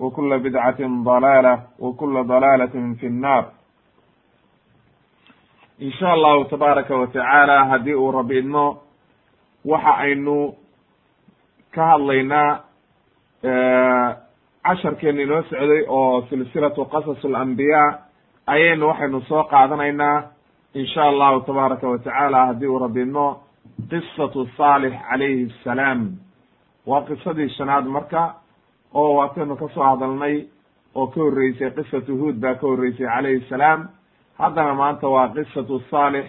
wa kula bidcatin dalaalah wa kula dalaalatin fi nnaar insha allahu tabaaraka wa tacaala haddii uu rabi idmo waxa aynu ka hadlaynaa casharkeena inoo socday oo silsilatu qasas alambiyaa ayaynu waxaynu soo qaadanaynaa insha allahu tabaaraka wa tacaala haddii uu rabi idmo qisatu saalix calayhi assalaam waa qisadii shanaad marka oo waataynu ka soo hadalnay oo ka horreysay qisatu huod baa ka horreysay calayhi salaam. Haddana maanta waa qisatu saalix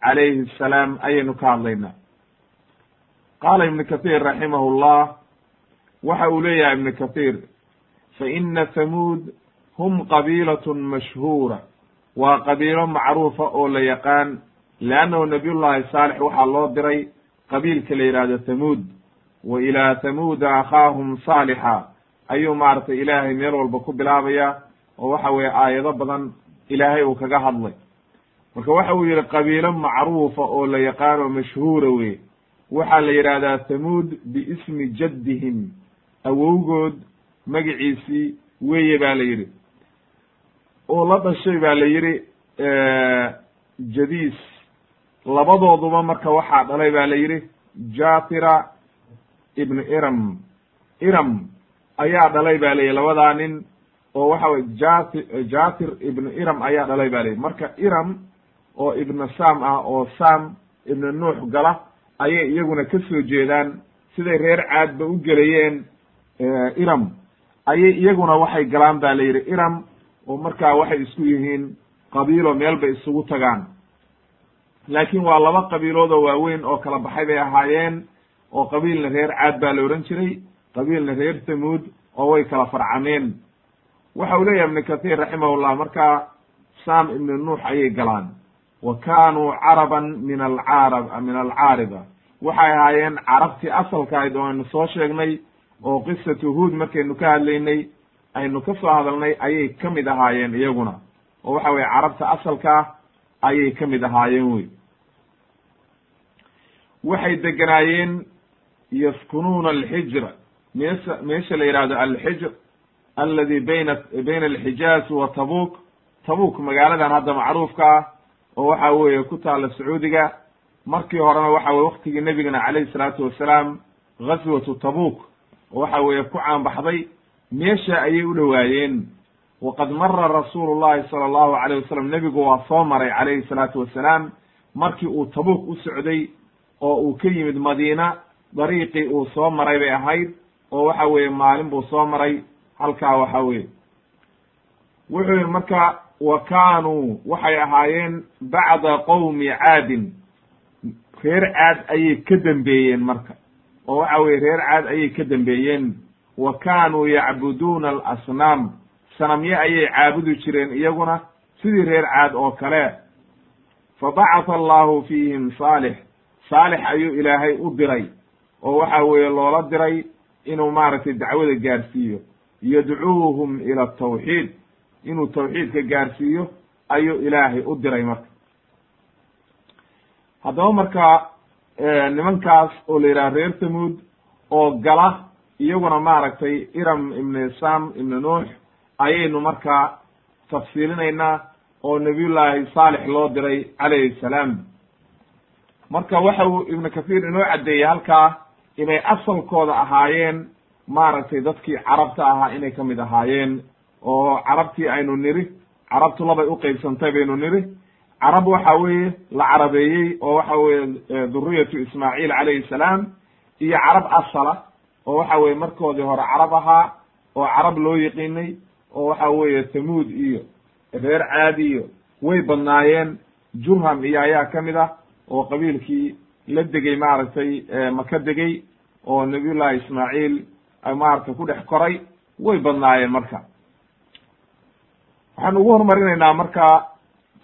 calayhi salaam ayaynu ka hadlaynaa. Qaala ibnu kathiir raximahu llah waxa uu leeyahay ibnu kathiir fa ina thamuud hum qabiilatun mashhuura. Waa qabiilo macruufa oo la yaqaan leannahu nabiyullahi saalix waxaa loo diray qabiilka la yihahdo thamuud. Wa ilaa thamuuda akhaahum saalixa ayuu maaragtay ilaahay meel walba ku bilaabaya oo waxa weeye aayado badan ilaahay uu kaga hadlay. Marka waxa uu yihi qabiilo macruufa oo la yaqaano mashhuura weye waxaa la yidhahdaa thamuud biismi jaddihim. Awowgood magiciisii weeye ba la yidhi. Oo la dhashay ba la yidhi jadiis. Labadooduba marka waxaa dhalay ba la yidhi jatira ibnu iram. Iram ayaa dhalay ba layihi labadaa nin oo waxa weye jati jatir ibnu iram ayaa dhalay ba layihi marka iram oo ibnu sam ah oo sam ibnu nuux gala ayay iyaguna ka soo jeedaan. Siday reer caadba u gelayeen iram. Ayay iyaguna waxay galaan ba la yidhi iram oo markaa waxay isku yihiin qabiilo meel bay isugu tagaan. Laakiin waa laba qabiilood oo waaweyn oo kala baxay bay ahaayeen oo qabiilna reer caad baa la odhan jiray qabiilna reer tamuud oo way kala farcameen. Waxa uu leeyahay ibnu kathiir raximahullah markaa sam ibnu nuux ayay galaan. Wa kanuu caraban min alcarab min alcaariba waxay ahaayeen carabtii asalkahayd oo aynu soo sheegnay oo qisatu huod markaynu ka hadlaynay aynu ka soo hadalnay ayay ka mid ahaayeen iyaguna. Oo waxa weye carabta asalkaa ayay ka mid ahaayeen wey. Waxay deganaayeen yaskunuuna alxijra meesa meesha la yihahdo alxijr aladi bayna bayna alxijaaz wa tabuk. Tabuk magaaladan hadda macruufka ah oo waxa weeye ku taala sacuudiga. Markii horena waxa weye waktigii nebigana calayhi salaatu wasalaam ghaswatu tabuk oo waxa weeye ku caanbaxday meesha ayay u dhowaayeen. Waqad mara rasuulu llahi sala allahu alayh wasalam nebigu waa soo maray calayhi salaatu wasalaam markii uu tabuk u socday oo uu ka yimid madiina dariiqii uu soo maray bay ahayd oo waxa weeye maalin buu soo maray halkaa waxa weye wuxuu yihi marka wa kaanuu waxay ahaayeen bacda qowmi caadin. Reer caad ayay ka dembeeyeen marka. Oo waxa weye reer caad ayay ka dembeeyeen wa kaanuu yacbuduuna alasnaam. Sanamye ayay caabudi jireen iyaguna sidii reer caad oo kale. Fa bacatha allahu fiihim saalix. Saalix ayuu ilaahay u diray oo waxa weeye loola diray inuu maaragtay dacwada gaarsiiyo. Yadcuuhum ila atawxiid inuu tawxiidka gaarsiiyo ayuu ilaahay u diray marka. Haddaba marka nimankaas oo la yidhaha reer tamuud oo gala iyaguna maaragtay iram ibni sam ibni nuux ayaynu markaa tafsiilinaynaa oo nabiyullaahi saalix loo diray calayhi salaam. Marka waxa uu ibnu kathiir inoo caddeeyey halkaa inay asalkooda ahaayeen maaragtay dadkii carabta ahaa inay ka mid ahaayeen oo carabtii aynu niri carabtu labay uqeybsantay baynu niri carab waxa weeye la carabeeyey oo waxa weye dhuriyatu ismaaciil calayhi salaam iyo carab asala oo waxa weye markoodii hore carab ahaa oo carab loo yiqiinay oo waxa weeye tamuud iyo reer caadi iyo way badnaayeen. Jurham iyo ayaa ka mid ah oo qabiilkii la degay maaragtay maka degay oo nabiyullahi ismaaciil maaragtay ku dhex koray way badnaayeen marka. Waxaan ugu horumarinaynaa marka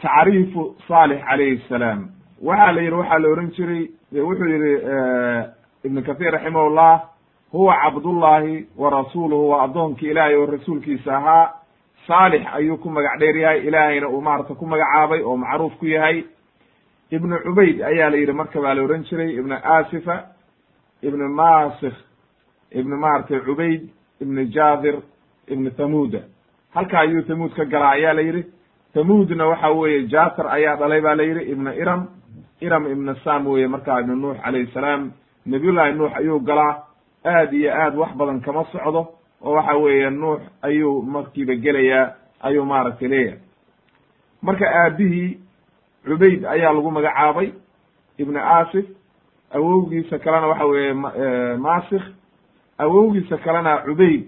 tacriifu saalix calayhi salaam. Waxaa la yidhi waxaa la ohan jiray wuxuu yihi ibn kathir raximahullah huwa cabdullahi wa rasuuluhu waa addoonkii ilaahay oo rasuulkiisa ahaa. Saalix ayuu ku magac dheer yahay ilaahayna uu maarata ku magacaabay oo macruuf ku yahay. Ibnu cubayd ayaa la yidhi marka baa la ohan jiray ibnu asifa ibnu masikh ibnu maaragtay cubayd ibnu jaadir ibnu tamuuda halka ayuu tamuud ka galaa ayaa la yidhi tamuudna waxa weeye jaasir ayaa dhalay ba la yidhi ibnu iram iram ibnu sam weye markaa ibnu nuux calayhi salaam. Nabiyullahi nuux ayuu galaa aad iyo aad wax badan kama socdo oo waxa weeye nuux ayuu markiiba gelayaa ayuu maaragtay leeyahay. Marka aabihii cubayd ayaa lagu magacaabay ibnu asif awowgiisa kalena waxa weeye masikh awowgiisa kalena cubayd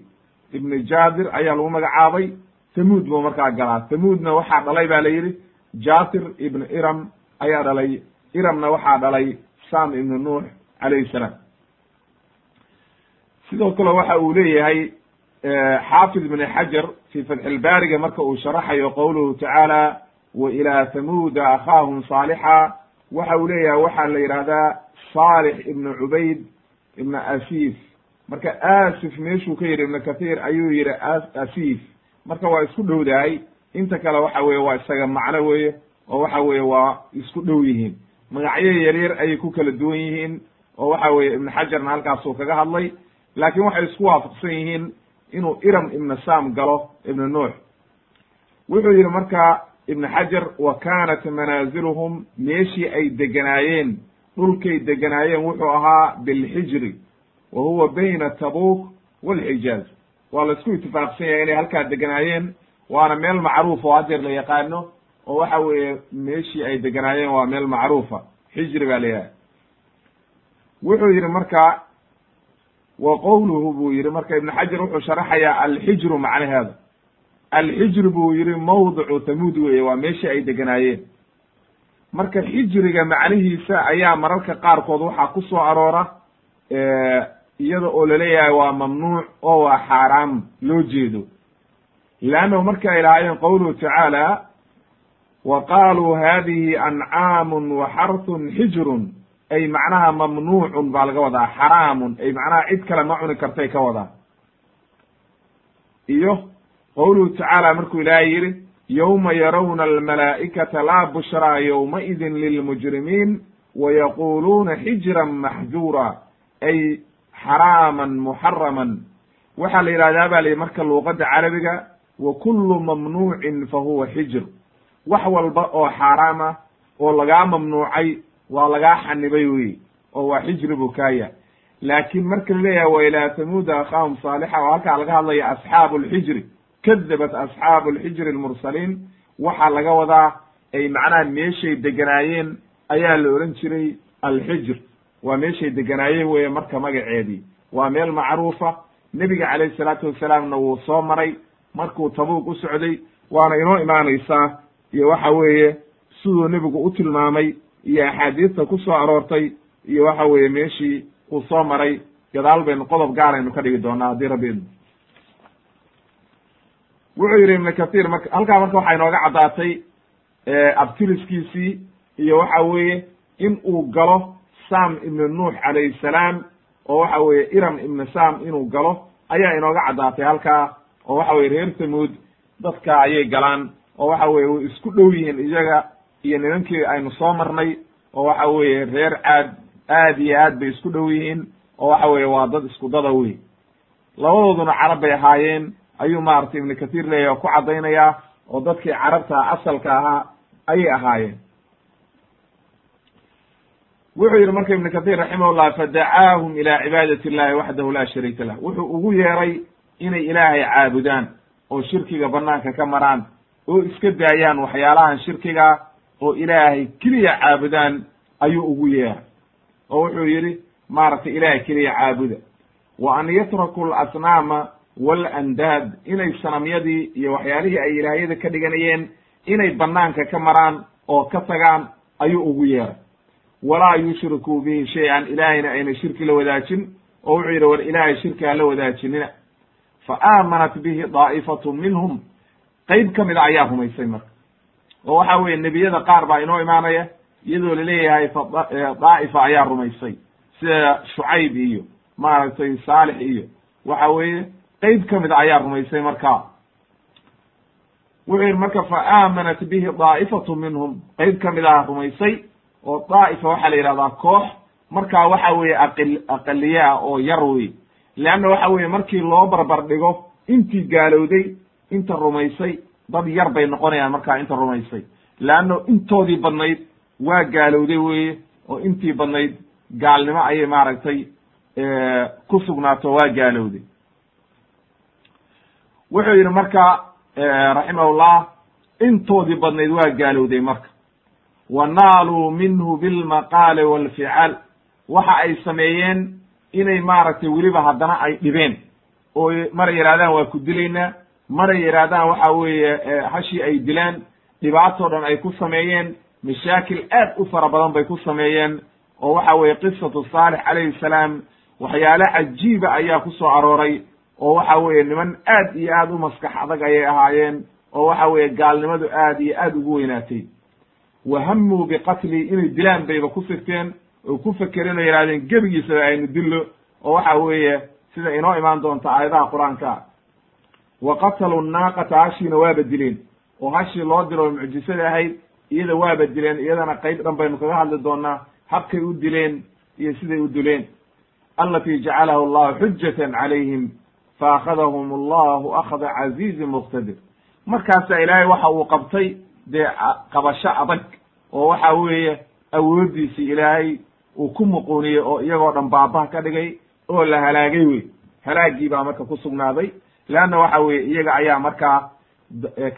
ibnu jaadir ayaa lagu magacaabay. Tamuud buu markaa galaa. Tamuudna waxaa dhalay ba la yidhi jasir ibnu iram ayaa dhalay. Iramna waxaa dhalay sam ibnu nuux calayhi salaam. Sidoo kale waxa uu leeyahay xaafid ibn xajar fi fatxilbaariga marka uu sharaxayo qowluhu tacaala wa ilaa tamuuda akhaahum saalixa waxa uu leeyahay waxaa la yidhahdaa saalix ibnu cubayd ibna asif marka asif meeshuu ka yidhi ibnu kathiir ayuu yidhi asif marka waa isku dhowdahay. Inta kale waxa weye waa isaga macno weeye oo waxa weye waa isku dhow yihiin. Magacyo yaryar ayay ku kala duwan yihiin oo waxa weye ibnu xajarna halkaasuu kaga hadlay. Laakiin waxay isku waafaqsan yihiin inuu iram ibnu sam galo ibnu nuux. Wuxuu yidhi marka ibnu xajar wa kanat manaaziluhum meeshii ay deganaayeen dhulkay deganaayeen wuxuu ahaa bilxijri wa huwa bayna tabuk walxijaaz waa la isku itifaaqsan yahay inay halkaa deganaayeen waana meel macruuf oo hadeer la yaqaano oo waxa weeye meeshii ay deganaayeen waa meel macruufa. Xijri baa la yidhaha wuxuu yidhi marka wa qowluhu buu yihi marka ibnu xajar wuxuu sharaxayaa alxijru macnaheeda alxijru buu yihi mawdicu tamuud weye waa meeshii ay deganaayeen. Marka xijriga macnihiisa ayaa mararka qaarkood waxaa ku soo aroora iyada oo la leeyahay waa mamnuuc oo waa xaaraam loo jeedo. Leannahu marka ay lahaayeen qowluhu tacaala wa qaaluu hadihi ancaamun wa xarthun xijrun ay macnaha mamnuucun baa laga wadaa xaraamun ay macnaha cid kale ma cuni kartay ka wadaa. Iyo qowluhu tacaala markuu ilaahay yidhi yowma yarawna almalaa'ikata laa bushraa yowmaidin lilmujrimiin wayaquluuna xijran maxjuura ay xaraaman muxaraman waxaa la yidhahdaa ba la yidhi marka luuqadda carabiga wa kullu mamnuucin fa huwa xijr wax walba oo xaaraam ah oo lagaa mamnuucay waa lagaa xanibay wey oo waa xijri buu kaaya laakiin marka la leeyahay wa ilaa tamuuda akhaahum saalixa oo halkaa laga hadlaya asxaabu lxijri kadabat asxaabu lxijri almursaliin. Waxaa laga wadaa ay macnaha meeshay deganaayeen ayaa la ohan jiray alxijr waa meeshay deganaayeen weye marka magaceedii waa meel macruufa. Nebiga calayhi salaatu wasalaamna wuu soo maray. Markuu tabuuq u socday waana inoo imaanaysaa. Iyo waxa weeye siduu nebigu u tilmaamay iyo axaadiista ku soo aroortay iyo waxa weeye meeshii uu soo maray. Gadaal baynu qodob gaaraynu ka dhigi doonaa haddii rabbi idmo wuxuu yidhi ibnu kathiir marka halkaa marka waxaa inooga caddaatay abtiliskiisii iyo waxa weeye in uu galo sam ibnu nuux calayhi salaam oo waxa weeye iram ibnu sam inuu galo ayaa inooga caddaatay halkaa oo waxa weye reer tamuud dadka ayay galaan oo waxa weye way isku dhow yihiin iyaga iyo nimankii aynu soo marnay oo waxa weeye reer caad aad iyo aad bay isku dhow yihiin oo waxa weeye waa dad isku dada wey labadooduna carab bay ahaayeen ayuu maaragtay ibnu kathiir leeyahy oo ku caddaynayaa oo dadkii carabta asalka ahaa ayay ahaayeen. Wuxuu yidhi marka ibnu kathiir raximahullah fadacaahum ila cibaadati illahi waxdahu la shariika lah. Wuxuu ugu yeeray inay ilaahay caabudaan oo shirkiga banaanka ka maraan oo iska daayaan waxyaalahan shirkiga oo ilaahay keliya caabudaan ayuu ugu yeeray. Oo wuxuu yidhi maaragtay ilaahay keliya caabuda. Wa an yatraku alasnaama walandaad inay sanamyadii iyo waxyaalihii ay ilaahyada ka dhiganayeen inay banaanka ka maraan oo ka tagaan ayuu ugu yeeray walaa yushrikuu bihi shay-an ilaahayna ayna shirki la wadaajin oo wuxuu yidhi war ilaahay shirki ha la wadaajinina fa aamanat bihi daa'ifatu minhum qeyb ka mida ayaa rumaysay marka oo waxa weeye nebiyada qaar baa inoo imaanaya iyadoo la leeyahay fa daa'ifa ayaa rumaysay sida shucayb iyo maaragtay saalix iyo waxa weeye qeyb ka mida ayaa rumaysay marka. Wuxuu yidhi marka fa aamanat bihi daa'ifatu minhum. Qeyb ka mid ah rumaysay oo daa'ifa waxaa la yidhahdaa koox. Markaa waxa weeye aqil aqaliye ah oo yar wey leanna waxa weeye markii loo barbar dhigo intii gaalowday inta rumaysay dad yar bay noqonayaan markaa inta rumaysay. Leanno intoodii badnayd waa gaalowday weye oo intii badnayd gaalnimo ayay maaragtay ku sugnaato waa gaalowday wuxuu yidhi marka raximahullah intoodii badnayd waa gaalowday marka. Wa naaluu minhu bilmaqaali walficaal waxa ay sameeyeen inay maaragtay weliba haddana ay dhibeen. Oo maray yidhahdaan waa ku dilaynaa maray yidhaahdaan waxa weeye hashii ay dilaan dhibaatoo dhan ay ku sameeyeen mashaakil aad u fara badan bay ku sameeyeen oo waxa weeye qisatu saalix calayhi salaam waxyaale cajiiba ayaa ku soo arooray oo waxa weeye niman aad iyo aad u maskax adag ayay ahaayeen oo waxa weeye gaalnimadu aad iyo aad ugu weynaatay. Wa hamuu biqatlii inay dilaan bayba ku sigteen oo ku fekereen oo yidhahdeen gebigiisaba aynu dillo oo waxa weeye sida inoo imaan doonta aayadaha qur'aanka. Wa qataluu naaqata hashiina waaba dileen oo hashii loo diro mucjisada ahayd iyada waaba dileen iyadana qayb dhan baynu kaga hadli doonaa habkay u dileen iyo siday u dileen alati jacalahu allahu xujatan calayhim faakhadahum allahu akhda caziizin muqtadir markaasa ilaahay waxa uu qabtay dee qabasho adag oo waxa weeye awooddiisii ilaahay uu ku muquuniyey oo iyagoo dhan baabaha ka dhigay oo la halaagay wey halaagii baa marka ku sugnaaday leanna waxa weeye iyaga ayaa markaa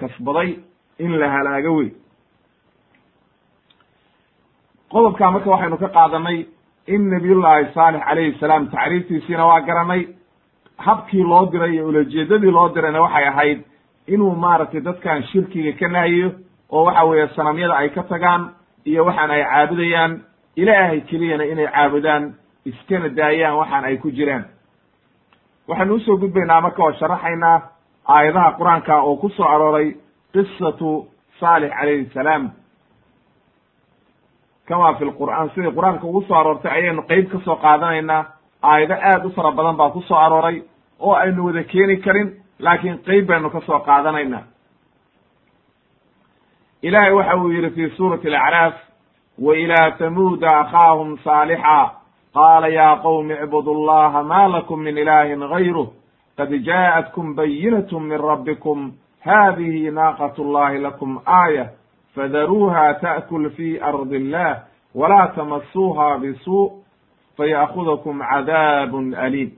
kasbaday in la halaago wey qodobkaa marka waxaynu ka qaadanay in nabiyullaahi saalix calayhi salaam tacriiftiisiina waa garanay habkii loo diray iyo ulajeedadii loo dirayna waxay ahayd inuu maaragtay dadkan shirkiga ka nahiyo oo waxa weeye sanamyada ay ka tagaan iyo waxaan ay caabudayaan ilaahay keliyana inay caabudaan iskana daayaan waxaan ay ku jiraan. Waxaynu u soo gudbaynaa marka oo sharaxaynaa aayadaha qur'aanka oo ku soo arooray qisatu saalix calayhi salaam. Kama fi lqur'aan siday qur'aanka ugu soo aroortay ayaynu qeyb ka soo qaadanaynaa aayado aad u fara badan baa ku soo arooray oo aynu wada keeni karin laakiin qeyb baynu ka soo qaadanaynaa. Ilahay waxa uu yidhi fi suurati alacraaf wa ilaa tamuuda akhaahum saalixa. Qaala ya qowmi icbudu allaha ma lakum min ilahin gayruh qad ja'atkum bayinat min rabbikum. Hadihi naaqat llahi lakum aayة fadaruuha ta'kul fi ardi illah. Wla tamasuuha bisuu faya'kudakum cadaabun aliim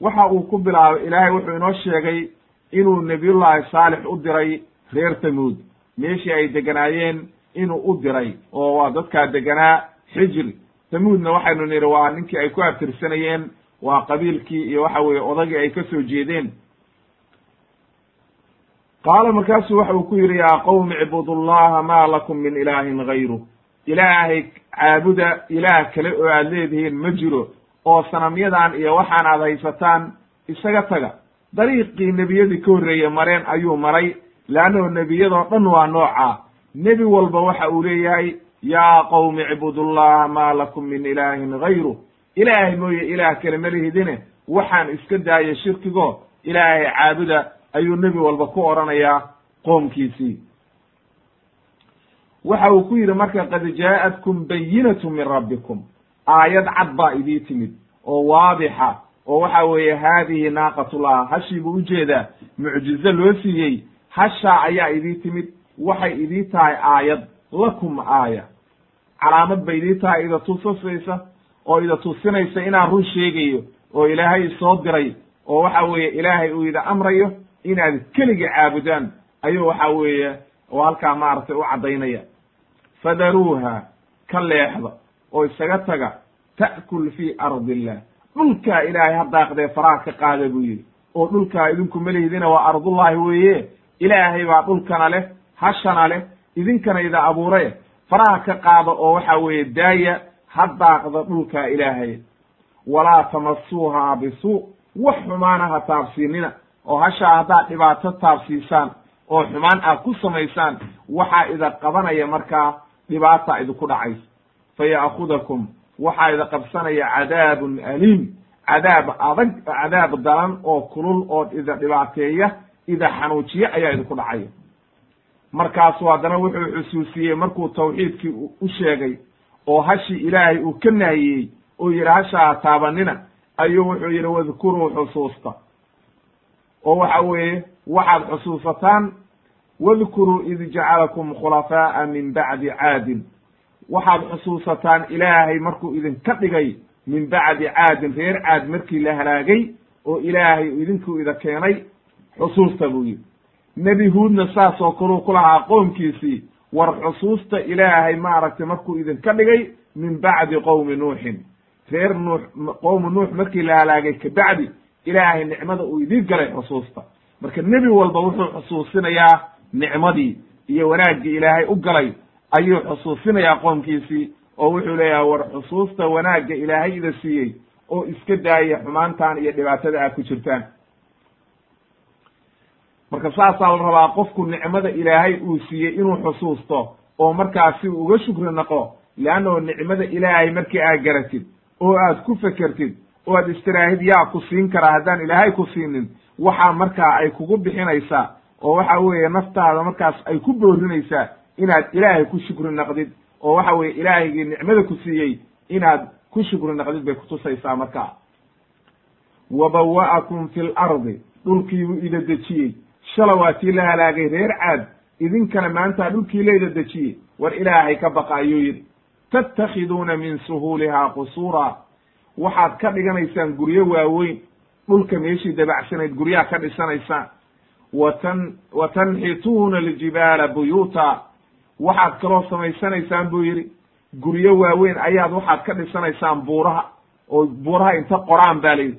waxa uu ku bilaabay ilaahay wuxuu inoo sheegay inuu nebiyullaahi saalix u diray reer tamuud. Meeshii ay deganaayeen inuu u diray oo waa dadkaa deganaa xijri tamuudna waxaynu nidhi waa ninkii ay ku abtirsanayeen waa qabiilkii iyo waxa weeye odagii ay ka soo jeedeen. Qaala markaasuu waxa uu ku yidhi yaa qowmi icbudu llaha ma lakum min ilaahin gayru ilaahay caabuda ilaah kale oo aad leedihiin ma jiro oo sanamyadan iyo waxaan aad haysataan isaga taga. Dariiqii nebiyadii ka horreeye mareen ayuu maray leannao nebiyadoo dhan waa noocaa nebi walba waxa uu leeyahay yaa qowmi icbudu llaha ma lakum min ilaahin gayru ilaahay mooye ilaah kale ma lihidine waxaan iska daaya shirkigo ilaahay caabuda ayuu nebi walba ku odhanayaa qoomkiisii waxa uu ku yidhi marka qad jaa'atkum bayinatu min rabbikum. Aayad cad baa idii timid oo waadixa oo waxa weeye haadihi naaqatullah hashii buu u jeedaa mucjizo loo siiyey hashaa ayaa idii timid. Waxay idii tahay aayad lakum aaya. Calaamad bay idii tahay ida tusasaysa oo ida tusinaysa inaan run sheegayo oo ilaahay soo diray oo waxa weeye ilaahay uu ida amrayo inaad keliga caabudaan. Ayuu waxa weeye oo halkaa maaragtay u caddaynaya fadaruuha ka leexda oo isaga taga ta'kul fii ardi illah dhulkaa ilaahay ha daaqdee faraha ka qaada buu yidhi. Oo dhulkaa idinku melihdina waa ardullahi weeye. Ilaahay baa dhulkana leh hashana leh idinkana ida abuure. Faraha ka qaada oo waxa weeye daaya ha daaqda dhulkaa ilaahay. Walaa tamasuuhaa bisuu wax xumaana ha taabsiinina. Oo hashaa haddaad dhibaato taabsiisaan oo xumaan aad ku samaysaan waxaa ida qabanaya markaa dhibaata idinku dhacaysa fa ya'khudakum waxaa ida qabsanaya cadaabun aliim cadaab adag cadaab daran oo kulul oo ida dhibaateeya ida xanuujiye ayaa idinku dhacaya. Markaasu haddana wuxuu xusuusiyey markuu tawxiidkii u sheegay oo hashii ilaahay uu ka naahiyey oo yidhi hashaa taabanina ayuu wuxuu yidhi wadkuruu xusuusta. Oo waxa weeye waxaad xusuusataan wadkuruu id jacalakum khulafaa'a min bacdi caadin waxaad xusuusataan ilaahay markuu idinka dhigay min bacdi caadin reer caad markii la halaagay oo ilaahay idinkuu ida keenay xusuusta buu yidhi nebi huudna saas oo kaluu ku lahaa qoomkiisii war xusuusta ilaahay maaragtay markuu idinka dhigay min bacdi qowmi nuuxin reer nuux qowmi nuux markii la halaagay kabacdi ilaahay nicmada uu idiin galay xusuusta marka nebi walba wuxuu xusuusinayaa nicmadii iyo wanaaggii ilaahay u galay ayuu xusuusinayaa qoomkiisii oo wuxuu leeyahay war xusuusta wanaagga ilaahay ida siiyey oo iska daaya xumaantan iyo dhibaatada aad ku jirtaan. Marka saasaa la rabaa qofku nicmada ilaahay uu siiyey inuu xusuusto oo markaasi uga shukri naqo leannao nicmada ilaahay markii aad garatid oo aad ku fekertid oo aad istiraahid yaa ku siin karaa haddaan ilaahay ku siinin waxaa markaa ay kugu bixinaysaa oo waxa weeye naftaada markaas ay ku boorinaysaa inaad ilaahay ku shukri naqdid oo waxa weeye ilaahaygii nicmada ku siiyey inaad ku shukri naqdid bay kutusaysaa markaa wa bawa'akum fi lardi dhulkiibuu ida dejiyey. Shala waa la halaagay reer caad idinkana maanta dhulkii layda dejiyey. War ilaahay ka baqa ayuu yidhi tattakhiduuna min suhuulihaa qusuura. Waxaad ka dhiganaysaan guryo waaweyn dhulka meeshii dabacsanayd guryaha ka dhisanaysaan watan wa tanxituuna aljibaala buyuuta waxaad kaloo samaysanaysaan buu yidhi guryo waaweyn ayaad waxaad ka dhisanaysaan buuraha oo buuraha inta qoraan ba layidhi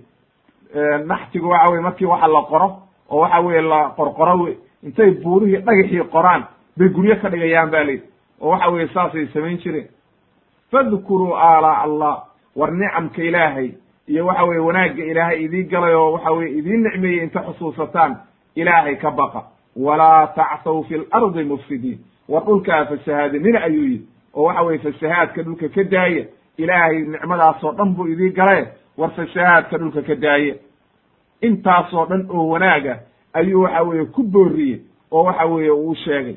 naxtigu waxa weye markii waxa la qoro oo waxa weye la qorqoro wey intay buurihii dhagaxii qoraan bay guryo ka dhigayaan ba layidhi oo waxa weye saasay samayn jireen fadkuruu aalaa allah war nicamka ilaahay iyo waxa weye wanaagga ilaahay idii galay oo waxa weye idiin nicmeeyey inta xusuusataan ilaahay ka baqa walaa tacthaw fi lardi mufsidiin war dhulkaa fasahaadinina ayuu yidhi oo waxa weye fasahaadka dhulka ka daaya ilaahay nicmadaasoo dhan buu idii gale war fasahaadka dhulka ka daaya intaasoo dhan oo wanaaga ayuu waxa weeye ku booriyey oo waxa weeye uu sheegay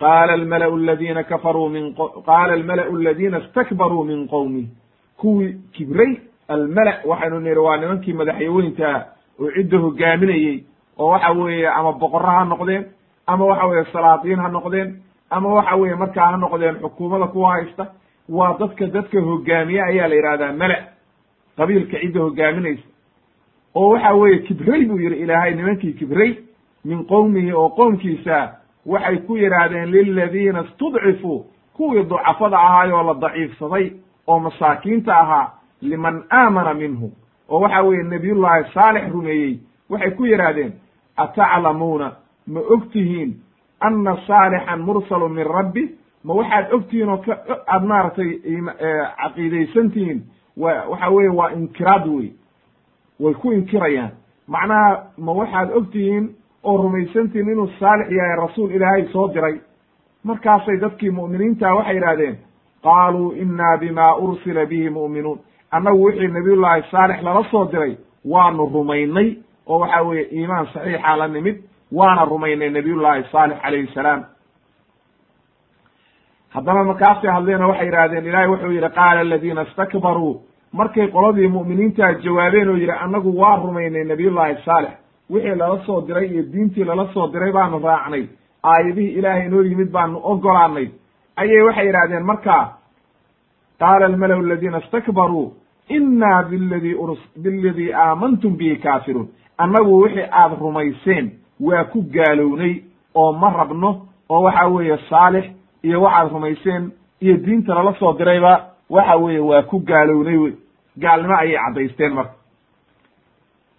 qaala almala'u aladiina kafaruu min qaala almala'u aladiina istakbaruu min qowmih kuwii kibray almala waxaynu nihi waa nimankii madaxyaweyntaa oo cidda hogaaminayey oo waxa weeye ama boqorro ha noqdeen ama waxa weeye salaadiin ha noqdeen ama waxa weeye markaa ha noqdeen xukuumada kuwa haysta waa dadka dadka hogaamiye ayaa la yidhahdaa mala qabiilka cidda hogaaminaysa oo waxa weeye kibray buu yihi ilaahay nimankii kibray min qowmihi oo qoomkiisa waxay ku yidhaahdeen liladiina istudcifuu kuwii ducafada ahaayoo la daciifsaday oo masaakiinta ahaa liman aamana minhu oo waxa weeye nebiyullaahi saalix rumeeyey waxay ku yidhaahdeen ataclamuuna? Ma og tihiin anna saalixan mursalun min rabbi? Ma waxaad og tihiin oo ka aad maaragtay caqiidaysan tihiin wa waxa weeye waa inkiraad wey. Way ku inkirayaan. Macnaha ma waxaad og tihiin oo rumaysantiin inuu saalix yahay rasuul ilaahay soo diray? Markaasay dadkii mu'miniinta waxay yidhahdeen qaaluu innaa bima ursila bihi mu'minuun annagu wixii nabiyullaahi saalix lala soo diray waanu rumaynay oo waxa weeye iimaan saxiixa la nimid waana rumaynay nabiyullaahi saalix calayhi salaam. Haddana markaasay hadleen oo waxay yidhahdeen ilaahay wuxuu yidhi qaala aladiina istakbaruu. Markay qoladii mu'miniintaa jawaabeen oo yidhi annagu waa rumaynay nabiyullaahi saalex wixii lala soo diray iyo diintii lala soo diray baanu raacnay. Aayadihii ilaahay inoo yimid baanu ogolaanay ayay waxay yidhahdeen markaa qaala almalaw aladiina istakbaruu inna biladii biladii aamantum bihi kaafiruun annagu wixii aad rumayseen waa ku gaalownay oo ma rabno oo waxa weeye saalix iyo waxaad rumayseen iyo diinta lala soo dirayba waxa weeye waa ku gaalownay wey gaalnimo ayay caddaysteen marka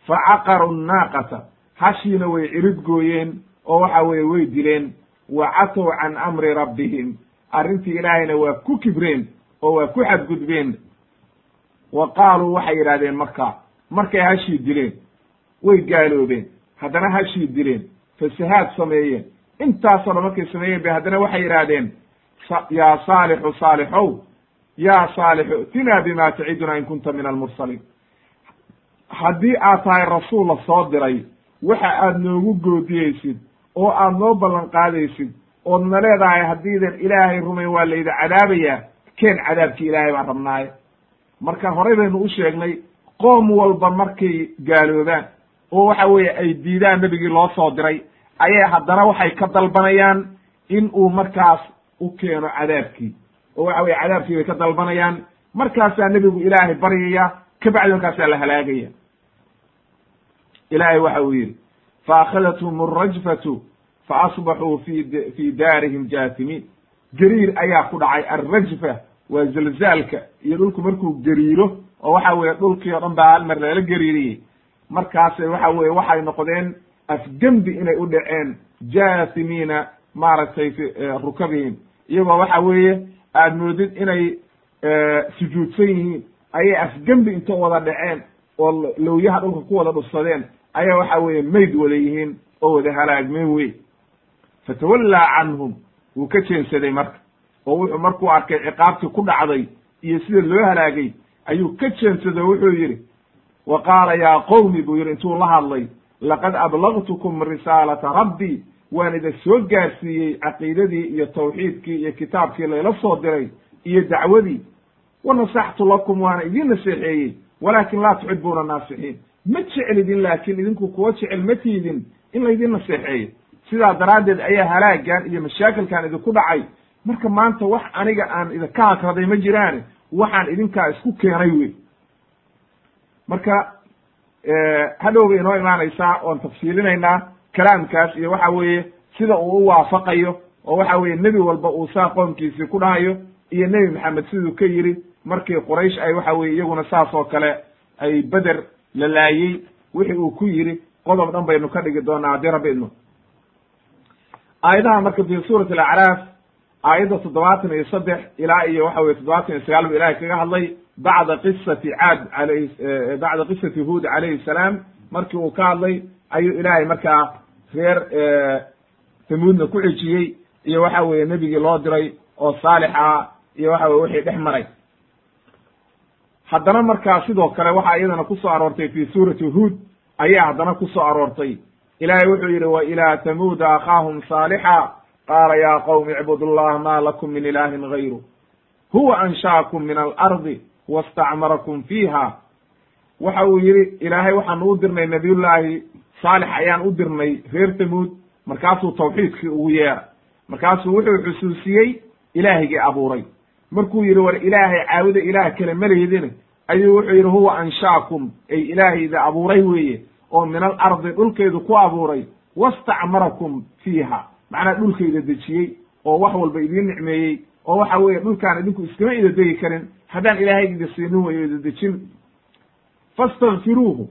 fa caqaru nnaaqata hashiina way cirid gooyeen oo waxa weeye way dileen wa catow can amri rabbihim arrintii ilaahayna waa ku kibreen oo waa ku xadgudbeen. Wa qaaluu waxay yidhahdeen marka markay hashii dileen way gaaloobeen. Haddana hashii dileen fasahaad sameeyeen. Intaasoo dhan markay sameeyeen bay haddana waxay yidhaahdeen yaa saalixu saalixow yaa saalixu itinaa bima taciduna in kunta min almursaliin. Haddii aad tahay rasuul la soo diray waxa aad noogu goodiyeysid oo aad noo ballan qaadaysid ood na leedahay haddiidan ilaahay rumayn waa layda cadaabayaa keen cadaabkii ilaahay baan rabnaaye marka horey baynu u sheegnay qoom walba markay gaaloobaan oo waxa weeye ay diidaan nebigii loo soo diray ayay haddana waxay ka dalbanayaan in uu markaas u keeno cadaabkii. Oo waxa weye cadaabkii bay ka dalbanayaan. Markaasaa nebigu ilaahay baryaya kabacdi markaasaa la halaagaya. Ilaahay waxa uu yidhi faakhadathm alrajfatu faasbaxuu fi fi daarihim jaatimiin. Gariir ayaa ku dhacay alrajfa waa zalzaalka iyo dhulku markuu gariiro oo waxa weeye dhulkii o dhan baa hal mar lala gariiriyey. Markaasay waxa weye waxay noqdeen afgembi inay u dhaceen jaasimiina maaragtay fi rukabihim. Iyagoo waxa weeye aad moodid inay sujuudsan yihiin ayay afgembi inta wada dhaceen oo lowyaha dhulka ku wada dhufsadeen ayaa waxa weeye mayd wada yihiin oo wada halaagmeen wey fatawallaa canhum wuu ka jeensaday marka oo wuxuu markuu arkay ciqaabtii ku dhacday iyo sida loo halaagay ayuu ka jeensaday wuxuu yidhi wa qaala yaa qowmi buu yidhi intuu la hadlay laqad ablagtukum risaalata rabbii waan idin soo gaarsiiyey caqiidadii iyo tawxiidkii iyo kitaabkii layla soo diray iyo dacwadii. Wa nasaxtu lakum waana idiin naseexeeyey walaakin laa tuxibuuna naasixiin. Ma jeclidin laakiin idinku kuwa jecel ma tiidin in laydin naseexeeyo. Sidaa daraaddeed ayaa halaagan iyo mashaakilkan idinku dhacay marka maanta wax aniga aan idinka hakraday ma jiraane waxaan idinkaa isku keenay wey marka hadhow bay inoo imaanaysaa oon tafsiilinaynaa kalaamkaas iyo waxa weeye sida uu u waafaqayo oo waxa weeye nebi walba uu saa qoomkiisii ku dhahayo iyo nebi maxamed siduu ka yiri markii quraysh ay waxa weye iyaguna saas oo kale ay beder la laayey wixii uu ku yiri qodob dhan baynu ka dhigi doonaa haddii rabbi idmo. Aayadaha marka fi suurati alacraaf aayadda toddobaatan iyo saddex ilaa iyo waxa weye toddobaatan iyo sagaal bu ilahay kaga hadlay bacda qisati caad alayh bacda qisati huud calayhi salaam. Markii uu ka hadlay ayuu ilaahay markaa reer tamuudna ku xejiyey iyo waxa weeye nebigii loo diray oo saalix ah iyo waxa weye wixii dhex maray. Haddana markaa sidoo kale waxaa iyadana ku soo aroortay fi suurati huud ayaa haddana ku soo aroortay. Ilaahay wuxuu yidhi wa ilaa tamuuda akhaahum saalixa qaala ya qowmi icbudu llaha ma lakum min ilaahin gayru huwa ansha'akum min alardi wastacmarakum fiiha waxa uu yidhi ilaahay waxaanu u dirnay nabiyullaahi saalix ayaan u dirnay reer tamuud markaasuu tawxiidkii ugu yeera markaasuu wuxuu xusuusiyey ilaahigii abuuray markuu yidhi war ilaahay caabuda ilaah kale ma lihidin ayuu wuxuu yidhi huwa ansha'akum ay ilaahayda abuuray weeye oo min alardi dhulkaydu ku abuuray wastacmarakum fiiha macnaa dhulkayda dejiyey oo wax walba idiin nicmeeyey oo waxa weeye dhulkaan idinku iskama ida degi karin haddaan ilaahay ida siinin wayo ida dejin. Fastakfiruuhu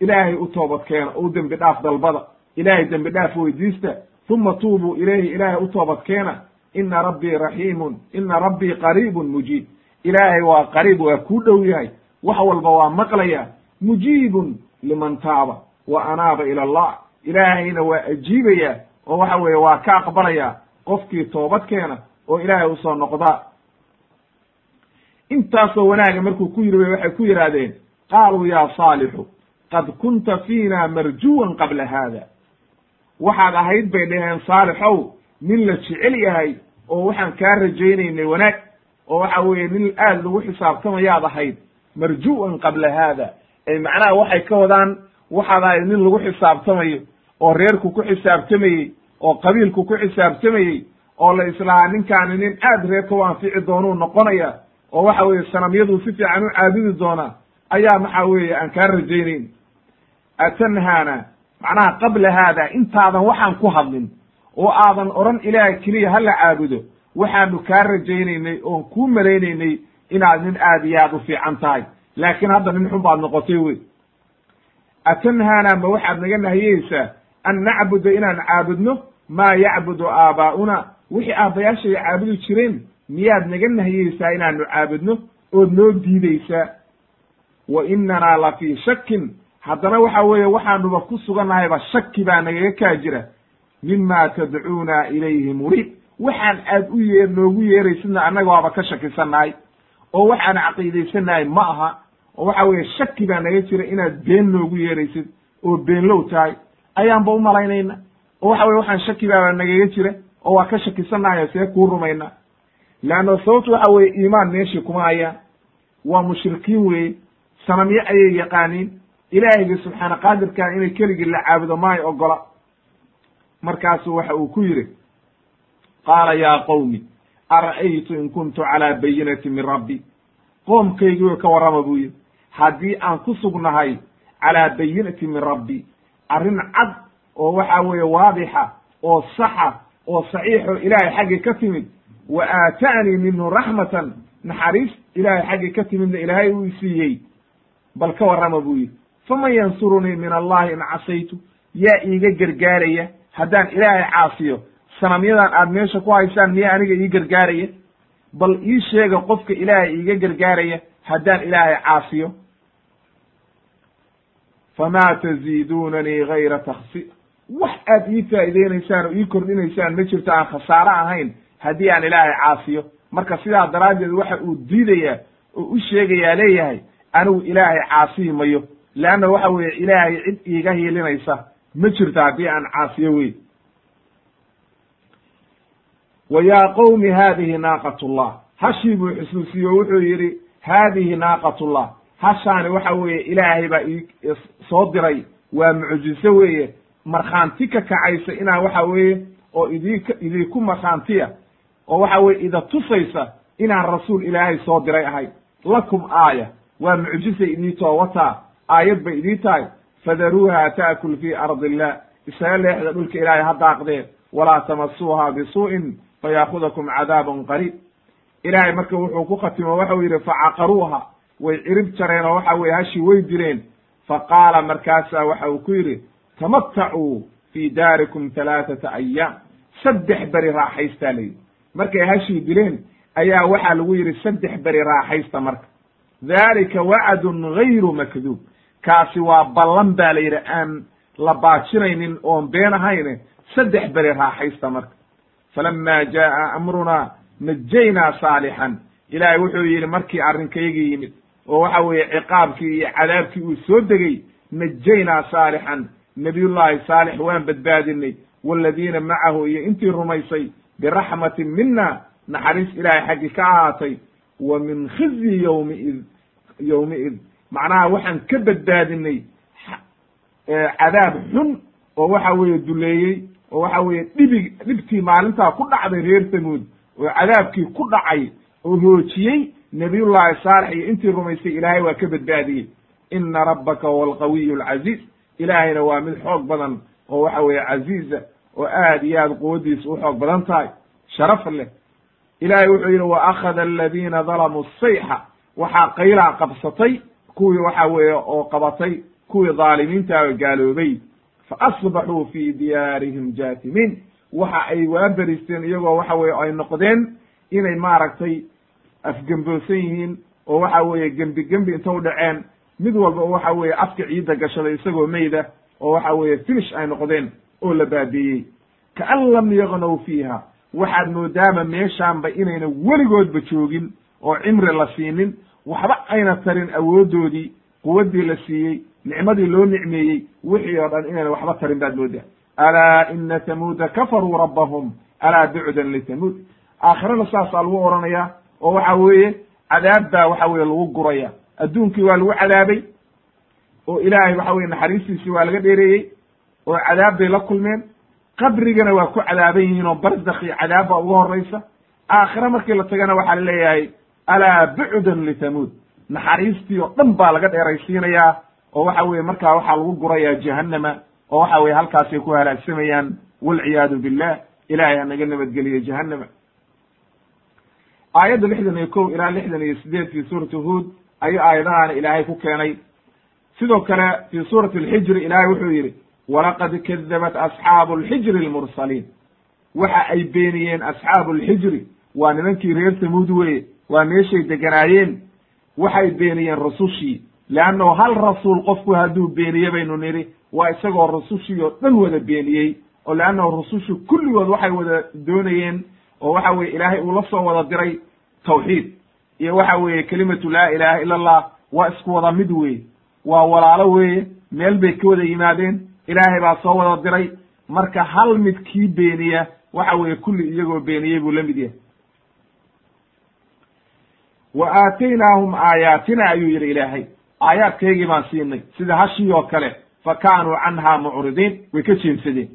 ilaahay u toobad keena u dembi dhaaf dalbada. Ilaahay dembi dhaaf weydiista. Uma tuubuu ilayhi ilaahay u toobad keena. Ina rabbii raxiimun ina rabbii qariibun mujiib. Ilaahay waa qariib waa kuu dhow yahay. Wax walba waa maqlaya mujiibun liman taaba wa anaaba ila allah. Ilaahayna waa ajiibaya oo waxa weeye waa ka aqbalaya qofkii toobad keena oo ilaahay u soo noqda intaasoo wanaaga markuu ku yiri waxay ku yidhaahdeen qaaluu ya saalixu qad kunta fiina marjuwan qabla haada. Waxaad ahayd bay dhaheen saalixow nin la jecel yahay oo waxaan kaa rajaynaynay wanaag oo waxa weeye nin aad lagu xisaabtamayaad ahayd marju'an qabla haada. Ay macnaha waxay ka wadaan waxaad ahayd nin lagu xisaabtamayo oo reerku ku xisaabtamayey oo qabiilku ku xisaabtamayey oo la islahaa ninkaani nin aad reerka u anfici doonuu noqonaya oo waxa weeye sanamyadu si fiican u caabudi doonaa ayaa waxa weeye aan kaa rajaynayn. Atanhaana macnaha qabla haada intaadan waxaan ku hadlin oo aadan odhan ilaah keliya hala caabudo waxaanu kaa rajaynaynay oon kuu malaynaynay inaad nin aad iyo aad u fiican tahay. Laakiin hadda nin xun baad noqotay wey. Atanhaana ma waxaad naga nahiyeysaa an nacbuda inaan caabudno maa yacbudu aabaa'una wixii aabbayaashay caabudi jireen miyaad naga nahiyeysaa inaanu caabudno ood noo diideysaa wa inanaa la fii shakin haddana waxa weeye waxaanuba ku sugannahayba shaki baa nagaga kaa jira. Mima tadcuuna ilayhi muriib waxaan aad u yee noogu yeeraysidna annaga waaba ka shakisannahay. Oo waxaan caqiidaysanahay ma aha oo waxa weeye shaki baa naga jira inaad been noogu yeeraysid oo beenlow tahay. Ayaanba u malaynayna oo waxa weye waxaan shaki baaba nagaga jira oo waa ka shakisannahay see kuu rumayna. Leanno sababtu waxa weeye iimaan meeshii kuma hayaan. Waa mushrikiin weeye. Sanamyo ayay yaqaaniin. Ilaahayga subxaana qaadirkaa inay keligii la caabudo maay ogola. Markaasu waxa uu ku yidhi qaala yaa qowmi ara'aytu in kuntu calaa bayinati min rabbi? Qoomkaygii ka warrama buu yidhi haddii aan ku sugnahay calaa bayinati min rabbi arrin cad oo waxa weeye waadixa oo saxa oo saxiixo ilaahay xaggii ka timid wa aata'anii minhu raxmatan naxariis ilaahay xaggii ka timidna ilaahay uu siiyey. Bal ka warrama buu yidhi faman yansurunii min allahi in casaytu yaa iiga gargaaraya haddaan ilaahay caasiyo sanamyadan aad meesha ku haysaan miyaa aniga ii gargaaraya? Bal ii sheega qofka ilaahay iiga gargaaraya haddaan ilaahay caasiyo famaa taziidunanii gayra taksi wax aad ii faa'iideynaysaan oo ii kordhinaysaan ma jirto aan khasaaro ahayn haddii aan ilaahay caasiyo marka sidaa daraaddeed waxa uu diidayaa oo u sheegayaa leeyahay anigu ilaahay caasiyi mayo leanna waxa weeye ilaahay cid iiga hiilinaysa ma jirto haddii aan caasiyo wey wa yaa qowmi haadihi naaqatullah. Hashii buu xusuusiye o wuxuu yidhi haadihi naaqatullah. Hashaani waxa weeye ilaahay baa ii soo diray. Waa mucjiso weeye markhaanti ka kacaysa inaa waxa weeye oo idink idinku markhaantiya oo waxa weye ida tusaysa inaan rasuul ilaahay soo diray ahay lakum aaya waa mucjisay idii too wataa aayad bay idii tahay. Fadaruuha ta'kul fii ardi illah isaga leexda dhulka ilaahay ha daaqdeen walaa tamasuuha bisuu'in fayaakudakum cadaabun qariib. Ilaahay marka wuxuu ku khatimo waxau yidhi facaqaruuha way cirib jareen oo waxa weye hashii way direen faqaala markaasaa waxa uu ku yidhi tamatacuu fii daarikum halaathata ayaam saddex beri raaxaystaa la yidhi markay hashii dileen ayaa waxaa lagu yidhi saddex beri raaxaysta marka dalika wacdun gayru makduub kaasi waa ballan baa la yidhi aan la baajinaynin oon been ahayne saddex beri raaxaysta marka falama jaa'a amrunaa najaynaa saalixan ilaahay wuxuu yidhi markii arrinkaygii yimid oo waxa weeye ciqaabkii iyo cadaabkii uu soo degey najaynaa saalixan nabiyullaahi saalix waan badbaadinay waaladiina macahu iyo intii rumaysay biraxmatin mina naxariis ilaahay xaggi ka ahaatay wa min khizyi yowmiid yowmiid macnaha waxaan ka badbaadinay cadaab xun oo waxa weeye duleeyey oo waxa weeye dhibig dhibtii maalintaa ku dhacday reer tamuud oo cadaabkii ku dhacay oo hoojiyey nabiyullaahi saalex iyo intii rumaysay ilaahay waa ka badbaadiyey. Ina rabbaka huwa alqawiyu alcaziiz ilaahayna waa mid xoog badan oo waxa weeye caziiza oo aad iyo aad quwaddiisa u xoog badan tahay sharaf leh. Ilaahay wuxuu yidhi wa akhada aladiina dalamuu sayxa waxaa qaylaa qabsatay kuwii waxa weeye oo qabatay kuwii dhaalimiinta oo gaaloobay. Fa asbaxuu fii diyaarihim jaatimiin. Waxa ay waaberiisteen iyagoo waxa weye ay noqdeen inay maaragtay afgemboosan yihiin oo waxa weeye gembi gembi inta u dhaceen mid walba oo waxa weeye afka ciidda gashaday isagoo meyda oo waxa weeye finish ay noqdeen oo la baabiiyey kaan lam yagnow fiiha waxaad moodaama meeshaanba inayna weligoodba joogin oo cimri la siinin waxba ayna tarin awooddoodii quwaddii la siiyey nicmadii loo nicmeeyey wixii oo dhan inayna waxba tarin baad moodaa. Alaa ina tamuuda kafaruu rabbahum alaa bucdan litamuud aakhirana saasaa lagu odhanaya oo waxa weeye cadaab baa waxa weye lagu guraya adduunkii waa lagu cadaabay oo ilaahay waxa weye naxariistiisii waa laga dheereeyey oo cadaab bay la kulmeen. Qabrigana waa ku cadaaban yihiin oo barzakhi cadaab baa uga horraysa. Aakhire markii la tagana waxaa la leeyahay alaa bucdan litamuud. Naxariistii oo dhan baa laga dheeraysiinayaa oo waxa weye markaa waxaa lagu gurayaa jahannama oo waxa weye halkaasay ku halaagsamayaan walciyaadu billah ilahay hanaga nabadgeliyo jahannama. Aayadda lixdan iyo kow ilaa lixdan iyo sideed fi suurati huod ayuu aayadahaana ilaahay ku keenay. Sidoo kale fi suurati alxijri ilaahay wuxuu yidhi walaqad kadabat asxaabu alxijri almursaliin. Waxa ay beeniyeen asxaabu alxijri waa nimankii reer tamuud weye waa meeshay deganaayeen. Waxay beeniyeen rasushii leannahu hal rasuul qofku hadduu beeniye baynu nidhi waa isagoo rasushii oo dhan wada beeniyey oo leannahu rusushu kulligood waxay wada doonayeen oo waxa weye ilaahay uu la soo wada diray tawxiid iyo waxa weeye kelimatu laa ilaha ila allah waa isku wada mid weeye waa walaalo weeye meel bay ka wada yimaadeen ilaahay baa soo wada diray. Marka hal mid kii beeniya waxa weeye kulli iyagoo beeniyey buu la mid yahay. Wa aataynaahum aayaatina ayuu yidhi ilaahay. Aayaadkaygii baan siinay. Sida hashii oo kale fa kaanuu canhaa mucridiin way ka jeensadeen.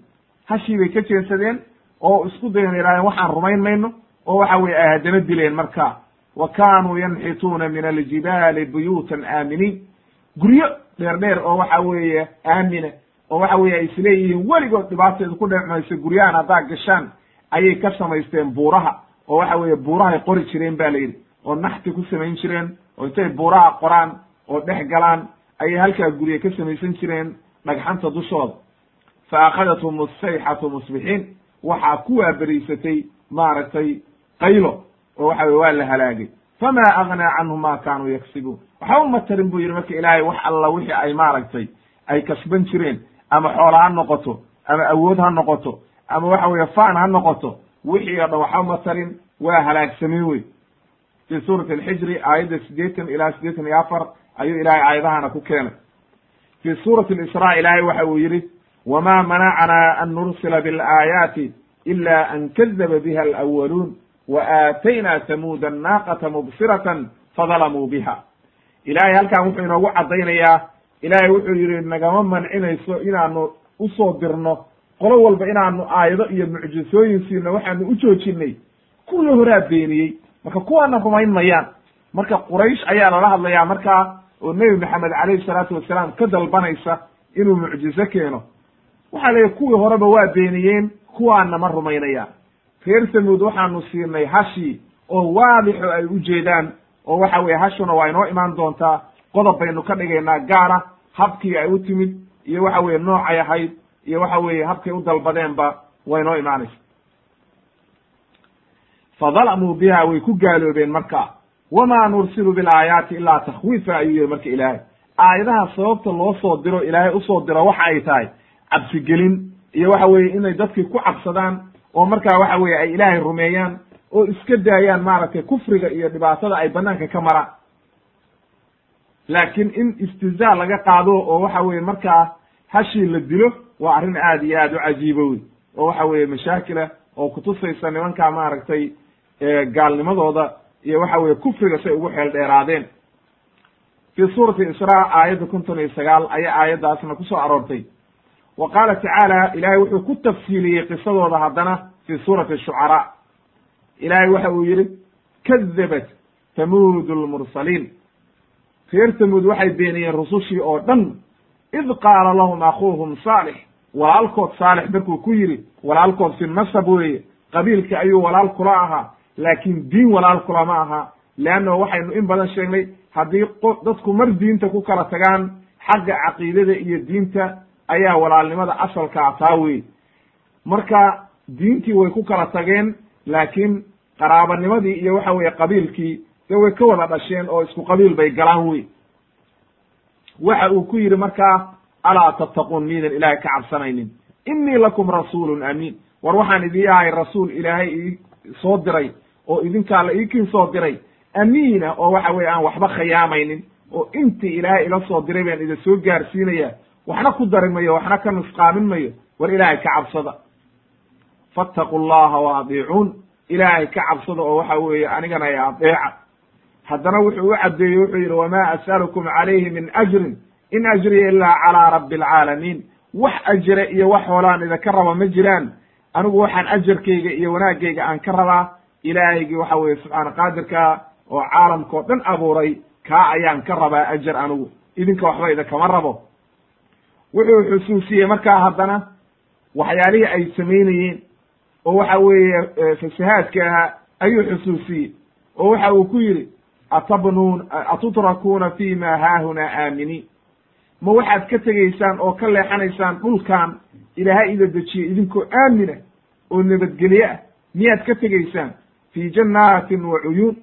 Hashii bay ka jeensadeen oo isku dayan yidhahdeen waxaan rumayn mayno oo waxa weye ay haddana dileen marka wa kaanuu yanxituuna min aljibaali buyuutan aaminiin guryo dheer dheer oo waxa weeye aamina oo waxa weye ay isleeyihiin weligood dhibaateedu ku dhecmayso guryahan haddaad gashaan ayay ka samaysteen buuraha oo waxa weeye buurahay qori jireen ba la yidhi. Oo naxti ku samayn jireen oo intay buuraha qoraan oo dhex galaan ayay halkaa gurye ka samaysan jireen dhagxanta dushooda. Fa akhadathum asayxatu musbixiin. Waxaa ku waaberiisatay maaragtay qaylo oo waxa weye waa la halaagay. Fama agnaa canhum ma kaanuu yaksibuun. Waxba uma tarin buu yidhi marka ilaahay wax alla wixii ay maaragtay ay kasban jireen ama xoola ha noqoto ama awood ha noqoto ama waxa weeye faan ha noqoto wixii o dhan waxba uma tarin waa halaagsameen wey fi suurati alxijri aayadda siddeetan ilaa siddeetan iyo afar ayuu ilaahay aayadahana ku keenay. Fi suurati alisraa ilaahay waxa uu yidhi wma manacnaa an nursila biاlaayaati ila an kadaba biha alأwaluun wa aataynaa tamuuda annaaqata mubsiratan fadalamuu biha ilaahay halkan wuxuu inoogu caddaynayaa ilaahay wuxuu yidhi nagama mancinayso inaanu u soo dirno qolo walba inaanu aayado iyo mucjisooyin siino waxaanu u joojinay kuwii horaa beeniyey marka kuwaana rumayn mayaan marka quraysh ayaa lala hadlayaa markaa oo nebi maxamed calayhi salaatu wasalaam ka dalbanaysa inuu mucjizo keeno waxaa yidhi kuwii horeba waa beeniyeen kuwaana ma rumaynayaan reer samuud waxaanu siinay hashii oo waadixo ay u jeedaan oo waxa weye hashuna waa inoo imaan doontaa qodob baynu ka dhigaynaa gaara habkii ay u timid iyo waxa weye noocay ahayd iyo waxa weeye habkay u dalbadeenba waa inoo imaanaysa. Fadalamuu biha way ku gaaloobeen marka wamaa nursilu bilaayaati ilaa takhwiifa ayuu yihi marka ilaahay. Aayadaha sababta loo soo diro ilaahay u soo diro waxa ay tahay cabsigelin iyo waxa weeye inay dadkii ku cabsadaan oo markaa waxa weye ay ilaahay rumeeyaan oo iska daayaan maaragtay kufriga iyo dhibaatada ay banaanka ka maraan. Laakiin in istizaa laga qaado oo waxa weye markaa hashii la dilo waa arrin aad iyo aad u cajiibo wey oo waxa weeye mashaakila oo kutusaysa nimankaa maaragtay gaalnimadooda iyo waxa weye kufriga say ugu xeel dheeraadeen. Fi suurati israa aayadda konton iyo sagaal ayaa aayaddaasna ku soo aroortay wa qaala tacaala ilaahay wuxuu ku tafsiiliyey qisadooda haddana fi suurati shucaraa. Ilaahay waxa uu yidhi kadabat tamuudu lmursaliin reer tamuud waxay beeniyeen rusushii oo dhan id qaala lahum akhuuhum saalix. Walaalkood saalix markuu ku yidhi walaalkood fi nasab weeye qabiilkii ayuu walaal kula ahaa laakiin diin walaal kulama aha. Leanno waxaynu in badan sheegnay haddii dadku mar diinta ku kala tagaan xagga caqiidada iyo diinta ayaa walaalnimada asalkaa taa wey marka diintii way ku kala tageen laakiin qaraabanimadii iyo waxa weeye qabiilkii dee way ka wada dhasheen oo isku qabiil bay galaan wey waxa uu ku yidhi markaa alaa tattaquun miidan ilaahay ka cabsanaynin. Innii lakum rasuulun amiin. War waxaan idii ahay rasuul ilaahay ii soo diray oo idinkaa la iikiin soo diray. Amiina oo waxa weye aan waxba khiyaamaynin oo intii ilaahay ila soo diray baan idin soo gaarsiinaya waxna ku dari mayo waxna ka nusqaamin mayo war ilaahay ka cabsada. Fattaqu llaha wa adiicuun ilaahay ka cabsada oo waxa weeye anigana ay adeeca. Haddana wuxuu u caddeeyey wuxuu yidhi wamaa as'alukum calayhi min ajrin in ajriya ilaa calaa rabbi alcaalamiin wax ajire iyo wax hoolaan idinka raba ma jiraan. Anigu waxaan ajarkayga iyo wanaagayga aan ka rabaa ilaahaygii waxa weeye subxaana qaadirkaa oo caalamkao dhan abuuray kaa ayaan ka rabaa ajar anigu. Idinka waxba idinkama rabo wuxuu xusuusiyey markaa haddana waxyaalihii ay samaynayeen oo waxa weeye fasahaadka ahaa ayuu xusuusiyey oo waxa uu ku yidhi atabnuun atutrakuuna fi ma haahunaa aaminiin. Ma waxaad ka tegaysaan oo ka leexanaysaan dhulkan ilaahay ida dejiye idinkoo aamina oo nabadgelye ah? Miyaad ka tegaysaan? Fii jannaatin wa cuyuun.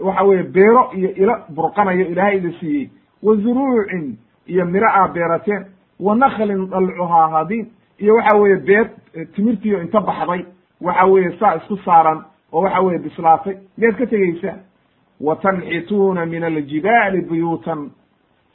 Waxa weeye beero iyo ilo burqanayo ilaahay ida siiyey. Wa zuruucin miro aa beerateen wa naklin dalcuhaa hadiin iyo waxa weeye beer timirtiio inta baxday waxa weeye saa isku saaran oo waxa weeye bislaatay. Miyaad ka tegaysaan. Wa tanxituuna min aljibaali buyuutan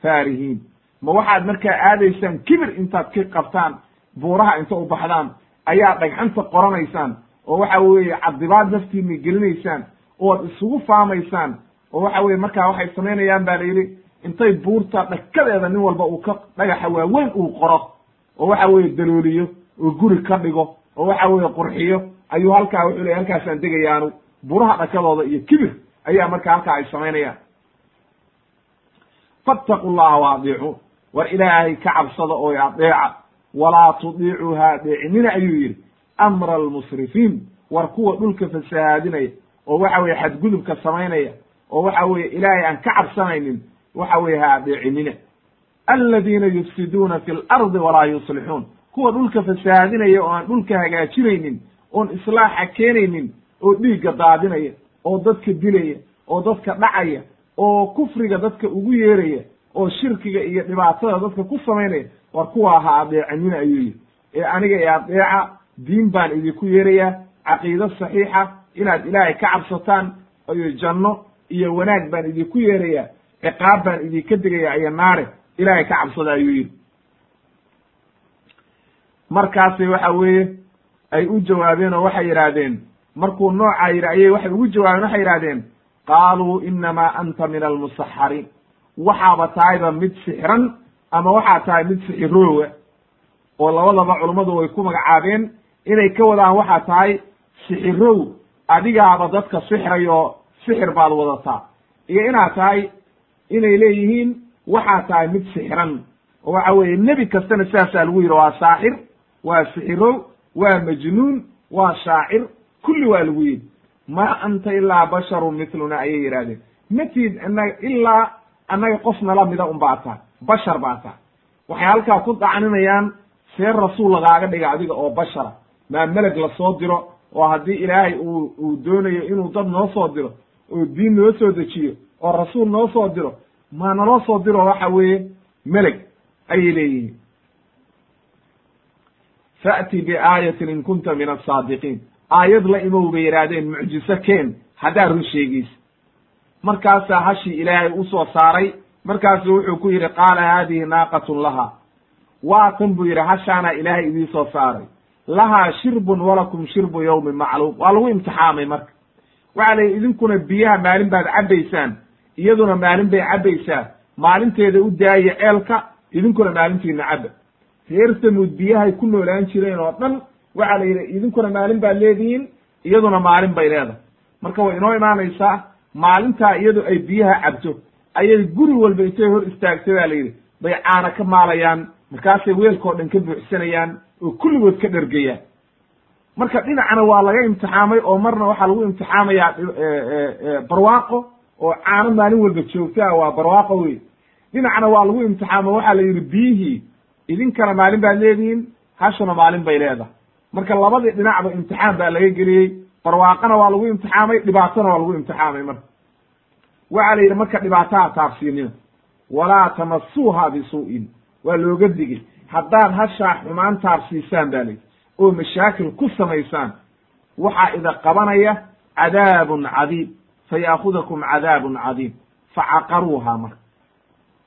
faarihiin. Ma waxaad markaa aadaysaan kibir intaad ka qabtaan buuraha inta u baxdaan ayaa dhagxanta qoranaysaan oo waxa weeye cadibaad naftiina gelinaysaan oad isugu faamaysaan oo waxa weye markaa waxay samaynayaan ba la yidhi intay buurta dhakadeeda nin walba uu ka dhagaxa waaweyn uu qoro oo waxa weeye dalooliyo oo guri ka dhigo oo waxa weeye qurxiyo ayuu halkaa wuxuu ley halkaasaan degayaanu buraha dhakadooda iyo kibir ayaa markaa halkaa ay samaynayaan. Fattaqu llaha wa adiicuun war ilaahay ka cabsada oo adeeca walaa tudiicuu ha adeecinina ayuu yidhi amra almusrifiin war kuwa dhulka fasahaadinaya oo waxa weye xadgudubka samaynaya oo waxa weeye ilaahay aan ka cabsanaynin waxa weye ha adeecinina aladiina yufsiduuna fi lardi walaa yuslixuun. Kuwa dhulka fasahaadinaya oo aan dhulka hagaajinaynin oon islaaxa keenaynin oo dhiigga daadinaya oo dadka dilaya oo dadka dhacaya oo kufriga dadka ugu yeeraya oo shirkiga iyo dhibaatada dadka ku samaynaya war kuwaa ha adeecinina ayuu yidhi. Ee aniga ee adeeca diin baan idinku yeerayaa caqiido saxiixa inaad ilaahay ka cabsataan iyo janno iyo wanaag baan idinku yeerayaa ciqaab baan idinka degaya iyo naare ilaahay ka cabsada ayuu yidhi. Markaasay waxa weeye ay u jawaabeen oo waxay yidhaahdeen markuu noocaa yidhi ayay waxay ugu jawaabeen waxay yidhahdeen qaaluu inamaa anta min almusaxariin waxaaba tahayba mid sixran ama waxaa tahay mid sixiroowa oo labadaba culummadu way ku magacaabeen inay ka wadaan waxaa tahay sixirow adigaaba dadka sixray oo sixir baad wadataa. Iyo inaad tahay inay leeyihiin waxaa tahay mid sixran. Oo waxa weeye nebi kastana sidaasaa lagu yidhi waa saaxir waa sixirow waa majnuun waa shaacir kulli waa lagu yidhi. Ma anta ilaa basharun mithluna ayay yidhahdeen matid inaga ilaa annaga qof nala mida un baa bashar baa tahay. Waxay halkaa ku dacninayaan see rasuul lagaaga dhiga adiga oo bashara maa meleg la soo diro oo haddii ilaahay uu uu doonayo inuu dad noo soo diro oo diin noo soo dejiyo oo rasuul noo soo diro maa naloo soo diro waxa weeye meleg ayay leeyihiin. Fa'ti biaayatin in kunta min asaadiqiin aayad la imow bay yidhaahdeen mucjiso keen haddaad run sheegaysa. Markaasaa hashii ilaahay u soo saaray markaasu wuxuu ku yidhi qaala haadihi naaqatun laha. Waa tan buu yidhi hashaanaa ilaahay idii soo saaray. Lahaa shirbun walakum shirbu yawmin macluum waa lagu imtixaamay marka. Waxaa la yidhi idinkuna biyaha maalin baad cabbaysaan iyaduna maalin bay cabbaysaa. Maalinteeda u daaya ceelka idinkuna maalintiina cabba reer samuud biyahay ku noolaan jireen oo dhan waxaa la yidhi idinkuna maalin baad leedihiin iyaduna maalin bay leedahay. Marka way inoo imaanaysaa maalintaa iyadu ay biyaha cabto. Ayay guri walba intay hor istaagtay baa la yidhi. Bay caana ka maalayaan markaasay weelkao dhan ka buuxsanayaan oo kulligood ka dhergayaan marka dhinacna waa laga imtixaamay oo marna waxaa lagu imtixaamayaa barwaaqo oo caano maalin walba joogtaa waa barwaaqo wey dhinacna waa lagu imtixaamo waxaa la yidhi biyihii idinkana maalin baad leedihiin hashuna maalin bay leedahay. Marka labadii dhinacba imtixaan baa laga geliyey barwaaqana waa lagu imtixaamay dhibaatona waa lagu imtixaamay marka. Waxaa la yidhi marka dhibaataha taabsiinina walaa tamasuuha bisuu'in. Waa looga digay. Haddaad hashaa xumaan taabsiisaan ba layidhi oo mashaakil ku samaysaan waxaa ida qabanaya cadaabun cadiim fayaakudakum cadaabun cadiim facaqaruuha marka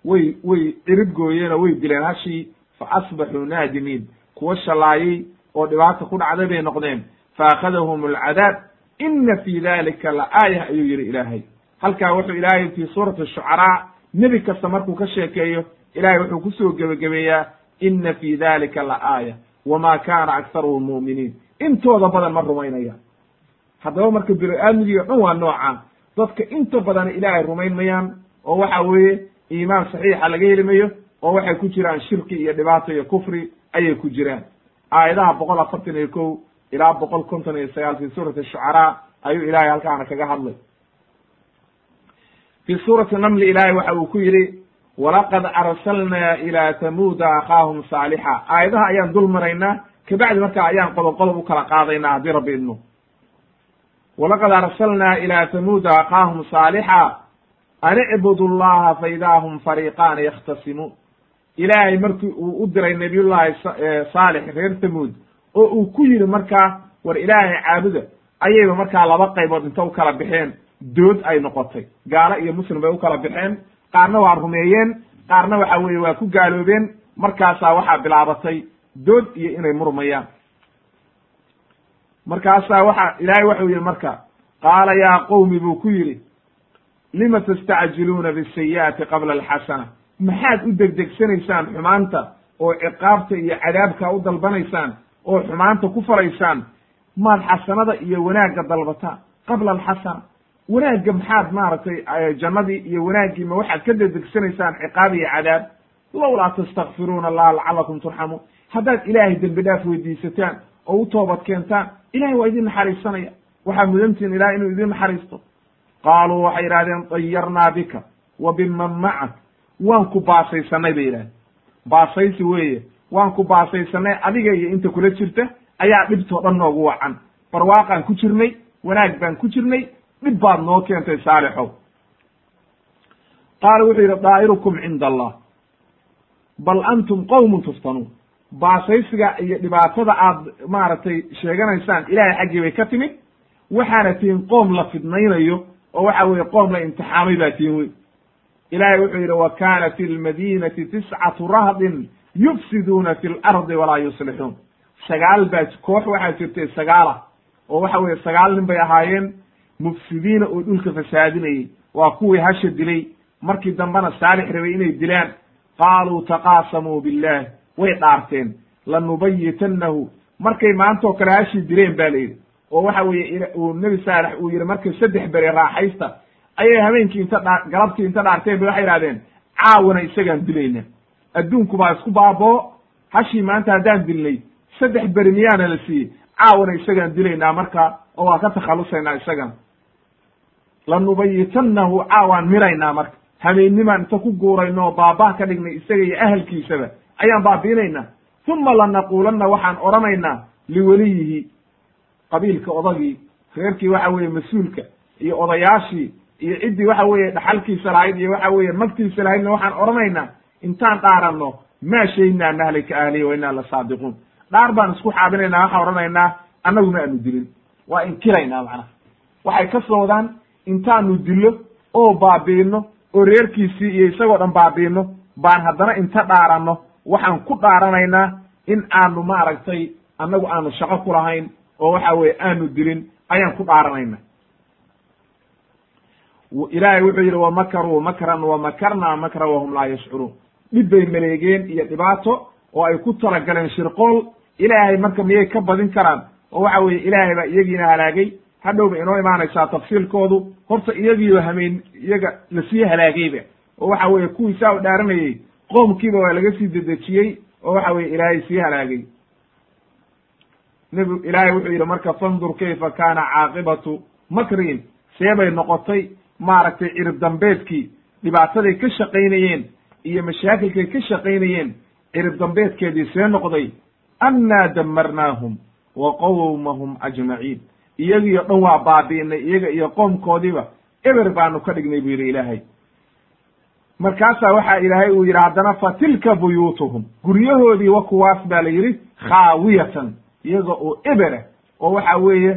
way way cirib gooyeenoo way dileen hashii fa asbaxuu naadimiin kuwa shallaayay oo dhibaata ku dhacday bay noqdeen faakhadahum alcadaab ina fi dalika la aayah ayuu yidhi ilaahay halkaa wuxuu ilaahay fii suurati shucaraa nebi kasta markuu ka sheekeeyo ilahay wuxuu ku soo gebagabeeyaa ina fi dalika la aaya wama kana aktaruhum mu'miniin intooda badan ma rumaynaya haddaba marka bini aadmigii o waa nooca dadka inta badan ilaahay rumayn mayaan oo waxa weeye iimaan saxiixa laga heli mayo oo waxay ku jiraan shirki iyo dhibaato iyo kufri ayay ku jiraan. Aayadaha boqol afartan iyo kow ilaa boqol konton iyo sagaal fi suurati shucaraa ayuu ilahay halkaana kaga hadlay. Fi suurati namli ilaahay waxa uu ku yidhi walaqad arsalnaa ilaa tamuuda akhaahum saalixa. Aayadaha ayaan dul maraynaa kabacdi markaa ayaan qodob qodob u kala qaadaynaa haddii rabbi idmo walaqad arsalnaa ilaa tamuuda akhaahum saalixa an icbudu llaha fa idaa hum fariiqaani yakhtasimuun ilaahay markii uu u diray nabiyullahi saalix reer tamuud oo uu ku yidhi markaa war ilaahay caabuda ayayba markaa laba qaybood inta u kala baxeen dood ay noqotay gaalo iyo muslim bay u kala baxeen qaarna waa rumeeyeen qaarna waxa weeye waa ku gaaloobeen markaasaa waxaa bilaabatay dood iyo inay murmayaan markaasaa waxa ilaahay waxau yihi marka qaala yaa qowmi buu ku yidhi lima tastacjiluuna bisayi'ati qabla alxasana? Maxaad u degdegsanaysaan xumaanta oo ciqaabta iyo cadaabka u dalbanaysaan oo xumaanta ku falaysaan? Maad xasanada iyo wanaagga dalbataan qabla alxasana. Wanaagga maxaad maaragtay jannadii iyo wanaaggii ma waxaad ka dedegsanaysaan ciqaab iyo cadaab? Lowlaa tastakfiruuna allaha lacalakum turxamuun. Haddaad ilaahay dembi dhaaf weydiisataan oo u toobad keentaan ilahay waa idin naxariisanaya. Waxaa mudantihin ilahay inuu idin naxariisto. Qaaluu waxay yidhahdeen dayarnaa bika wa biman macak waan ku baasaysanay bay yidhahdeen. Baasaysi weeye waan ku baasaysanay adiga iyo inta kula jirta ayaa dhibtoo dhan noogu wacan. Barwaaqaan ku jirnay wanaag baan ku jirnay dhib baad noo keentay saalixow qaala wuxuu yidhi daa'irukum cinda allah. Bal antum qowmun tuftanuun baasaysiga iyo dhibaatada aad maaragtay sheeganaysaan ilahay xaggii bay ka timid waxaana tihin qoom la fidnaynayo oo waxa weeye qoom la imtixaamay baa tihin wey ilahay wuxuu yidhi wa kana fi lmadinati tiscatu rahdin yufsiduuna fi lardi walaa yuslixuun. Sagaal baa koox waxaa jirtay sagaala oo waxa weeye sagaal nin bay ahaayeen mufsidiina oo dhulka fasaadinayey waa kuwii hasha dilay. Markii dambena saalix rabay inay dilaan qaaluu taqaasamuu billah way dhaarteen lanubayitannahu markay maantoo kale hashii dileen ba la yidhi. Oo waxa weeye uu nebi saalex uu yihi markay saddex beri raaxaysta ayay habeenkii inta dha galabtii inta dhaarteen ba waxay idhahdeen caawana isagaan dilayna. Adduunku baa isku baaboo hashii maanta haddaan dilnay saddex beri miyaana la siiyey. Caawana isagaan dilaynaa marka oo waan ka takhalusaynaa isagana lanubayitannahu caawaan miraynaa marka. Habeenimaan inta ku guurayno oo baabah ka dhignay isaga iyo ahalkiisaba ayaan baabiinaynaa uma lanaquulanna waxaan odhanaynaa liweliyihi qabiilka odagii reerkii waxa weeye mas'uulka iyo odayaashii iyo ciddii waxa weeye dhaxalkiisa lahayd iyo waxa weeye magtiisa lahaydna waxaan odhanaynaa intaan dhaaranno maa shaynaa nahlika ahlihi wa inaa la saadiquun. Dhaar baan isku xaabinaynaa waxaan odhanaynaa annaguma aanu dilin. Waa inkiraynaa macnaha. Waxay ka soodaan intaanu dillo oo baabi'ino oo reerkiisii iyo isagoo dhan baabi'ino baan haddana inta dhaaranno waxaan ku dhaaranaynaa in aanu maaragtay annagu aanu shaqo ku lahayn oo waxa weeye aanu dilin ayaan ku dhaaranayna ilaahay wuxuu yidhi wamakaruu makran wamakarnaa makran wahum laa yashcuruun. Dhib bay maleegeen iyo dhibaato oo ay ku talagaleen shirqool. Ilaahay marka miyay ka badin karaan? Oo waxa weeye ilaahay baa iyagiina halaagay. Hadhow bay inoo imaanaysaa tafsiilkoodu. Horta iyagiiba hameen iyaga la sii halaagayba. Oo waxa weeye kuwii saa u dhaaranayey qoomkiiba waa laga sii dedejiyey oo waxa weye ilaahay sii halaagay. Nebi ilaahay wuxuu yidhi marka fandur kayfa kaana caaqibatu makriin? See bay noqotay maaragtay cirib dambeedkii dhibaataday ka shaqaynayeen iyo mashaakilkay ka shaqaynayeen cirib dambeedkeedii see noqday annaa damarnaahum wa qowmahum ajmaciin. Iyagiio dhan waa baabi'inay iyaga iyo qoomkoodiiba eber baanu ka dhignay buu yidhi ilaahay markaasaa waxaa ilaahay uu yidhi haddana fa tilka buyuutuhum. Guryahoodii wa kuwaas baa la yidhi khaawiyatan iyaga oo ebera oo waxa weeye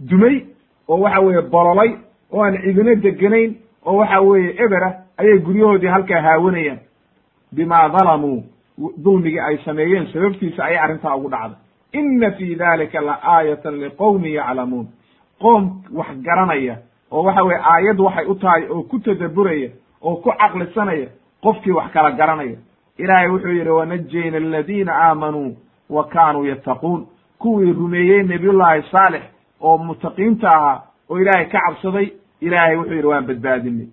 dumay oo waxa weeye bololay oo aan cidino deganayn oo waxa weeye ebera ayay guryahoodii halkaa haawanayaan. Bima dalamuu dulmigii ay sameeyeen sababtiisa ayay arrintaa ugu dhacday. Ina fi dalika la aayatan liqowmin yaclamuun. Qoom wax garanaya oo waxa weye aayad waxay u tahay oo ku tadaburaya oo ku caqlisanaya qofkii wax kala garanaya. Ilaahay wuxuu yidhi wanajayna aladiina aamanuu wa kaanuu yattaquun. Kuwii rumeeyey nebiyullaahi saalix oo mutaqiinta ahaa oo ilaahay ka cabsaday ilaahay wuxuu yidhi waan badbaadinay.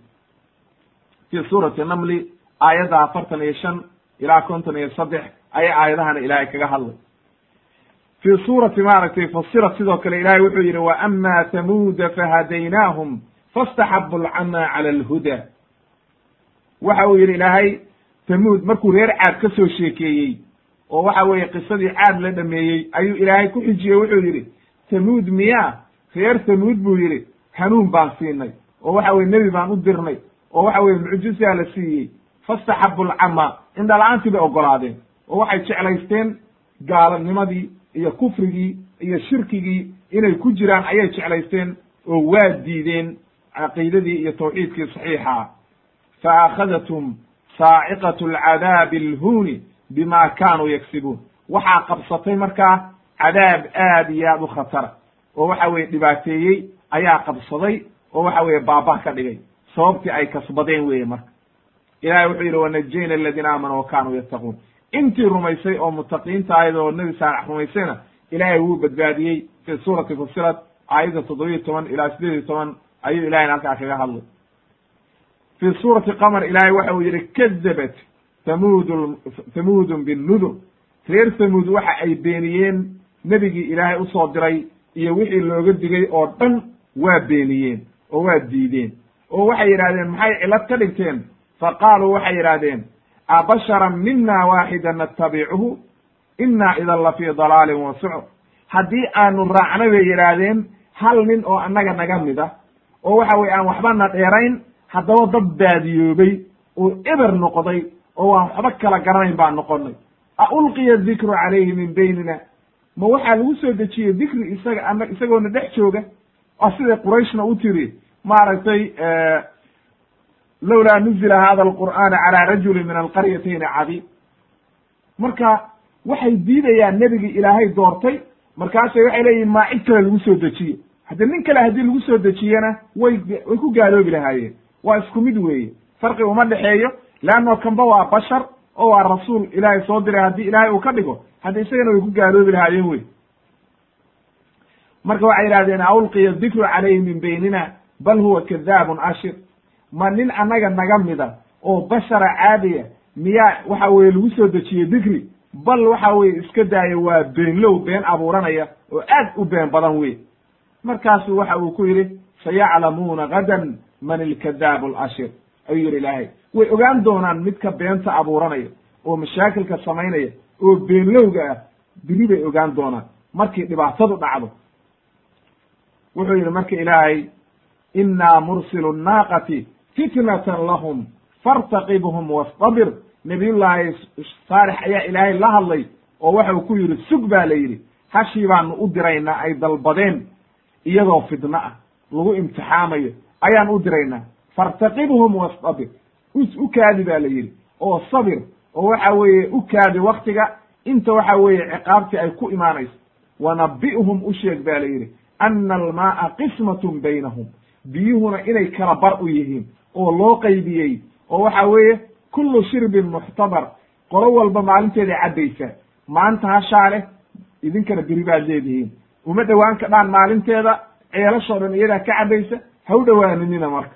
Fii suurati namli aayadda afartan iyo shan ilaa konton iyo saddex ayay aayadahana ilaahay kaga hadlay. Fii suurati maaragtay fasirat sidoo kale ilahay wuxuu yidhi wa ama tamuuda fahadaynaahum fastaxabu alcama cala alhuda waxa uu yidhi ilaahay tamuud markuu reer caad ka soo sheekeeyey oo waxa weeye qisadii caad la dhameeyey ayuu ilaahay ku xijiyey. Wuxuu yidhi tamuud miyaa reer tamuud buu yidhi hanuun baan siinay oo waxa weye nebi baan u dirnay oo waxa weye mucjisaa la siiyey. Fastaxabu alcama indhala-aantii bay ogolaadeen oo waxay jeclaysteen gaalanimadii iyo kufrigii iyo shirkigii inay ku jiraan ayay jeclaysteen oo waa diideen caqiidadii iyo tawxiidkii saxiixa fa akhadathum saaciqatu alcadaabi alhuuni bima kaanuu yagsibuun waxaa qabsatay markaa cadaab aad iyo aad u khatara oo waxa weye dhibaateeyey ayaa qabsaday oo waxa weeye baabah ka dhigay sababtii ay kasbadeen weeye marka ilahay wuxuu yidhi wanajayna aladiina aamanuu wa kaanuu yattaquun intii rumaysay oo mutaqiinta ahayd oo nebi saalex rumaysayna ilaahay wuu badbaadiyey fi suurati fusilat aayadda toddobiyo toban ilaa sideed iyo toban ayuu ilahayna halkaa kaga hadlay fi suurati qamar ilaahay waxa uu yidhi kadabat thamud thamuudun binnudur reer thamuud waxa ay beeniyeen nebigii ilaahay u soo diray iyo wixii looga digay oo dhan waa beeniyeen oo waa diideen oo waxay yidhahdeen maxay cilad ka dhigteen fa qaaluu waxay yidhahdeen abasharan mina waaxida natabicuhu inaa idan la fii dalaalin wa sucr haddii aanu raacna bay yidhaahdeen hal nin oo annaga naga mid ah oo waxa weye aan waxbana dheerayn haddaba dad baadiyoobay oo eber noqday oo waan waxba kala garanayn baan noqonay a ulqiya dikru calayhi min baynina. Ma waxaa lagu soo dejiyey dikri isaga ana isagoona dhex jooga? A siday qurayshna u tiri maaragtay lowlaa nuzila hada alqur'aana calaa rajuli min alqaryatayni cadiim marka waxay diidayaan nebigii ilaahay doortay markaasay waxay leeyihiin maa cid kale lagu soo dejiye haddi nin kale haddii lagu soo dejiyena way way ku gaaloobi lahaayeen waa isku mid weeye farqi uma dhexeeyo leanno kanba waa bashar oo waa rasuul ilaahay soo diray haddii ilaahay uu ka dhigo haddi isagana way ku gaaloobi lahaayeen wey marka waxay yidhahdeen aulqiya dikru calayhi min baynina bal huwa kadaabun ashir ma nin annaga naga mida oo bashara caadiya miyaa waxa weye lagu soo dejiyey dikri bal waxa weye iska daaya waa beenlow been abuuranaya oo aad u been badan wey markaasu waxa uu ku yidhi sayaclamuuna gadan man ilkadaabu alashir. Ayuu yidhi ilaahay way ogaan doonaan midka beenta abuuranaya oo mashaakilka samaynaya oo beenlowga ah. Biri bay ogaan doonaan. Markii dhibaatadu dhacdo wuxuu yidhi marka ilaahay innaa mursilu nnaaqati fitnatan lahum fartaqibhum wastabir. Nabiyullaahi saalix ayaa ilaahay la hadlay oo waxa uu ku yidhi sug baa la yidhi hashii baanu u diraynaa ay dalbadeen iyadoo fidno ah lagu imtixaamayo ayaan u diraynaa. Fartaqibhum wastabir u kaadi baa la yidhi. Oo sabir oo waxa weeye u kaadi waktiga inta waxa weeye ciqaabtii ay ku imaanayso. Wanabi'hum u sheeg baa la yidhi ana almaaa qismatun baynahum. Biyuhuna inay kala bar u yihiin oo loo qaybiyey oo waxa weeye kullu shirbin muxtabar. Qolo walba maalinteeday cadbaysaa maanta hashaa leh idinkana beri baad leedihiin. Uma dhowaan kadhaan maalinteeda ceelashoo dhan iyadaa ka cadbaysa ha u dhowaaninina marka.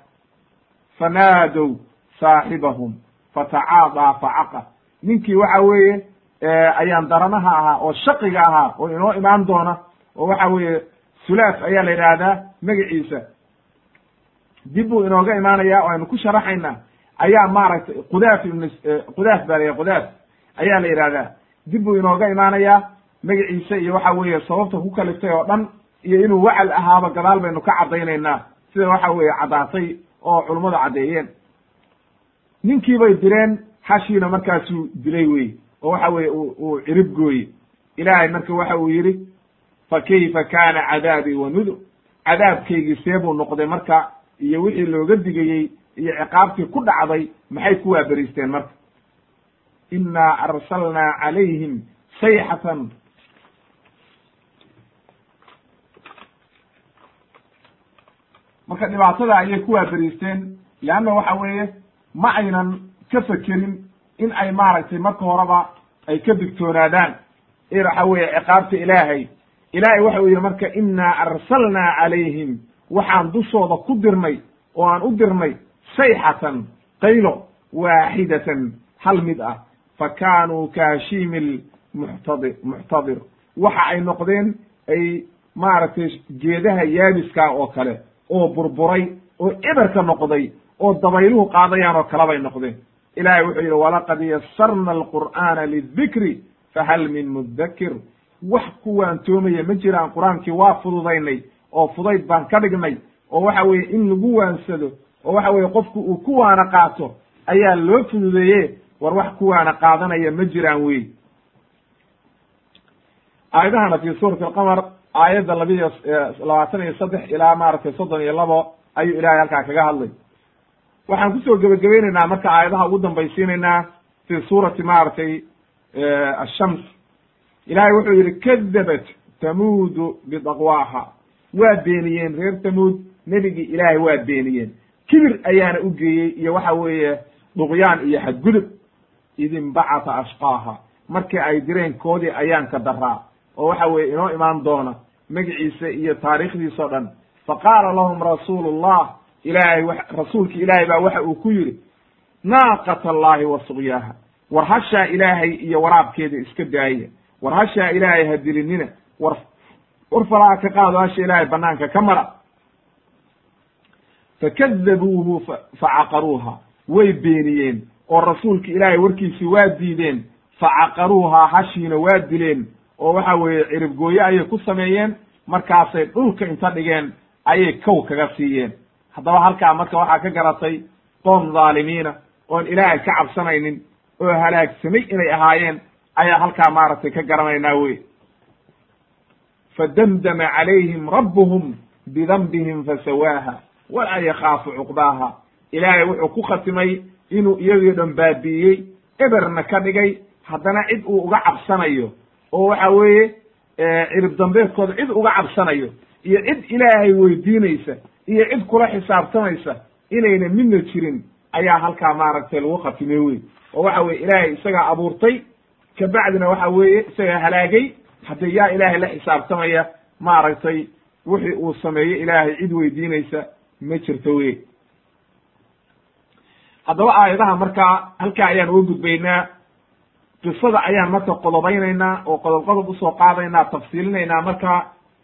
Fanaadow saaxibahum fatacaadaa facaqa. Ninkii waxa weeye ayaan daranaha ahaa oo shaqiga ahaa oo inoo imaan doona oo waxa weeye sulaaf ayaa la yidhaahdaa magaciisa. Dib buu inooga imaanaya o aynu ku sharaxaynaa. Ayaa maaragtay qudaaf ibn qudaaf baa la qudaaf. Ayaa la yidhahdaa dib buu inooga imaanayaa magaciisa iyo waxa weeye sababta ku kaliftay oo dhan iyo inuu wacal ahaaba gadaal baynu ka caddaynaynaa sida waxa weeye caddaatay oo culummadu caddeeyeen. Ninkii bay direen hashiina markaasuu dilay wey oo waxa weeye uu cirib gooye ilaahay marka waxa uu yidhi fa kayfa kaana cadaabii wa nudur cadaabkaygii see buu noqday marka iyo wixii looga digayey iyo ciqaabtii ku dhacday maxay ku waaberiisteen marka? Innaa arsalnaa calayhim sayxatan marka dhibaatada ayay ku waaberiisteen leanna waxa weeye ma aynan ka fekerin in ay maaragtay marka horeba ay ka digtoonaadaan. Ee waxa weeye ciqaabta ilaahay. Ilaahay waxa uu yidhi marka innaa arsalnaa calayhim. Waxaan dushooda ku dirnay oo aan u dirnay sayxatan qaylo waaxidatan hal mid ah. Fa kaanuu kaashiimi lmuxtadi muxtadir. Waxa ay noqdeen ay maaragtay geedaha yaabiska oo kale oo burburay oo eberka noqday oo dabayluhu qaadayaan oo kale bay noqdeen. Ilahay wuxuu yidhi walaqad yasarna alqur'aana lidikri fahal min mudakir wax ku waantoomaya ma jiraan qur'aankii waa fududaynay oo fudayd baan ka dhignay oo waxa weeye in lagu waansado oo waxa weeye qofku uu ku waana qaato ayaa loo fududeeye war wax ku waana qaadanaya ma jiraan wey aayadahana fi suurati alqamar aayadda labiiyo labaatan iyo saddex ilaa maaragtay soddon iyo labo ayuu ilahay halkaa kaga hadlay. Waxaan ku soo gebagabaynaynaa marka aayadaha ugu dambaysiinaynaa fi suurati maaragtay ashams ilahay wuxuu yidhi kadabat tamuudu bidaqwaaha. Waa beeniyeen reer tamuud nebigii ilaahay waa beeniyeen. Kibir ayaana u geeyey iyo waxa weeye duqyaan iyo xadgudub. Id inbacata ashqaaha. Markii ay direen koodii ayaanka daraa oo waxa weeye inoo imaan doona magiciisa iyo taariikhdiisa o dhan faqaala lahum rasuulu llah ilaahay rasuulki ilaahay baa waxa uu ku yidhi naaqat allahi wa suqyaaha. War hashaa ilaahay iyo waraabkeeda iska daaya war hashaa ilaahay ha dilinina. War war faraha ka qaado hasha ilaahay banaanka ka mara. Fakadabuuhu facaqaruuha way beeniyeen oo rasuulka ilaahay warkiisii waa diideen. Facaqaruuha hashiina waa dileen oo waxa weeye ciribgooye ayay ku sameeyeen markaasay dhulka inta dhigeen ayay kow kaga siiyeen. Haddaba halkaa marka waxaa ka garatay qoom dhaalimiina oon ilaahay ka cabsanaynin oo halaagsamay inay ahaayeen ayaa halkaa maaragtay ka garanaynaa wey fadamdama calayhim rabbuhum bidanbihim fasawaaha walaa yakhaafu cuqbaaha. Ilaahay wuxuu ku khatimay inuu iyagii dhan baabi'iyey eberna ka dhigay haddana cid uu uga cabsanayo oo waxa weeye cirib dambeedkooda cid uga cabsanayo iyo cid ilaahay weydiinaysa iyo cid kula xisaabtamaysa inayna midna jirin ayaa halkaa maaragtay lagu khatimay wey oo waxa weye ilaahay isagaa abuurtay kabacdina waxa weeye isagaa halaagay haddii yaa ilaahay la xisaabtamaya maaragtay wixii uu sameeyo ilaahay cid weydiinaysa ma jirto wey haddaba aayadaha markaa halkaa ayaan uga gudbaynaa qisada ayaan marka qodobaynaynaa oo qodob qodob u soo qaadaynaa tafsiilinaynaa marka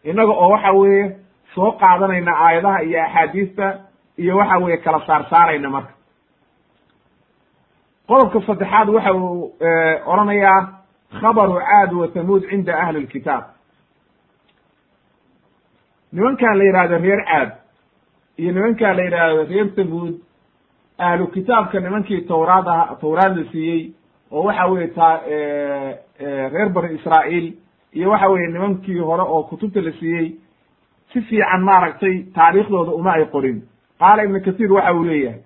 innaga oo waxa weeye soo qaadanayna aayadaha iyo axaadiista iyo waxa weeye kala saar saarayna marka. Qodobka saddexaad waxa uu odhanayaa khabaru caad wa tamuud cinda ahli lkitaab nimankan la yidhahdo reer caad iyo nimankan la yidhaahdo reer tamuud ahlu kitaabka nimankii tawraad aha tawraad la siiyey oo waxa weye ta reer bani israa'iil iyo waxa weye nimankii hore oo kutubta la siiyey si fiican maaragtay taariikhdooda uma ay qorin. Qaala ibnu kasiir waxa uu leeyahay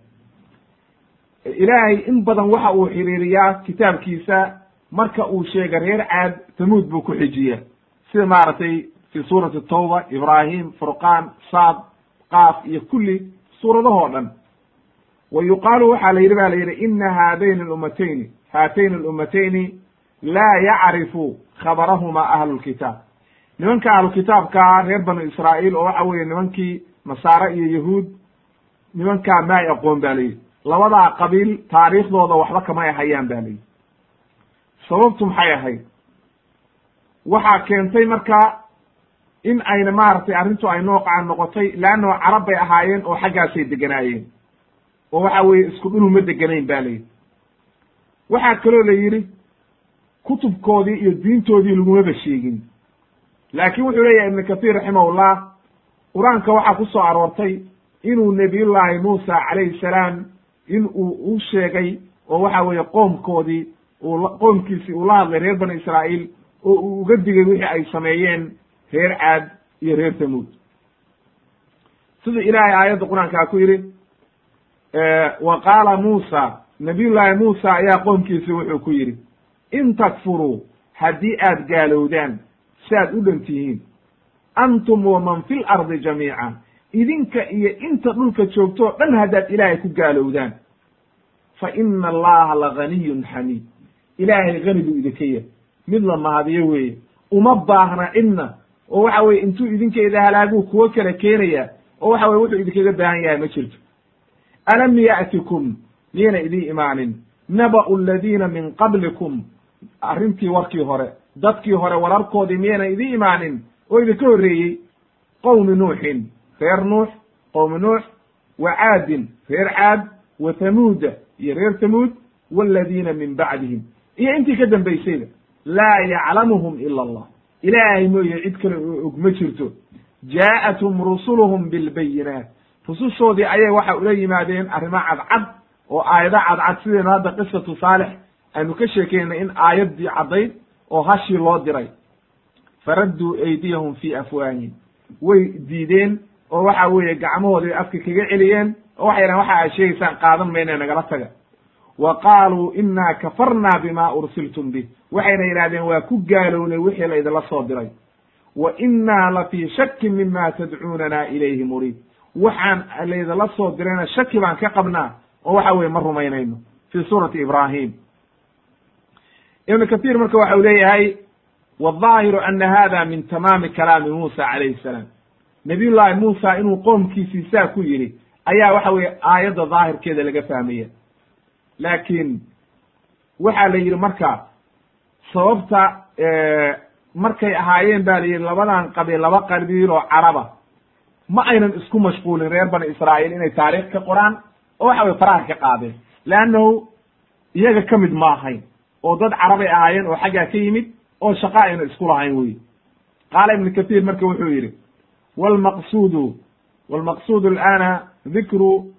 ilaahay in badan waxa uu xiriiriyaa kitaabkiisa marka uu sheega reer caad tamuud buu ku xijiya sida maaragtay fi suurati tawba ibraahim furqaan saad qaaf iyo kulli suuradahoo dhan wa yuqaalu waxaa la yidhi ba la yidhi ina haadayni alumatayni haatayni alumatayni laa yacrifu khabarahuma ahlu lkitaab nimanka ahlu kitaabkaa reer banu israa'iil oo waxa weeye nimankii nasaare iyo yahuud nimankaa ma ay aqoon ba layidhi labadaa qabiil taariikhdooda waxba kama ay hayaan ba layidhi sababtu maxay ahayd waxaa keentay marka in ayna maaragtay arrintu ay nooqaan noqotay leanno carab bay ahaayeen oo xaggaasay deganaayeen oo waxa weeye isku dhul uma deganayn ba layidhi waxaa kaloo la yidhi kutubkoodii iyo diintoodii lagumaba sheegin. Laakiin wuxuu leeyahay ibnu kahiir raximahullah qur'aanka waxaa ku soo aroortay inuu nebiyullaahi muusa calayhi salaam in uu u sheegay oo waxa weeye qoomkoodii uu qoomkiisii uu la hadlay reer bani israa'iil oo uu uga digay wixii ay sameeyeen reer caad iyo reer tamuud sida ilaahay aayadda qur'aankaa ku yidhi wa qaala muusa nabiyullaahi muusa ayaa qoomkiisi wuxuu ku yidhi in takfuruu haddii aad gaalowdaan si aad u dhan tihiin. Antum waman fi lardi jamiica idinka iyo inta dhulka joogto o dhan haddaad ilaahay ku gaalowdaan. Fa ina allaha laganiyun xamiid ilaahay hani buu idinka yahay mid la mahadiyo weeye uma baahna cidna oo waxa weye intuu idinkeeda halaaguu kuwo kale keenaya oo waxa weye wuxuu idinkaga baahan yahay ma jirto alam ya'tikum miyayna idin imaanin naba'u aladiina min qablikum arrintii warkii hore dadkii hore wararkoodii miyayna idin imaanin oo idinka horreeyey qowmi nuuxin reer nuux qowmi nuux wa caadin reer caad wa thamuuda iyo reer thamuud waladiina min bacdihim iyo intii ka dambaysayba laa yaclamuhum ila allah ilaahay mooye cid kale oo og ma jirto jaa'athum rusuluhum bilbayinaat rusushoodii ayay waxa ula yimaadeen arrimo cadcad oo aayado cadcad sidaynu hadda qisatu saalix aynu ka sheekeynay in aayaddii caddayd oo hashii loo diray. Faradduu aydiyahum fii afwaahihim. Way diideen oo waxa weeye gacmahoodii afka kaga celiyeen oo waxay dhahen waxa aad sheegaysaan qaadan mayne nagala taga. Wa qaaluu inaa kafarna bima ursiltum bih waxayna yidhahdeen waa ku gaalownay wixii laydinla soo diray. Wa innaa la fii shakin mima tadcuunana ilayhi muriid waxaan laydinla soo dirayna shaki baan ka qabnaa oo waxa weye ma rumaynayno fi suurati ibrahim ibnu kathiir marka waxa u leeyahay waldaahiru ana hada min tamaami kalaami muusa calayhi salaam. Nabiy llahi muusa inuu qoomkiisii saa ku yidhi ayaa waxa weye aayadda daahirkeeda laga fahmaya laakiin waxaa la yidhi marka sababta markay ahaayeen ba la yidhi labadan qabiil laba qabiil oo caraba ma aynan isku mashquulin reer bani israa'iil inay taarikh ka qoraan oo waxa weye faraha ka qaadeen. Leannahu iyaga ka mid ma ahayn oo dad carabay ahaayeen oo xaggaa ka yimid oo shaqa ayna isku lahayn wey qaala ibnu kathiir marka wuxuu yidhi wlmaqsuudu wlmaqsuudu alana dikru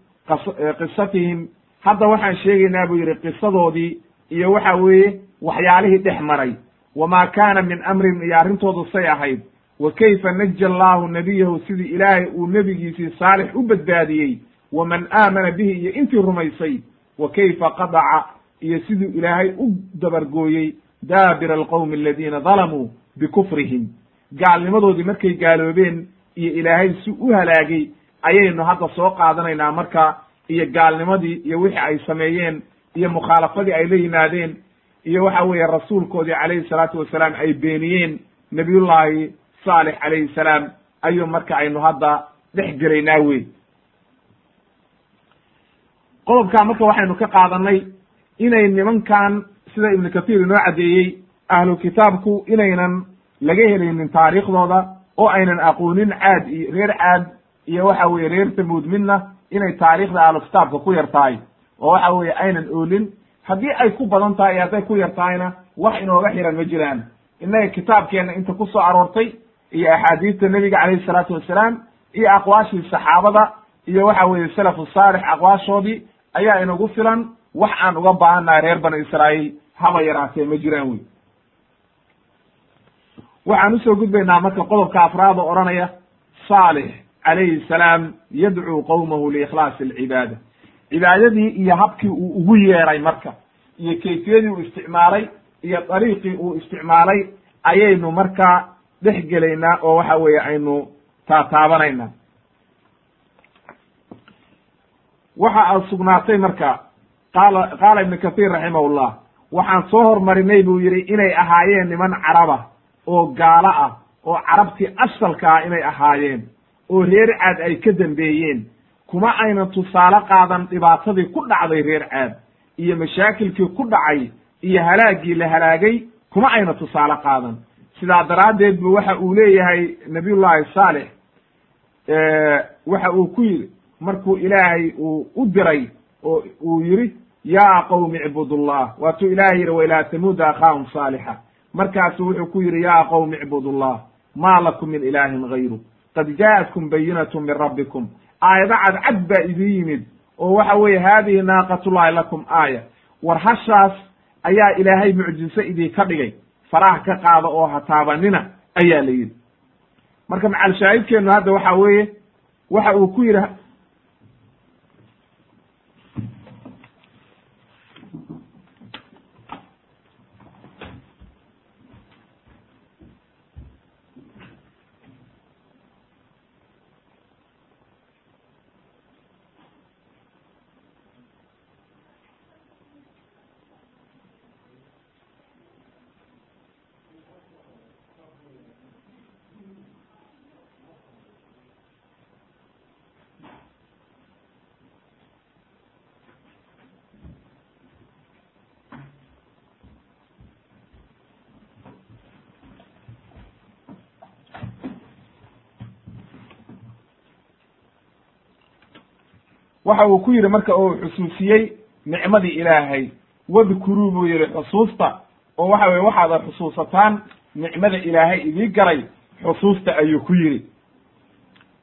qisatihim hadda waxaan sheegaynaa buu yidhi qisadoodii iyo waxa weeye waxyaalihii dhex maray. Wamaa kaana min amrin iyo arrintoodu say ahayd wa kayfa naja allaahu nebiyahu sidii ilaahay uu nebigiisii saalix u badbaadiyey waman aamana bihi iyo intii rumaysay wa kayfa qadaca iyo siduu ilaahay u dabargooyey daabira alqowmi aladiina dalamuu bikufrihim. Gaalnimadoodii markay gaaloobeen iyo ilaahay si u halaagay ayaynu hadda soo qaadanaynaa marka iyo gaalnimadii iyo wixii ay sameeyeen iyo mukhaalafadii ay la yimaadeen iyo waxa weeye rasuulkoodii calayhi salaatu wasalaam ay beeniyeen nabiyullaahi saalix calayhi salaam ayuu marka aynu hadda dhex gelaynaa wey qodobkaa marka waxaynu ka qaadanay inay nimankan sida ibnu kathiir inoo caddeeyey ahlu kitaabku inaynan laga helaynin taariikhdooda oo aynan aqoonin caad iyo reer caad iyo waxa weye reer tamuud midna inay taariikhda ahlu kitaabka ku yar tahay. Oo waxa weeye aynan oolin. Haddii ay ku badan tahay iyo hadday ku yar tahayna wax inooga xiran ma jiraan. Innaga kitaabkeenna inta ku soo aroortay iyo axaadiista nebiga calayhi salaatu wassalaam iyo aqwaashii saxaabada iyo waxa weeye salafu saalix aqwaashoodii ayaa inagu filan wax aan uga baahannahay reer bani israa'iil haba yaraatee ma jiraan wey. Waxaan u soo gudbaynaa marka qodobka afraad oo odhanaya saalix calayhi salaam yadcuu qowmahu liikhlaasi alcibaada. Cibaadadii iyo habkii uu ugu yeeray marka iyo kayfiyadii uu isticmaalay iyo dariiqii uu isticmaalay ayaynu markaa dhex gelaynaa oo waxa weeye aynu taataabanaynaa waxa aad sugnaatay marka qaala qaala ibnu kathiir raximahullah waxaan soo hormarinay buu yidhi inay ahaayeen niman caraba oo gaalo ah oo carabtii asalka ah inay ahaayeen oo reer caad ay ka dambeeyeen. Kuma aynan tusaale qaadan dhibaatadii ku dhacday reer caad iyo mashaakilkii ku dhacay iyo halaaggii la halaagay. Kuma ayna tusaale qaadan sidaa daraaddeed bu waxa uu leeyahay nabiyullaahi saalix waxa uu ku yidhi markuu ilaahay uu u diray oo uu yidhi yaa qowmi icbudullah waatuu ilahay yidhi wa ilaa tamuuda akhaahum saalixa. Markaasu wuxuu ku yidhi yaa qowmi icbudullah maa lakum min ilaahin gayru qad jaa'atkum bayinatu min rabbikum. Aayado cadcad baa idin yimid oo waxa weeye haadihi naaqatullahi lakum aaya. War hashaas ayaa ilaahay mucjiso idinka dhigay faraha ka qaada oo ha taabanina ayaa la yidhi. Marka macal shaahidkeennu hadda waxa weeye waxa uu ku yidhi waxa uu ku yidhi marka uu xusuusiyey nicmadii ilaahay wadkuruu buu yidhi xusuusta oo waxa weye waxaad xusuusataan nicmada ilaahay idii galay xusuusta ayuu ku yidhi.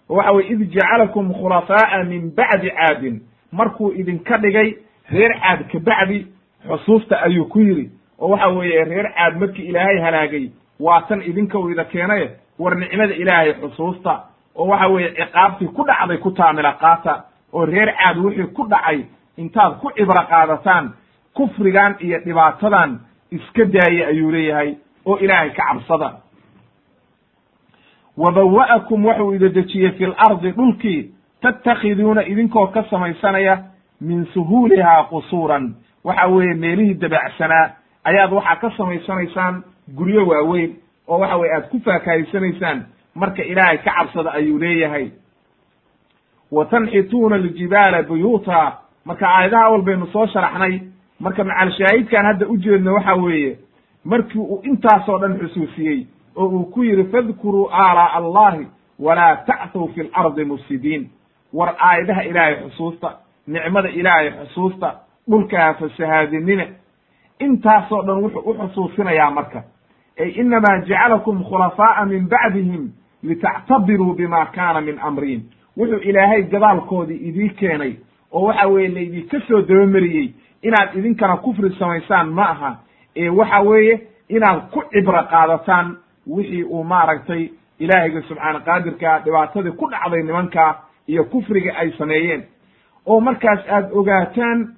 Waxa weye id jacalakum khulafaa'a min bacdi caadin. Markuu idinka dhigay reer caad ka bacdi xusuusta ayuu ku yidhi. Oo waxa weeye reer caad markii ilaahay halaagay waa tan idinka uu ida keenaye war nicmada ilaahay xusuusta. Oo waxa weeye ciqaabtii ku dhacday ku taamila qaata oo reer caad wixii ku dhacay intaad ku cibro qaadataan kufrigan iyo dhibaatadan iska daaya ayuu leeyahay oo ilaahay ka cabsada. Wabawa'akum waxuu ida dejiyey fi lardi dhulkii tattakhiduuna idinkoo ka samaysanaya min suhuulihaa qusuuran. Waxa weeye meelihii dabacsanaa ayaad waxaa ka samaysanaysaan guryo waaweyn oo waxa weye aad ku faakahaysanaysaan marka ilaahay ka cabsada ayuu leeyahay wa tanxituuna aljibaala buyuuta marka aayadaha awal baynu soo sharaxnay marka macalshaahidkan hadda ujeedno waxa weeye markii uu intaasoo dhan xusuusiyey oo uu ku yidhi fadkuruu aalaa allahi walaa tacthow fi lardi mufsidiin war aayadaha ilaahay xusuusta nicmada ilaahay xusuusta dhulka ha fasahaadinina intaasoo dhan wuxuu u xusuusinayaa marka ay inamaa jacalakum khulafaa'a min bacdihim litactabiruu bima kaana min amrihim wuxuu ilaahay gadaalkoodii idii keenay oo waxa weeye laydinka soo dabamariyey inaad idinkana kufri samaysaan ma aha ee waxa weeye inaad ku cibro qaadataan wixii uu maaragtay ilaahayga subxaana qaadirkaa dhibaatadii ku dhacday nimankaa iyo kufriga ay sameeyeen. Oo markaas aad ogaataan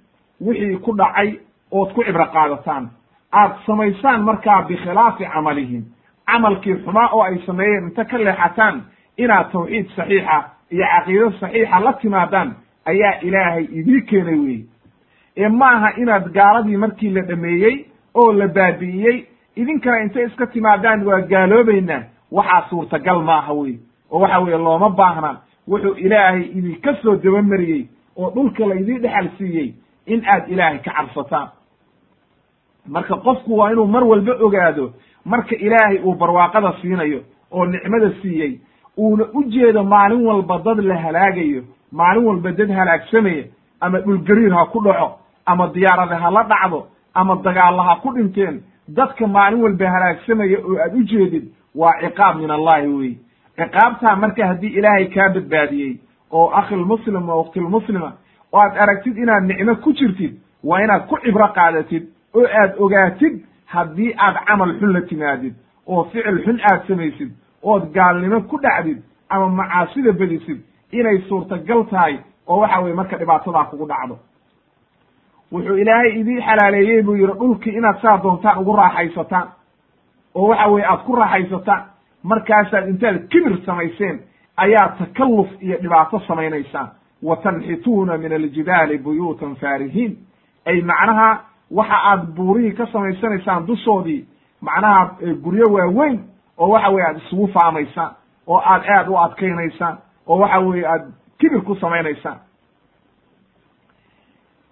wixii ku dhacay ood ku cibro qaadataan. Aad samaysaan markaa bikhilaafi camalihim. Camalkii xumaa oo ay sameeyeen inta ka leexataan inaad tawxiid saxiixa iyo caqiido saxiixa la timaadaan ayaa ilaahay idii keenay weeye ee maaha inaad gaaladii markii la dhameeyey oo la baabi'iyey idinkana intay iska timaadaan waa gaaloobaynaa waxaa suurtagal maaha wey oo waxa weeye looma baahna wuxuu ilaahay idinka soo dabamariyey oo dhulka laydii dhexal siiyey in aad ilaahay ka cabsataan. Marka qofku waa inuu mar walba ogaado marka ilaahay uu barwaaqada siinayo oo nicmada siiyey uuna u jeedo maalin walba dad la halaagayo maalin walba dad halaagsamaya ama dhulgariir ha ku dhaco ama diyaarada ha la dhacdo ama dagaalla ha ku dhinteen dadka maalin walba halaagsamaya oo aad u jeedid waa ciqaab min allahi wey ciqaabtaa marka haddii ilaahay kaa badbaadiyey oo akhilmuslim oo ukhtilmuslima oo aad aragtid inaad nicmo ku jirtid waa inaad ku cibro qaadatid oo aad ogaatid haddii aad camal xun la timaadid oo ficil xun aad samaysid ood gaalnimo ku dhacdid ama macaasida bedisid inay suurtagal tahay oo waxa weye marka dhibaatadaa kugu dhacdo. Wuxuu ilaahay idii xalaaleeyey buu yidhi dhulkii inaad saa doontaan ugu raaxaysataan oo waxa weye aad ku raaxaysataan markaasaad intaad kibir samayseen ayaad takalluf iyo dhibaato samaynaysaan. Wa tanxituuna min aljibaali buyuutan faarihiin. Ay macnaha waxa aad buurihii ka samaysanaysaan dushoodii macnaha guryo waaweyn oo waxa weye aad isugu faamaysaan oo aad aad u adkaynaysaan oo waxa weye aad kibir ku samaynaysaan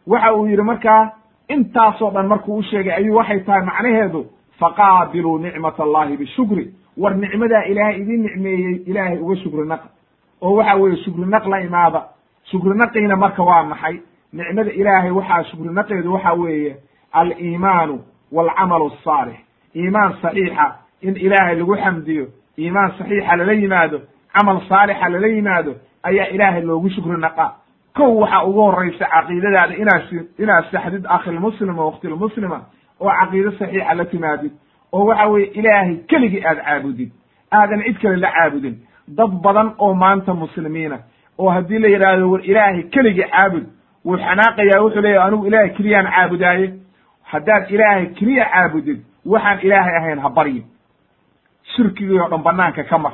waxa uu yidhi markaa intaasoo dhan markuu u sheegay ayuu waxay tahay macnaheedu faqaabiluu nicmat allahi bishukri. War nicmadaa ilaahay idin nicmeeyey ilaahay uga shukri naq. Oo waxa weeye shukri naq la imaada. Shukri naqiina marka waa maxay? Nicmada ilaahay waxaa shukri naqeedu waxa weeye aliimaanu walcamalu asaalix iimaan saxiixa in ilaahay lagu xamdiyo iimaan saxiixa lala yimaado camal saalixa lala yimaado ayaa ilaahay loogu shukri naqaa kow waxaa ugu horraysa caqiidadaada inaad inaad saxdid akhilmuslima wakhtilmuslima oo caqiido saxiixa la timaadid oo waxa weeye ilaahay keligii aad caabudid aadan cid kale la caabudin. Dad badan oo maanta muslimiina oo haddii la yidhaahdo war ilaahay keligii caabud wuu xanaaqayaa wuxuu leeyahy anigu ilaahay keliyaan caabudaaye. Haddaad ilaahay keliya caabudid waxaan ilaahay ahayn ha baryin shirkigii oo dhan banaanka ka mar.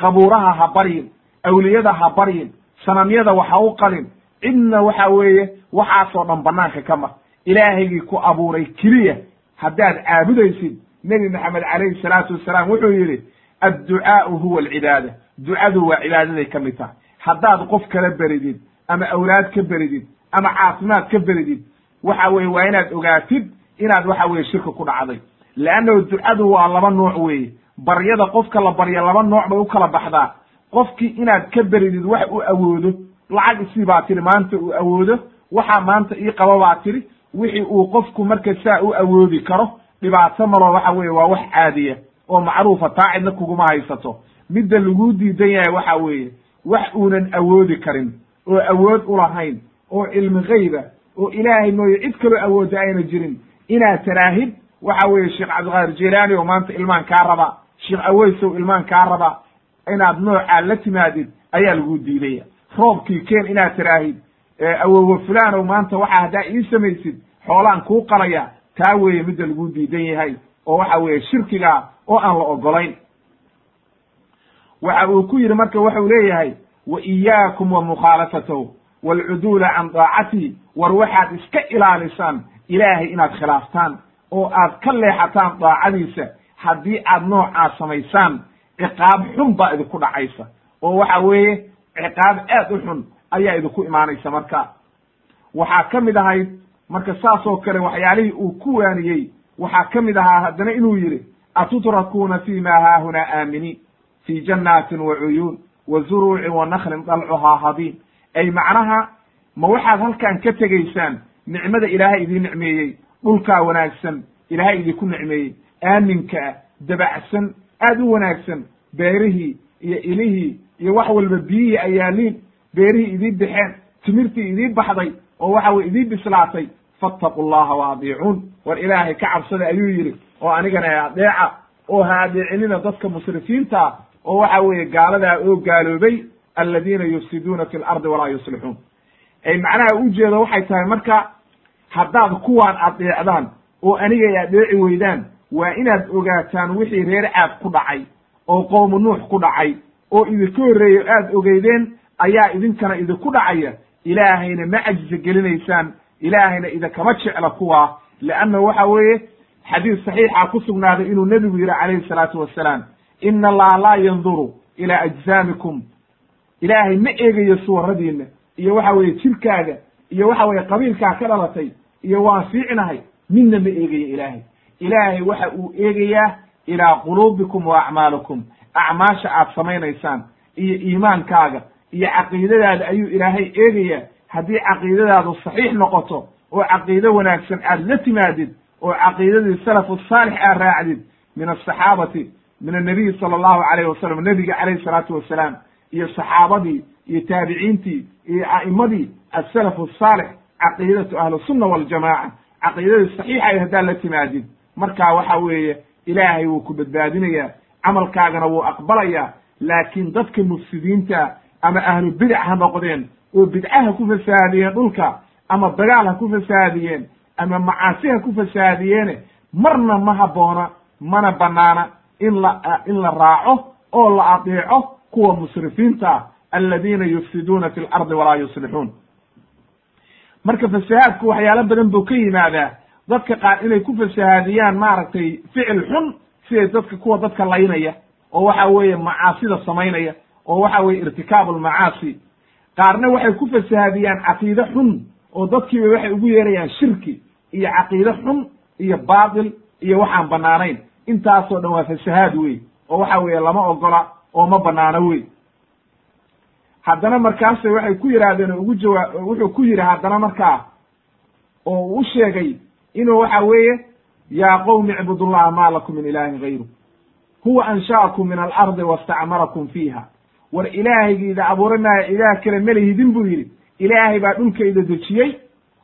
Qabuuraha ha baryin awliyada ha baryin sanamyada waxa u qalin. Cidna waxa weeye waxaasoo dhan banaanka ka mar. Ilaahaygii ku abuuray keliya haddaad caabudaysid nebi maxamed calayhi salaatu wasalaam wuxuu yidhi adducaau huwa alcibaada. Ducadu waa cibaadaday ka mid tahay. Haddaad qof kala beridid ama awlaad ka beridid ama caafimaad ka beridid waxa weye waa inaad ogaatid inaad waxa weye shirka ku dhacday. Leannahu ducadu waa laba nooc weeye baryada qofka la barya laba nooc bay u kala baxdaa qofkii inaad ka beridid wax u awoodo lacag isii baa tiri maanta uu awoodo waxaa maanta ii qaba baa tiri wixii uu qofku marka saa u awoodi karo dhibaato malo waxa weeye waa wax caadiya oo macruufa taa cidna kuguma haysato. Midda laguu diidan yahay waxa weeye wax uunan awoodi karin oo awood ulahayn oo cilmi gayba oo ilaahay mooye cid kaloo awoodda ayna jirin. Inaad taraahid waxa weeye sheekh cabdiqaadir jilaani oo maanta ilmaan kaa raba sheekh aweysow ilmaan kaa raba inaad noocaa la timaadid ayaa lagu diidaya. Roobkii keen inaad tiraahid awowo fulanow maanta waxa haddaa ii samaysid xoolaan kuu qalaya taa weeye midda lagu diidan yahay oo waxa weeye shirkiga oo aan la ogolayn waxa uu ku yidhi marka waxau leeyahay wa iyaakum wa mukhaalafatahu waalcuduula can daacatihi war waxaad iska ilaalisaan ilaahay inaad khilaaftaan oo aad ka leexataan daacadiisa haddii aad noocaas samaysaan ciqaab xun baa idinku dhacaysa. Oo waxa weeye ciqaab aad u xun ayaa idinku imaanaysa marka. Waxaa ka mid ahayd marka saas oo kale waxyaalihii uu ku waaniyey waxaa ka mid ahaa haddana inuu yidhi atutrakuuna fi ma haahunaa aaminiin fi jannaatin wa cuyuun wa zuruucin wa naklin dalcuhaa hadiin ay macnaha ma waxaad halkan ka tegaysaan nicmada ilaahay idiin nicmeeyey dhulkaa wanaagsan ilaahay idinku nicmeeyey aaminka ah dabacsan aad u wanaagsan beerihii iyo ilihii iyo wax walba biyihii ayaaliin beerihii idii baxeen timirtii idii baxday oo waxa weye idii bislaatay fattaqu llaha wa adiicuun war ilaahay ka cabsada ayuu yidhi oo anigana adeeca oo ha adeecinina dadka musrifiinta oo waxa weeye gaaladaa oo gaaloobay aladiina yufsiduuna fi lardi walaa yuslixuun ay macnaha ujeedo waxay tahay marka haddaad kuwaan adeecdaan oo anigay adeeci weydaan waa inaad ogaataan wixii reer caad ku dhacay oo qowmu nuux ku dhacay oo idinka horreeyo aad ogeydeen ayaa idinkana idinku dhacaya. Ilaahayna ma cajisa gelinaysaan ilaahayna idinkama jecla kuwaa leanna waxa weeye xadiis saxiixa ku sugnaaday inuu nebigu yidhi calayhi salaatu wassalaam ina allaha laa yanduru ilaa ajsaamikum. Ilaahay ma eegayo suwaradiinna iyo waxa weeye jirkaaga iyo waxa weeye qabiilkaa ka dhalatay iyo waan fiicnahay. Midna ma eegayo ilaahay ilaahay waxa uu eegayaa ilaa quluubikum wa acmaalikum acmaasha aad samaynaysaan iyo iimaankaaga iyo caqiidadaada ayuu ilaahay eegayaa. Haddii caqiidadaadu saxiix noqoto oo caqiido wanaagsan aad la timaadid oo caqiidadii salafu saalix aad raacdid min asaxaabati min annabiyi sala allahu calayh wasalam nebiga calayhi salaatu wasalaam iyo saxaabadii iyo taabiciintii iyo a'immadii asalafu asaalix caqiidatu ahlusunna waljamaaca caqiidadii saxiixa ay haddaad la timaadid markaa waxa weeye ilaahay wuu ku badbaadinayaa camalkaagana wuu aqbalayaa laakiin dadka mufsidiinta ama ahlu bidac ha noqdeen oo bidcaha ku fasaadiyeen dhulka ama dagaal ha ku fasaadiyeen ama macaasi ha ku fasaadiyeene marna ma habboona mana banaana in la in la raaco oo la adeeco kuwa musrifiinta ah aladiina yufsiduuna fi lardi walaa yuslixuun. Marka fasahaadku waxyaalo badan buu ka yimaadaa dadka qaar inay ku fasahaadiyaan maaragtay ficil xun siday dadka kuwa dadka laynaya oo waxa weeye macaasida samaynaya oo waxa weye irtikaabu lmacaasi qaarna waxay ku fasahaadiyaan caqiide xun oo dadkiiba waxay ugu yeerayaan shirki iyo caqiide xun iyo baatil iyo waxaan banaanayn intaasoo dhan waa fasahaad wey oo waxa weeye lama ogola oo ma banaano wey haddana markaase waxay ku yidhaahdeen oo ugu jawaa wuxuu ku yidhi haddana markaa oo u sheegay inuu waxa weeye yaa qowmi icbudullaha maa lakum min ilaahin gayru. Huwa ansha'akum min alardi wastacmarakum fiiha. War ilaahaygiida abuuranaya ilaah kale melihidin buu yidhi. Ilaahay baa dhulkayda dejiyey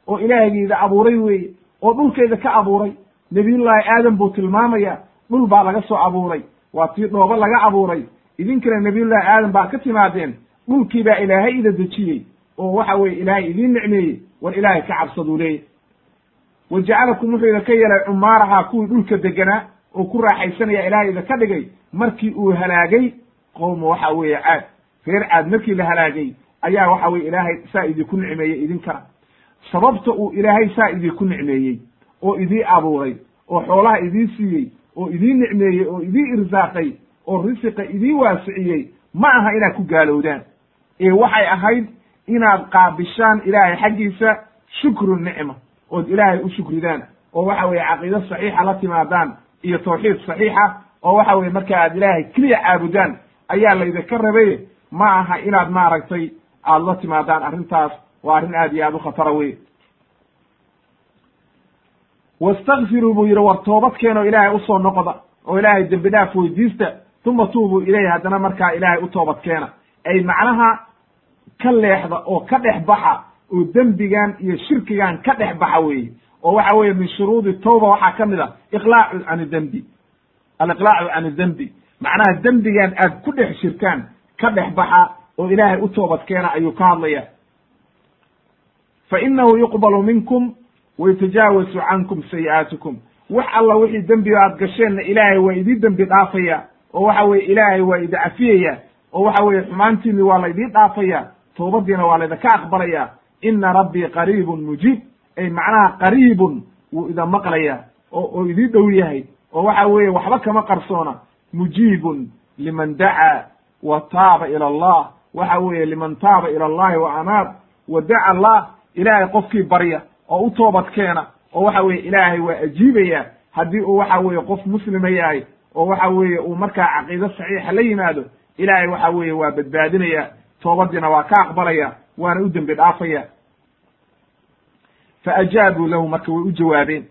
oo ilaahaygiida abuuray weeye oo dhulkayda ka abuuray. Nebiyullaahi aadam buu tilmaamaya dhul baa laga soo abuuray waa tii dhoobo laga abuuray. Idinkana nebiyullaahi aadam baa ka timaadeen dhulkii baa ilaahay ida dejiyey oo waxa weye ilaahay idiin nicmeeyey war ilaahay ka cabsaduu leeyahy wa jacalakum wuxuu idinka yeelay cumaaraha kuwii dhulka deganaa oo ku raaxaysanaya ilaahay idinka dhigay markii uu halaagay qowma waxa weeye caad. Reer caad markii la halaagay ayaa waxa weye ilaahay saa idinku nicmeeyey idinkana sababta uu ilaahay saa idinku nicmeeyey oo idii abuuray oo xoolaha idii siiyey oo idii nicmeeyey oo idii irsaaqay oo risiqa idii waasiciyey ma aha inaad ku gaalowdaan ee waxay ahayd inaad qaabishaan ilaahay xaggiisa shukru nicma ood ilaahay u shukridaan oo waxa weye caqiido saxiixa la timaadaan iyo tawxiid saxiixa oo waxa weye marka aad ilaahay keliya caabudaan ayaa laydinka rabay ma aha inaad maaragtay aada la timaadaan arrintaas waa arrin aad iyo aad u khatara wey wastakfiruu buu yidhi war toobad keenoo ilaahay u soo noqda oo ilaahay dembi dhaaf weydiista uma tuubuu ilayhi haddana markaa ilaahay u toobad keena. Ay macnaha ka leexda oo ka dhex baxa oo dembigan iyo shirkigan ka dhex baxa weeye oo waxa weeye min shuruudi tawba waxaa ka mid a iqlaacu can dembi. Aliqlaacu can dembi. Macnaha dembigan aad ku dhex shirkaan ka dhex baxa oo ilaahay u toobad keena ayuu ka hadlaya fa inahu yuqbalu minkum waytajaawasu cankum sayi'aatikum wax alla wixii dembi aad gasheenna ilaahay waa idii dembi dhaafaya oo waxa weye ilaahay waa idi cafiyaya oo waxa weye xumaantiini waa laydii dhaafaya toobadiina waa laydinka aqbalaya ina rabbii qariibun mujiib. Ay macnaha qariibun wuu ida maqlaya oo idii dhow yahay. Oo waxa weeye waxba kama qarsoona. Mujiibun liman dacaa wa taaba ila allah. Waxa weeye liman taaba ila allahi wa anaab. Wa daca allah ilaahay qofkii barya oo u toobad keena oo waxa weeye ilaahay waa ajiibaya haddii uu waxa weeye qof muslima yahay oo waxa weeye uu markaa caqiido saxiixa la yimaado ilaahay waxa weeye waa badbaadinaya toobadiina waa ka aqbalaya waana u dembi dhaafaya. Fa ajaabuu lahu marka way u jawaabeen.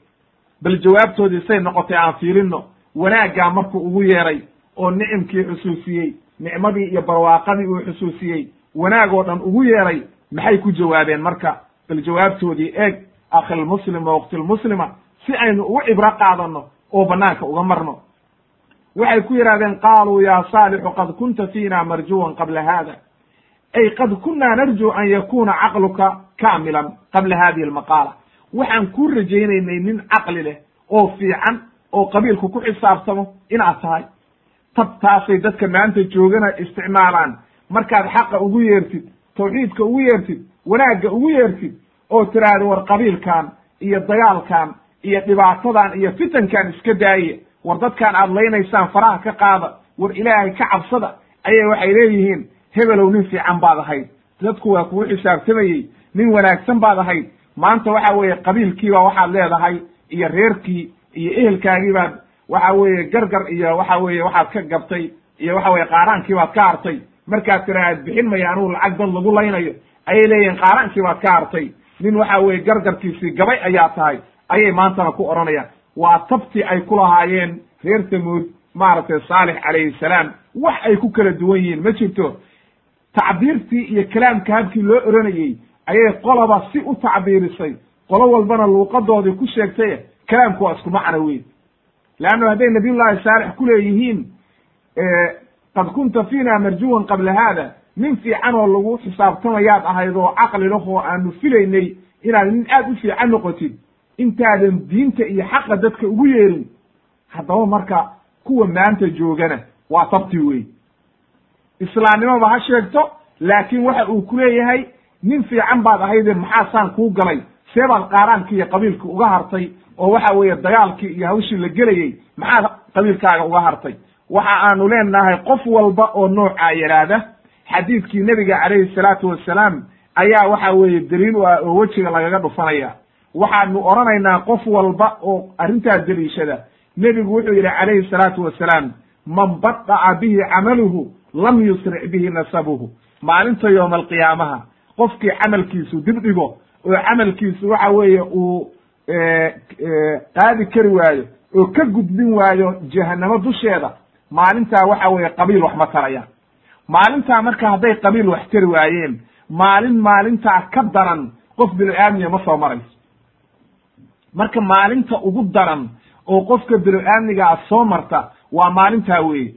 Bal jawaabtoodii say noqotay aan fiirinno wanaaggaa markuu ugu yeeray oo nicimkii xusuusiyey nicmadii iyo barwaaqadii uu xusuusiyey wanaag oo dhan ugu yeeray maxay ku jawaabeen marka? Bal jawaabtoodii eeg akhilmuslima waqtilmuslima si aynu ugu cibro qaadanno oo banaanka uga marno. Waxay ku yidhahdeen qaaluu ya saalixu qad kunta fiina marjuwan qabla hada ay qad kunaa narju an yakuna caqluka kaamilan qabla hadihi almaqaala waxaan kuu rajaynaynay nin caqli leh oo fiican oo qabiilku ku xisaabtamo inaad tahay tabtaasay dadka maanta joogana isticmaalaan markaad xaqa ugu yeertid tawxiidka ugu yeertid wanaagga ugu yeertid oo tiraahdo war qabiilkan iyo dagaalkan iyo dhibaatadan iyo fitankan iska daaya war dadkaan aad laynaysaan faraha ka qaada war ilaahay ka cabsada ayay waxay leeyihiin hebelow nin fiican baad ahayd. Dadku waa kugu xisaabtamayey. Nin wanaagsan baad ahayd. Maanta waxa weeye qabiilkiiba waxaad leedahay iyo reerkii iyo ehelkaagii baad waxa weeye gargar iyo waxa weeye waxaad ka gabtay iyo waxa weye qaaraankii baad ka hartay. Markaad tiraahad bixin maya anugu lacag dad lagu laynayo. Ayay leeyihiin qaaraankii baad ka hartay. Nin waxa weeye gargarkiisii gabay ayaa tahay. Ayay maantana ku odhanayaan. Waa tabtii ay ku lahaayeen reer tamuud maaragtay saalix calayhi salaam. Wax ay ku kala duwan yihiin ma jirto tacbiirtii iyo kalaamka habkii loo oranayey ayay qolaba si u tacbiirisay. Qolo walbana luuqadoodii ku sheegtay kalaamku waa isku macno weyn. Leanno hadday nabiyullahi saalix ku leeyihiin qad kunta fiina marjuwan qabla haada. Nin fiican oo lagu xisaabtamayaad ahayd oo caqli lah oo aanu filaynay inaad nin aad u fiican noqotid intaadan diinta iyo xaqa dadka ugu yeerin haddaba marka kuwa maanta joogana waa tabti wey islaamnimoba ha sheegto laakiin waxa uu ku leeyahay nin fiican baad ahayde maxaa saan kuu galay? See baad qaaraankii iyo qabiilkii uga hartay oo waxa weeye dagaalkii iyo hawshii la gelayey maxaad qabiilkaaga uga hartay? Waxa aanu leenahay qof walba oo noocaa yidhaahda xadiidkii nebiga calayhi salaatu wassalaam ayaa waxa weeye daliil u ah oo wejiga lagaga dhufanaya. Waxaanu odhanaynaa qof walba oo arrintaa deliishada nebigu wuxuu yidhi calayhi salaatu wassalaam man bada'a bihi camaluhu lam yusric bihi nasabuhu. Maalinta yooma alqiyaamaha qofkii camalkiisu dib dhigo oo camalkiisu waxa weeye uu qaadi kari waayo oo ka gudbin waayo jahanamo dusheeda maalintaa waxa weeye qabiil wax ma tarayaan maalintaa marka hadday qabiil wax tari waayeen maalin maalintaa ka daran qof bilo-aamiya ma soo marayso. Marka maalinta ugu daran oo qofka bilo-aamnigaa soo marta waa maalintaa weeye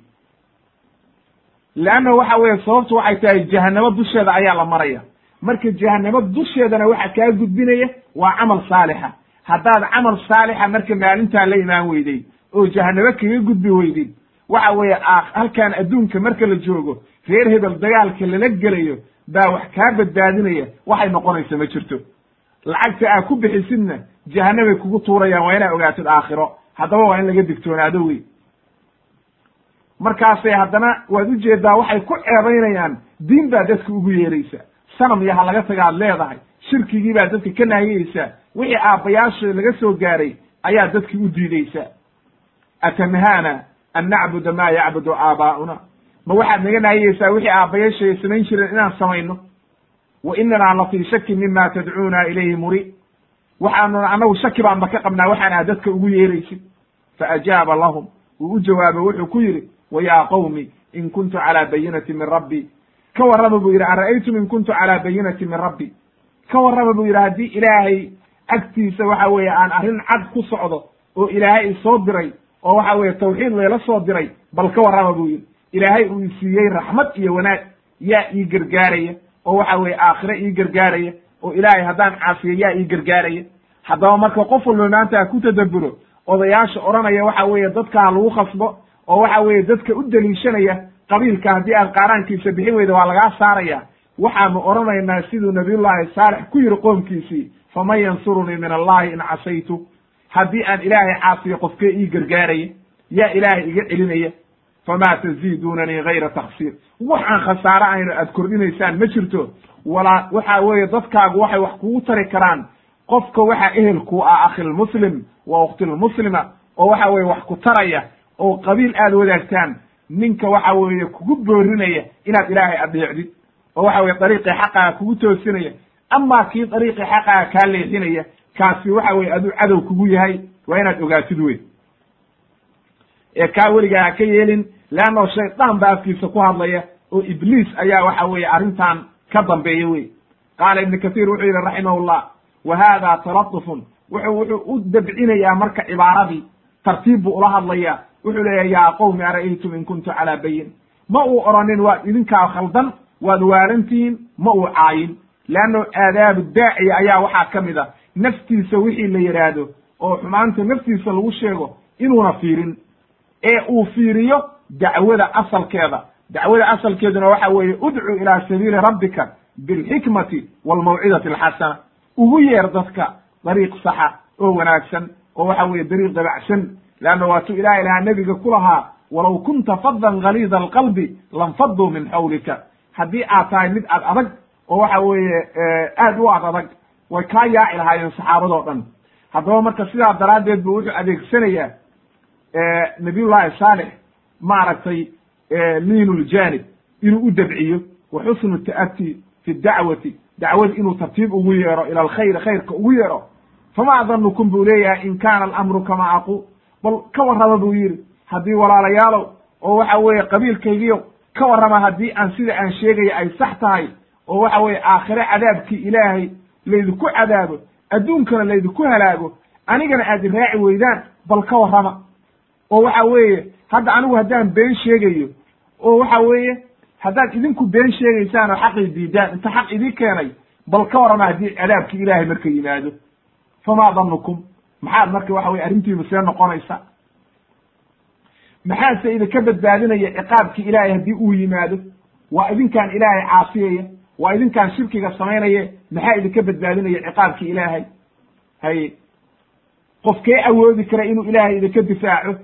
leanna waxa weeye sababtu waxay tahay jahanamo dusheeda ayaa la maraya marka jahanamo dusheedana waxa kaa gudbinaya waa camal saalixa haddaad camal saalixa marka maalintaa la imaan weyday oo jahanamo kaga gudbi weydid waxa weeye halkan adduunka marka la joogo reer hebel dagaalka lala gelayo baa wax kaa badbaadinaya waxay noqonaysa ma jirto lacagta aad ku bixisidna jahanamay kugu tuurayaan waa inaa ogaatid aakhiro haddaba waa in laga digtoonaado wey markaasay haddana waad u jeedaa waxay ku ceebaynayaan diin baa dadka ugu yeeraysa. Sanam iyo ha laga taga ad leedahay shirkigii baa dadka ka naahiyeysaa wixii aabbayaasha laga soo gaaray ayaa dadki u diideysa atanhaana an nacbuda maa yacbudu aabaa'una? Ma waxaad naga naahiyeysaa wixii aabbayaashay samayn jireen inaan samayno? Wa inanaa la fii shakin mima tadcuuna ilayhi muri. Waxaanuna annagu shaki baanba ka qabnaa waxaan aad dadka ugu yeeraysid faajaaba lahum wuu u jawaabay wuxuu ku yidhi wa yaa qawmi in kuntu calaa bayinati min rabbi ka warrama buu yidhi ara'aytum in kuntu calaa bayinati min rabbi ka warrama buu yidhi haddii ilaahay agtiisa waxa weeye aan arrin cad ku socdo oo ilaahay isoo diray oo waxa weeye tawxiid layla soo diray bal ka warrama buu yidhi ilaahay uu isiiyey raxmad iyo wanaag yaa ii gargaaraya oo waxa weeye aakhire ii gargaaraya oo ilaahay haddaan caasiyo yaa ii gargaaraya haddaba marka qof walba maanta ku tadabburo odayaasha odhanaya waxa weeye dadka ha lagu khasbo oo waxa weeye dadka u deliishanaya qabiilka haddii aad qaaraankiisa bixin weyda waa lagaa saaraya. Waxaanu odhanaynaa siduu nabiyullaahi saalex ku yidhi qoomkiisii faman yansurunii min allahi in casaytu. Haddii aan ilaahay caasiyo qofkee ii gargaaraya yaa ilaahay iga celinaya famaa taziidunanii gayra taksiir waxaan khasaare aynu aad kordhinaysaan ma jirto. Walaa waxa weeye dadkaagu waxay wax kugu tari karaan qofka waxaa ehelku ah akhilmuslim wa ukhtilmuslima oo waxa weeye wax ku taraya oo qabiil aad wadaagtaan ninka waxa weeye kugu boorinaya inaad ilaahay adeecdid oo waxa weye dariiqii xaqaaga kugu toosinaya. Amaa kii dariiqii xaqaaga kaa leexinaya kaasi waxa weye aduu cadow kugu yahay waa inaad ogaatid wey ee kaa weligaa ka yeelin leanno shaydaan ba afkiisa ku hadlaya oo ibliis ayaa waxa weeye arrintan ka dambeeya wey qaala ibnu kathiir wuxuu yidhi raximahullah wa hada talatufun wuxuu wuxuu u dabcinayaa marka cibaaradii tartiib buu ula hadlayaa wuxuu leeyahay yaa qowmi ara'aytum in kuntu calaa bayin ma uu oranin waad idinkaa khaldan waad waalantihiin ma uu caayin. Leanno aadaabu daaciya ayaa waxaa ka mid a naftiisa wixii la yidhaahdo oo xumaanta naftiisa lagu sheego inuuna fiirin. Ee uu fiiriyo dacwada asalkeeda. Dacwada asalkeeduna waxa weeye udcu ilaa sabiili rabbika bilxikmati waalmawcidati alxasana. Ugu yeer dadka dariiq saxa oo wanaagsan oo waxa weeye dariiq dabacsan leanna waatuu ilahay lahaa nebiga ku lahaa walow kunta fadan galiida alqalbi lanfaduu min xawlika haddii aad tahay mid ad adag oo waxa weeye aad u ad adag way kaa yaaci lahaayeen saxaabadoo dhan haddaba marka sidaa daraaddeed bu wuxuu adeegsanayaa nabiyullahi saalix maaragtay liinu ljanib inuu u dabciyo wa xusnu ta'ati fi dacwati dacwadi inuu tartiib ugu yeero ila alkhayr khayrka ugu yeero fama danukum buu leeyahay in kana alamru kama aqul bal ka warrama buu yidhi. Haddii walaalayaalow oo waxa weeye qabiilkaygiyo ka warrama haddii aan sida aan sheegaya ay sax tahay oo waxa weeye aakhire cadaabkii ilaahay laydinku cadaabo adduunkana laydinku halaago anigana aad raaci weydaan bal ka warrama. Oo waxa weeye hadda anigu haddaan been sheegayo oo waxa weeye haddaad idinku been sheegaysaan oo xaqii diidaan inta xaq idii keenay bal ka warrama haddii cadaabkii ilaahay marka yimaado. Famaa danukum maxaad marka waxa weye arrintiinu see noqonaysa? Maxaase idinka badbaadinaya ciqaabkii ilaahay haddii uu yimaado? Waa idinkaan ilaahay caasiyaya? Waa idinkaan shirkiga samaynaya maxaa idinka badbaadinaya ciqaabkii ilaahay? Haye qofkee awoodi kara inuu ilaahay idinka difaaco?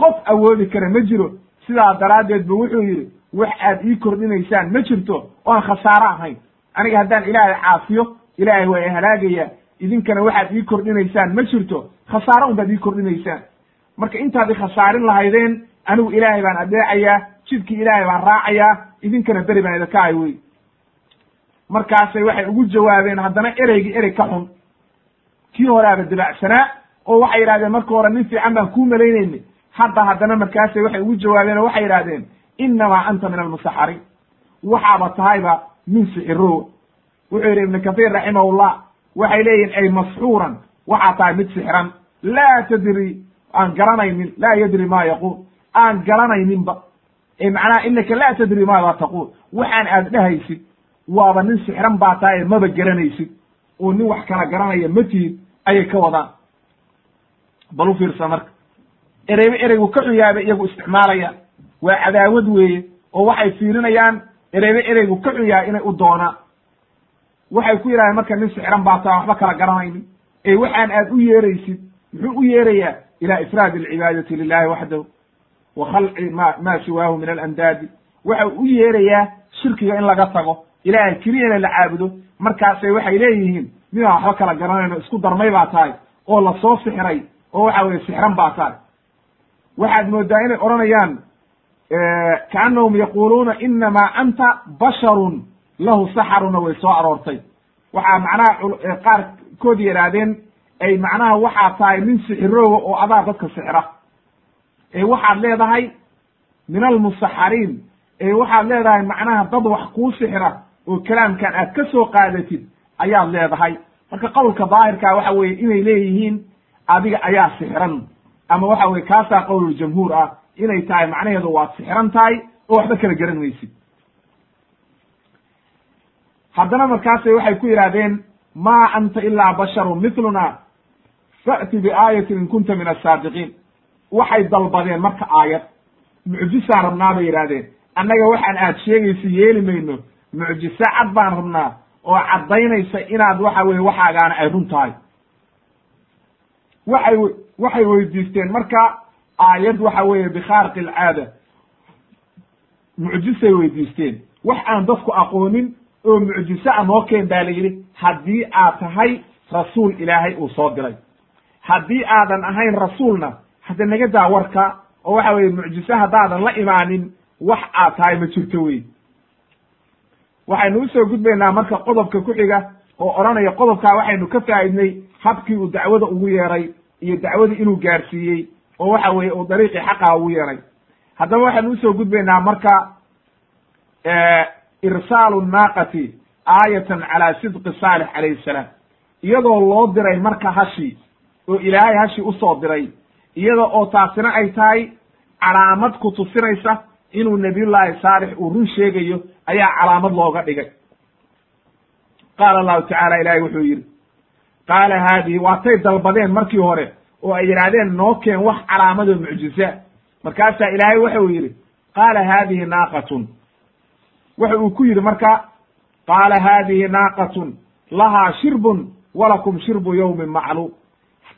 Qof awoodi kara ma jiro. Sidaa daraaddeed bu wuxuu yidhi wax aad ii kordhinaysaan ma jirto oo aan khasaaro ahayn. Aniga haddaan ilaahay caasiyo ilaahay waa halaagaya idinkana waxaad ii kordhinaysaan. Ma jirto khasaaro un baad ii kordhinaysaan. Marka intaad i khasaarin lahaydeen anigu ilaahay baan adeecayaa jidkii ilaahay baan raacayaa idinkana beri baan idinka hay wey. Markaasay waxay ugu jawaabeen haddana ereygii erey ka xun. Kii horeaba dabacsanaa oo waxay yidhahdeen marka hore nin fiican baan kuu malaynayni hadda haddana markaasay waxay ugu jawaabeen oo waxay yidhahdeen innamaa anta min almusaxariin waxaaba tahayba min sixirow wuxuu yidhi ibnu kathiir raximahullah waxay leeyihiin ay masxuuran waxaa tahay mid sixran. Laa tadri aan garanaynin laa yadri ma yaquul. Aan garanayninba. Macnaha inaka laa tadri maada taquul. Waxaan aad dhahaysid waaba nin sixran baa tahay maba garanaysid. Oo nin wax kala garanaya ma tihid ayay ka wadaan. Bal u marka. Ereyba ereygu ka bay iyagu isticmaalayaan waa cadaawad weeye oo waxay fiirinayaan ereyba ereygu ka xun yahay inay u doonaan waxay ku yidhahdeen marka nin sixran baa tahay waxba kala garanaynin. Ee waxaan aad u yeeraysid muxuu u yeerayaa? Ila ifraad alcibaadati lilahi waxdahu wa khalci ma ma siwaahu min alandaadi. Waxa u yeerayaa shirkiga in laga tago. Ilaahay keliyana la caabudo. Markaasay waxay leeyihiin midaan waxba kala garanayno isku darmay baa tahay oo la soo sixiray oo waxa weye sixran baa tahay. Waxaad moodaa inay odhanayaan kaannahum yaquluuna inamaa anta basharun lahu saxaruna way soo aroortay. Waxaa macnaha qaarkood yidhaahdeen ay macnaha waxaa tahay nin sixirooga oo adaa dadka sixra ee waxaad leedahay min almusaxariin ee waxaad leedahay macnaha dad wax kuu sixra oo kalaamkan aad ka soo qaadatid ayaad leedahay. Marka qowlka daahirkaa waxa weeye inay leeyihiin adiga ayaa sixran. Ama waxa weye kaasaa qowluljamhuur ah inay tahay macnaheedu waad sixran tahay oo waxba kala garan maysid haddana markaasay waxay ku yidhahdeen maa anta ilaa basharun mithluna fa'ti biaayatin in kunta min asaadiqiin waxay dalbadeen marka aayad. Mucjisaan rabnaa bay yidhahdeen annaga waxaan aad sheegaysa yeeli mayno. Mucjise cad baan rabnaa oo caddaynaysa inaad waxa weye waxaagaana ay run tahay. Waxay waxay weydiisteen marka aayad waxa weeye bikhaarqi alcaada. Mucjisay weydiisteen. Wax aan dadku aqoonin oo mucjise a noo keen baa la yidhi haddii aad tahay rasuul ilaahay uu soo diray haddii aadan ahayn rasuulna hadda naga daa warka oo waxa weye mucjise haddaadan la imaanin wax aad tahay ma jirto wey waxaynu u soo gudbaynaa marka qodobka ku xiga oo odhanaya qodobkaa waxaynu ka faa'idnay habkii uu dacwada ugu yeeray iyo dacwadii inuu gaarsiiyey oo waxa weeye uu dariiqii xaqaha ugu yeeray. Haddaba waxaynu u soo gudbaynaa marka irsaalu naaqati aayatan calaa sidqi saalix calayhi salaam. Iyadoo loo diray marka hashi oo ilaahay hashi u soo diray iyada oo taasina ay tahay calaamad ku tusinaysa inuu nabiyullaahi saalix uu run sheegayo ayaa calaamad looga dhigay. Qaala allahu tacaala ilaahay wuxuu yidhi qaala haadihi waatay dalbadeen markii hore oo ay yidhaahdeen noo keen wax calaamadoo mucjiza. Markaasaa ilaahay waxau yidhi qaala haadihi naaqatun waxa uu ku yidhi marka qaala haadihi naaqatun lahaa shirbun walakum shirbu yawmin macluum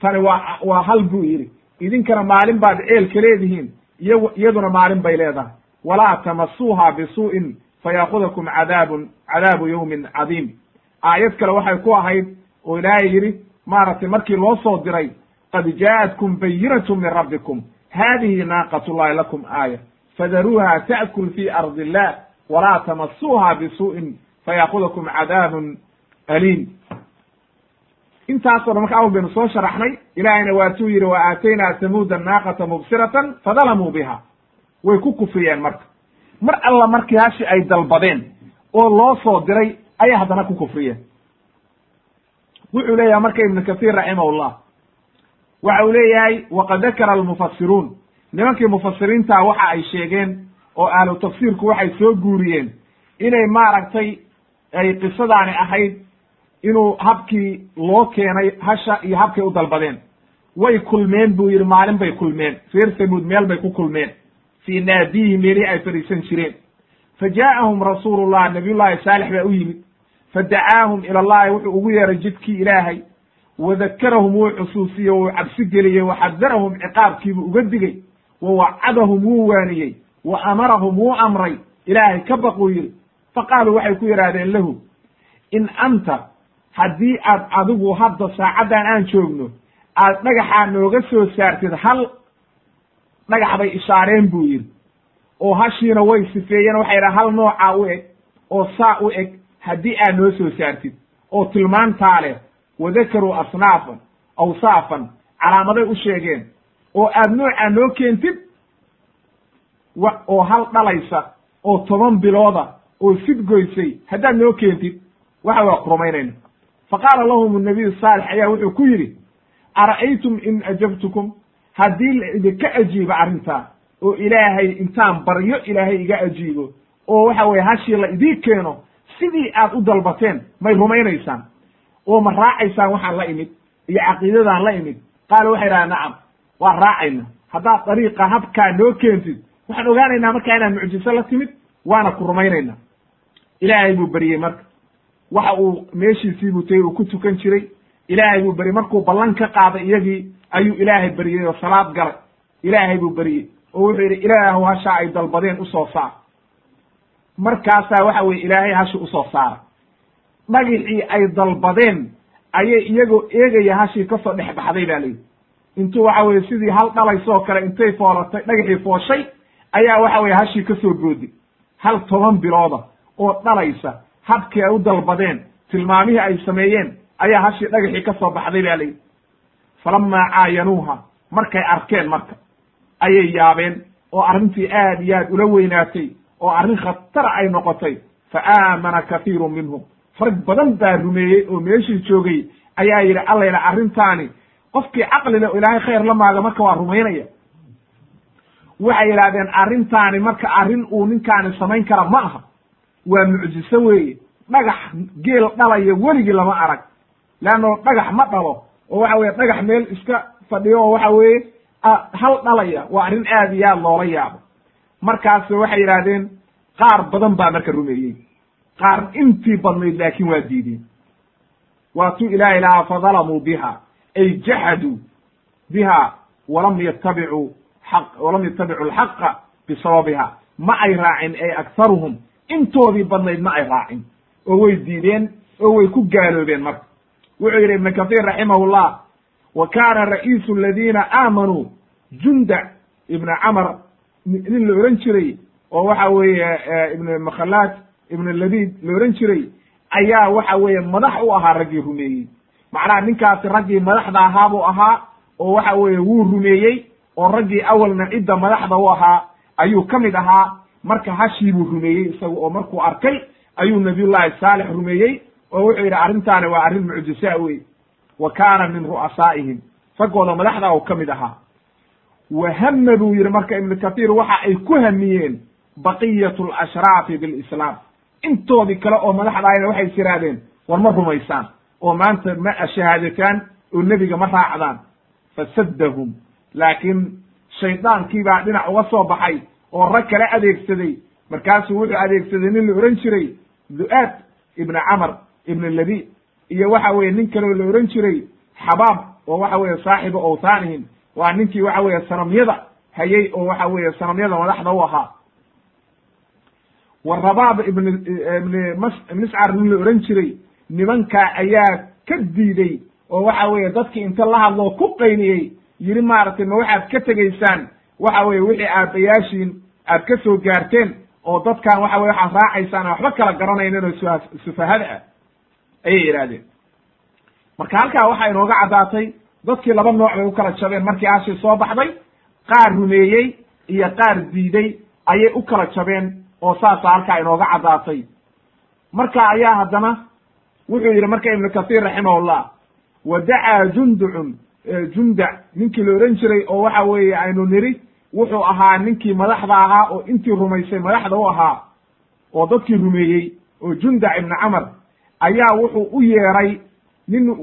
tani waa waa hal buu yidhi. Idinkana maalin baad ceelka leedihiin iyo iyaduna maalin bay leedahay. Walaa tamasuuha bisuu'in fayaakudakum cadaabun cadaabu yawmin cadiim. Aayad kale waxay ku ahayd oo ilaahay yidhi maaragtay markii loo soo diray qad jaa'atkum bayinatu min rabbikum. Haadihi naaqat llahi lakum aaya. Fadaruuha ta'kul fi ardi illah walaa tamasuuha bisuu'in fayaakudakum cadaabun aliim intaasoo dhan marka awal baynu soo sharaxnay ilaahayna waatuu yidhi wa aataynaa tamuuda naaqata mubsiratan fadalamuu biha way ku kufriyeen marka mar alla markii hashi ay dalbadeen oo loo soo diray ayay haddana ku kufriyeen wuxuu leeyahay marka ibnu kathiir raximahullah waxa uu leeyahay waqad dakara almufasiruun nimankii mufasiriinta waxa ay sheegeen oo ahlu tafsiirku waxay soo guuriyeen inay maaragtay ay qisadaani ahayd inuu habkii loo keenay hasha iyo habkay u dalbadeen. Way kulmeen buu yidhi maalin bay kulmeen. Reer samuud meel bay ku kulmeen. Fii naadiihi meelihii ay fadhiisan jireen. Fa jaa'ahum rasuulullah nabiyullahi saalix baa u yimid. Fadacaahum ila allahi wuxuu ugu yeeray jidkii ilaahay. Wadakarahum wuu xusuusiyey wuu cabsi geliyey waxadarahum ciqaabkiibuu uga digey wa wacadahum wuu waaniyey wa amarahum wuu amray ilaahay ka baquu yidhi fa qaaluu waxay ku yidhaahdeen lahu in anta haddii aad adigu hadda saacaddan aan joogno aad dhagaxaa nooga soo saartid hal dhagax bay ishaareen buu yidhi oo hashiina way sifeeyeen waxay dhaha hal noocaa u eg oo saa u eg haddii aad noo soo saartid oo tilmaantaa leh wadakaruu asnaafan awsaafan calaamaday u sheegeen oo aad noocaa noo keentid oo hal dhalaysa oo toban bilooda oo sidgoysay haddaad noo keentid waxa waa ku rumaynayna fa qaala lahum nabiyu saalix ayaa wuxuu ku yidhi ara'aytum in ajabtukum? Haddii la idinka ajiibo arrintaa oo ilaahay intaan baryo ilaahay iga ajiibo oo waxa weye hashii la idii keeno sidii aad u dalbateen may rumaynaysaan. Oo ma raacaysaan waxaan la imid iyo caqiidadaan la imid. Qaala waxay idhaha nacam waan raacayna. Haddaad dariiqa habkaa noo keentid waxaan ogaanaynaa markaa inaad mucjiso la timid waana ku rumaynayna ilaahay buu beriyey marka. Waxa uu meeshiisii buu tegey uu ku tukan jiray. Ilaahay buu beriyey markuu ballan ka qaaday iyagii ayuu ilaahay beriyey oo salaad galay. Ilaahay buu beriyey oo wuxuu yidhi ilaahu hashaa ay dalbadeen u soo saar. Markaasaa waxa weye ilaahay hashi u soo saara dhagixii ay dalbadeen ayay iyagoo eegaya hashii ka soo dhex baxday ba layidhi intuu waxa weye sidii hal dhalaysoo kale intay foolatay dhagaxii fooshay ayaa waxa weye hashii ka soo boodi hal toban bilooda oo dhalaysa habkii ay u dalbadeen tilmaamihii ay sameeyeen ayaa hashii dhagaxii ka soo baxday ba layidhi falamaa caayanuuha markay arkeen marka ayay yaabeen oo arrintii aad iyo aad ula weynaatay oo arrin khatara ay noqotay. Fa aamana kathiirun minhum. Rag badan baa rumeeyey oo meeshii joogay ayaa yidhi allayla arrintaani qofkii caqli leh oo ilaahay khayr la maaga marka waa rumaynaya waxay yidhahdeen arrintaani marka arrin uu ninkaani samayn kara ma aha. Waa mucjiso weeye. Dhagax geel dhalaya weligii lama arag. Leanno dhagax ma dhalo oo waxa weye dhagax meel iska fadhiyo oo waxa weeye hal dhalaya waa arrin aad iyo aad loola yaabo. Markaas waxay yidhahdeen qaar badan baa marka rumeeyey. Qaar intii badnayd laakiin waa diideen. Waatuu ilahay lahaa fadalamuu biha. Ay jaxaduu biha walam yatabicuu xaq walam yatabicuu alxaqa bisababiha ma ay raacin ay akharuhum intoodii badnayd ma ay raacin. Oo way diideen oo way ku gaaloobeen marka. Wuxuu yidhi ibnu kahiir raximahullah wa kaana ra'iisu aladiina aamanuu junda ibna camar nin la ohan jiray oo waxa weeye ibn makhalaad ibn labid la ohan jiray ayaa waxa weeye madax u ahaa raggii rumeeyey. Macnaha ninkaasi raggii madaxda ahaa buu ahaa oo waxa weeye wuu rumeeyey oo raggii awalna cidda madaxda u ahaa ayuu ka mid ahaa. Marka hashii buu rumeeyey isagu oo markuu arkay ayuu nabiyullahi saalix rumeeyey oo wuxuu yidhi arrintaani waa arrin mucjisaa wey wa kaana min ru'asaa'ihim. Raggooda madaxda oo ka mid ahaa. Wa hama buu yidhi marka ibnu kathiir waxa ay ku hamiyeen baqiyatu alashraafi bilislaam intoodii kale oo madaxdaayna waxay is yidhaahdeen war ma rumaysaan oo maanta ma shahaadataan oo nebiga ma raacdaan. Fasaddahum laakiin shaydaankii baa dhinac uga soo baxay oo rag kale adeegsaday. Markaasuu wuxuu adeegsaday nin la ohan jiray du'aad ibna camar ibna labi iyo waxa weye nin kaleo la ohan jiray xabaab oo waxa weye saaxiba owthaanihim waa ninkii waxa weeye sanamyada hayay oo waxa weeye sanamyada madaxda u ahaa. Wa rabaab ibn ibni mas miscar nin la ohan jiray nimankaa ayaa ka diiday oo waxa weeye dadkii inta la hadloo ku qayniyey yidhi maaragtay ma waxaad ka tegaysaan? Waxa weye wixii aabbayaashiin aad ka soo gaarteen oo dadkan waxa weye waxaad raacaysaan waxba kala garanaynin oo suha sufahada ah. Ayay yidhahdeen marka halkaa waxaa inooga caddaatay dadkii laba nooc bay u kala jabeen. Markii ashii soo baxday qaar rumeeyey iyo qaar diiday ayay u kala jabeen oo saasa halkaa inooga caddaatay. Marka ayaa haddana wuxuu yidhi marka ibnu kathiir raximahullah wa dacaa junducun jundac ninkii la ohan jiray oo waxa weeye aynu niri wuxuu ahaa ninkii madaxda ahaa oo intii rumaysay madaxda u ahaa oo dadkii rumeeyey oo jundac ibni camar ayaa wuxuu u yeeray nin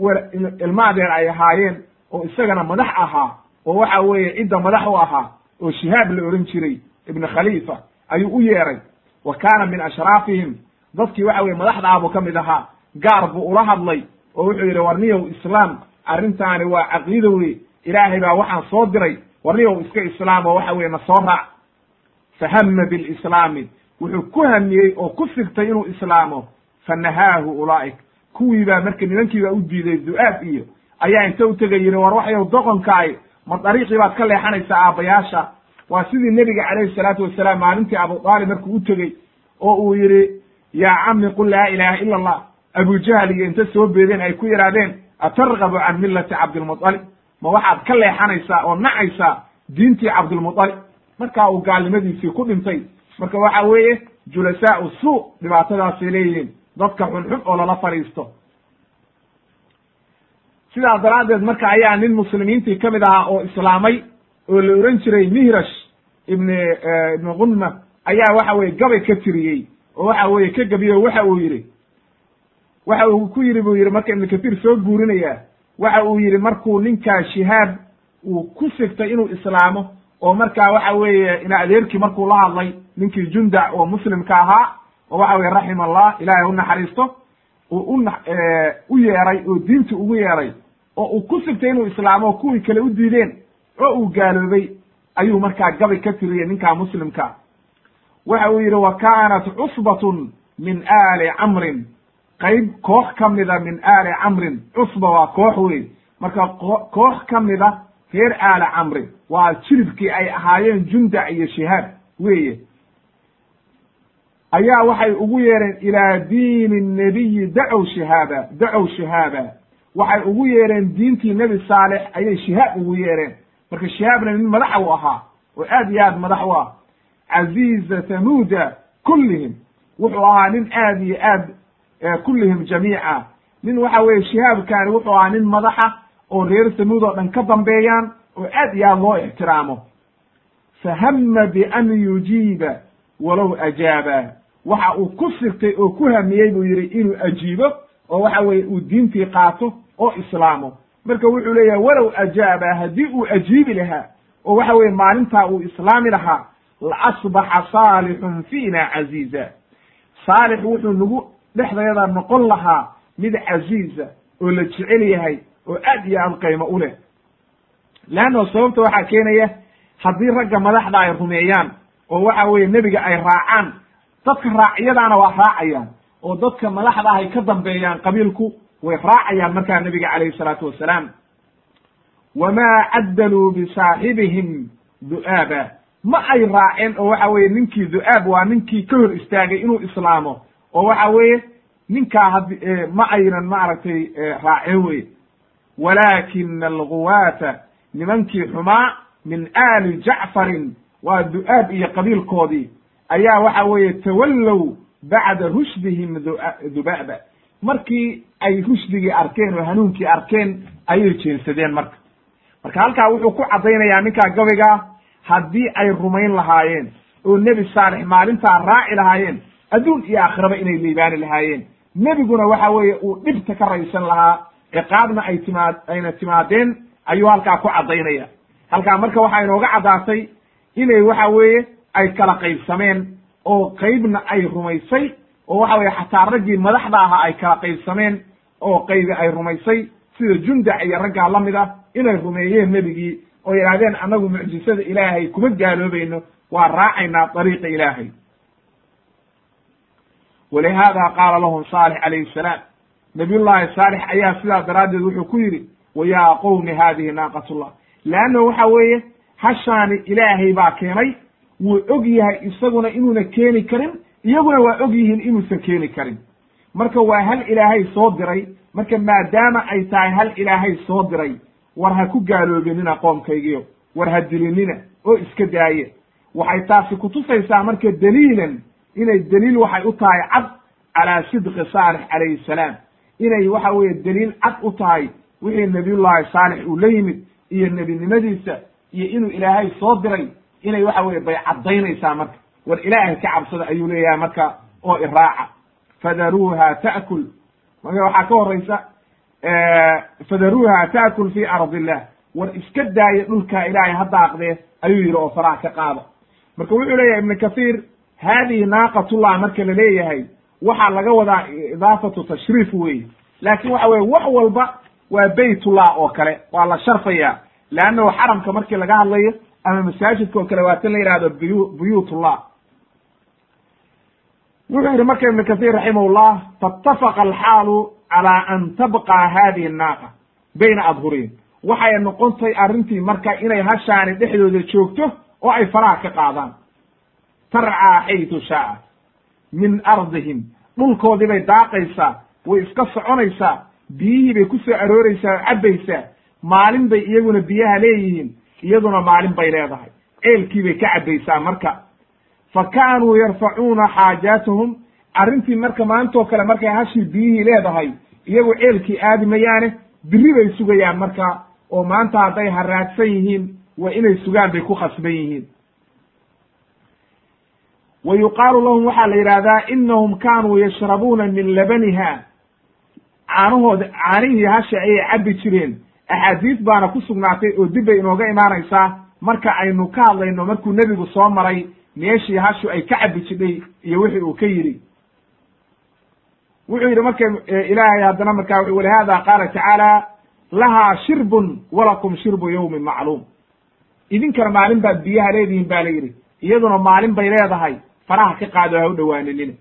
ilma adeer ay ahaayeen oo isagana madax ahaa oo waxa weeye cidda madax u ahaa oo shihaab la ohan jiray ibn khalifa ayuu u yeeray. Wa kaana min ashraafihim dadkii waxa weye madaxda ah buu ka mid ahaa gaar buu ula hadlay oo wuxuu yidhi warniyow islaam arrintaani waa caqiida wey ilaahay baa waxaan soo diray warniyow iska islaam oo waxa weye na soo raac. Fahama bilislaami wuxuu ku hamiyey oo ku sigtay inuu islaamo. Fanahaahu ulaa'ik kuwii baa marka nimankii baa u diiday du'aad iyo ayaa inta u tegay yidhi war waxyow doqonkaay ma dariiqii baad ka leexanaysaa aabbayaasha waa sidii nebiga calayhi salaatu wasalaam maalintii abu aalib markuu u tegey oo uu yidhi yaa cami qul laa ilaaha ila allah abujahl iyo inta soo beedeen ay ku yidhahdeen atargabu can millati cabdilmuطalib ma waxaad ka leexanaysaa oo nacaysaa diintii cabdilmuطalib markaa uu gaalnimadiisii ku dhintay marka waxa weeye julasaau suu dhibaatadaasay leeyihiin. Dadka xunxun oo lala fadhiisto sidaas daraaddeed marka ayaa nin muslimiintii ka mid ahaa oo islaamay oo la ohan jiray mihrash ibni ibni gunma ayaa waxa weye gabay ka tiriyey. Oo waxa weeye ka gabiyo waxa uu yidhi waxa uu ku yidhi buu yidhi marka ibnu kathiir soo guurinayaa waxa uu yidhi markuu ninkaa shihaab uu ku sigtay inuu islaamo oo markaa waxa weeye ina adeerkii markuu la hadlay ninkii jundac oo muslimka ahaa oo waxa weye raxima allah ilaahay u naxariisto uu u u yeeray oo diinti ugu yeeray oo uu ku sigtay inuu islaamo oo kuwii kale u diideen oo uu gaaloobay ayuu markaa gabay ka tiriyey ninkaa muslimka. Waxa uu yidhi wa kaanat cusbatun min aali camrin qayb koox ka mida min aali camrin cusba waa koox wey marka koox ka mida reer aali camrin waa jiribkii ay ahaayeen jundac iyo shihaab weeye. Ayaa waxay ugu yeereen ilaa diini nebiyi dacow shihaaba dacow shihaaba waxay ugu yeereen diintii nebi saalex ayay shihaab ugu yeereen marka shihaabna nin madaxa u ahaa oo aad iyo aad madax u ah caziiza tamuuda kullihim. Wuxuu ahaa nin aad iyo aad kullihim jamiica. Nin waxa weeye shihaabkaani wuxuu ahaa nin madaxa oo reer samuud oo dhan ka dambeeyaan oo aad iyo aad loo ixtiraamo. Fahama bian yujiiba walow ajaaba. Waxa uu ku sigtay oo ku hamiyey buu yidhi inuu ajiibo oo waxa weeye uu diintii qaato oo islaamo. Marka wuxuu leeyahay walow ajaaba haddii uu ajiibi lahaa oo waxa weeye maalintaa uu islaami lahaa la asbaxa saalixun fiina caziiza. Saalix wuxuu nagu dhexdayada noqon lahaa mid casiiza oo la jecel yahay oo aad iyo aad qaymo u leh. Leanno sababta waxaa keenaya haddii ragga madaxda ay rumeeyaan oo waxa weeye nebiga ay raacaan dadka raacyadaana waa raacayaan oo dadka madaxda ah ay ka dambeeyaan qabiilku way raacayaan markaa nebiga calayhi salaatu wassalaam wamaa caddaluu bisaaxibihim du'aaba. Ma ay raaceen oo waxa weeye ninkii du'aab waa ninkii ka hor istaagay inuu islaamo oo waxa weeye ninkaa had ma aynan maaragtay raaceen weye walaakina alguwaata nimankii xumaa min aali jacfarin waa du'aab iyo qabiilkoodii. Ayaa waxa weeye tawallow bacda rushdihim dubaaba. Markii ay rushdigii arkeen oo hanuunkii arkeen ayay jeensadeen marka. Marka halkaa wuxuu ku caddaynayaa ninkaa gabaygaa haddii ay rumayn lahaayeen oo nebi saalex maalintaa raaci lahaayeen adduun iyo aakhiraba inay liibaani lahaayeen. Nebiguna waxa weeye uu dhibta ka raysan lahaa ciqaabna ay timaad ayna timaadeen ayuu halkaa ku caddaynaya halkaa marka waxaa inooga caddaatay inay waxa weeye ay kala qaybsameen oo qaybna ay rumaysay oo waxa weye xataa raggii madaxda ahaa ay kala qaybsameen oo qaybi ay rumaysay sida jundac iyo raggaa la mid ah inay rumeeyeen nebigii oo yidhahdeen annagu mucjisada ilaahay kuma gaaloobayno waa raacaynaa dariiqa ilaahay walihaada qaala lahum saalix calayhi salaam nabiyullaahi saalix ayaa sidaa daraaddeed wuxuu ku yidhi wa yaa qowmi haadihi naaqatullah. leanno waxa weeye hashaani ilaahay baa keenay wuu og yahay isaguna inuuna keeni karin iyaguna waa og yihiin inuusan keeni karin. Marka waa hal ilaahay soo diray marka maadaama ay tahay hal ilaahay soo diray war ha ku gaaloobinina qoomkaygiyo war ha dilinina oo iska daaye. Waxay taasi kutusaysaa marka daliilan inay daliil waxay u tahay cad calaa sidqi saalix calayhi salaam. Inay waxa weeye daliil cad u tahay wixii nabiyullaahi saalix uu la yimid iyo nebinimadiisa iyo inuu ilaahay soo diray inay waxa weye bay caddaynaysaa marka. War ilaahay ka cabsada ayuu leeyahay marka oo iraaca fadaruuha ta'kul. Marka waxaa ka horaysa fadaruuha ta'kul fi ardi illah war iska daaya dhulkaa ilaahay ha daaqdee ayuu yidhi oo faraha ka qaada. Marka wuxuu leeyahay ibnu kathiir haadihi naaqatullah marka la leeyahay waxaa laga wadaa idaafatu tashriif weeye laakin waxa weye wax walba waa baytullah oo kale waa la sharfaya leannahu xaramka markii laga hadlayo ama masaajidka oo kale waa tan la yihahdo buyu buyuutullah wuxuu yidhi marka ibnu kahiir raximahullah faitafaqa alxaalu calaa an tabqa hadihi annaaqa bayna adhurihim waxay noqontay arrintii marka inay hashaani dhexdooda joogto oo ay faraha ka qaadaan tarcaa xaytu shaa'a min ardihim. Dhulkoodii bay daaqaysaa way iska soconaysaa biyihii bay ku soo arooraysaa oo cabbaysaa maalin bay iyaguna biyaha leeyihiin iyaduna maalin bay leedahay. Ceelkii bay ka cabbaysaa marka. Fa kaanuu yarfacuuna xaajaatahum arrintii marka maantoo kale markay hashii biyihii leedahay iyagu ceelkii aadi mayaane bay sugayaan marka oo maanta hadday haraagsan yihiin waa inay sugaan bay ku khasban yihiin wa yuqaalu lahum waxaa la yidhahdaa inahum kaanuu yashrabuuna min labaniha caanahooda caanihii hasha ayay cabbi jireen axaadiis baana ku sugnaatay oo dib bay inooga imaanaysaa marka aynu ka hadlayno markuu nebigu soo maray meeshii hashu ay ka cabbi jidhay iyo wixii uu ka yidhi wuxuu yidhi marka ilaahay haddana markaa walihaada qaala tacaala lahaa shirbun walakum shirbu yawmin macluum idinkana maalin baad biyaha leedihiin ba la yidhi iyaduna maalin bay leedahay faraha ka qaado ha u dhowaaninina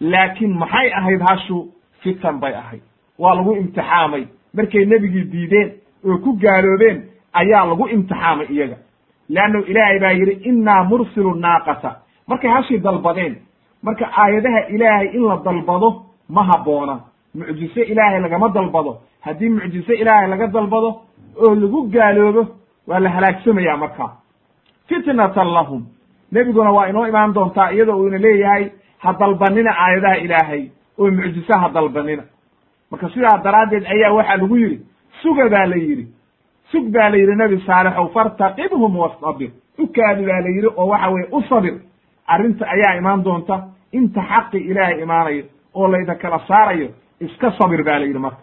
laakiin maxay ahayd hashu? Fitan bay ahayd. Waa lagu imtixaamay. Markay nebigii diideen oo ku gaaloobeen ayaa lagu imtixaamay iyaga. Leannu ilaahay baa yidhi innaa mursilu naaqata. Markay hashii dalbadeen marka aayadaha ilaahay in la dalbado ma habboona mucjise ilaahay lagama dalbado. Haddii mucjise ilaahay laga dalbado oo lagu gaaloobo waa la halaagsamaya marka fitnatan lahum nebiguna waa inoo imaan doontaa iyadoo uuna leeyahay ha dalbanina aayadaha ilaahay. Oo mucjise ha dalbanina. Marka sidaa daraaddeed ayaa waxaa lagu yidhi suga baa la yidhi. Sug baa la yidhi nebi saalixow fartaqibhum wastabir ukaadi baa la yidhi oo waxa weye u sabir. Arrinta ayaa imaan doonta inta xaqi ilaahay imaanayo oo layda kala saarayo iska sabir baa la yidhi marka.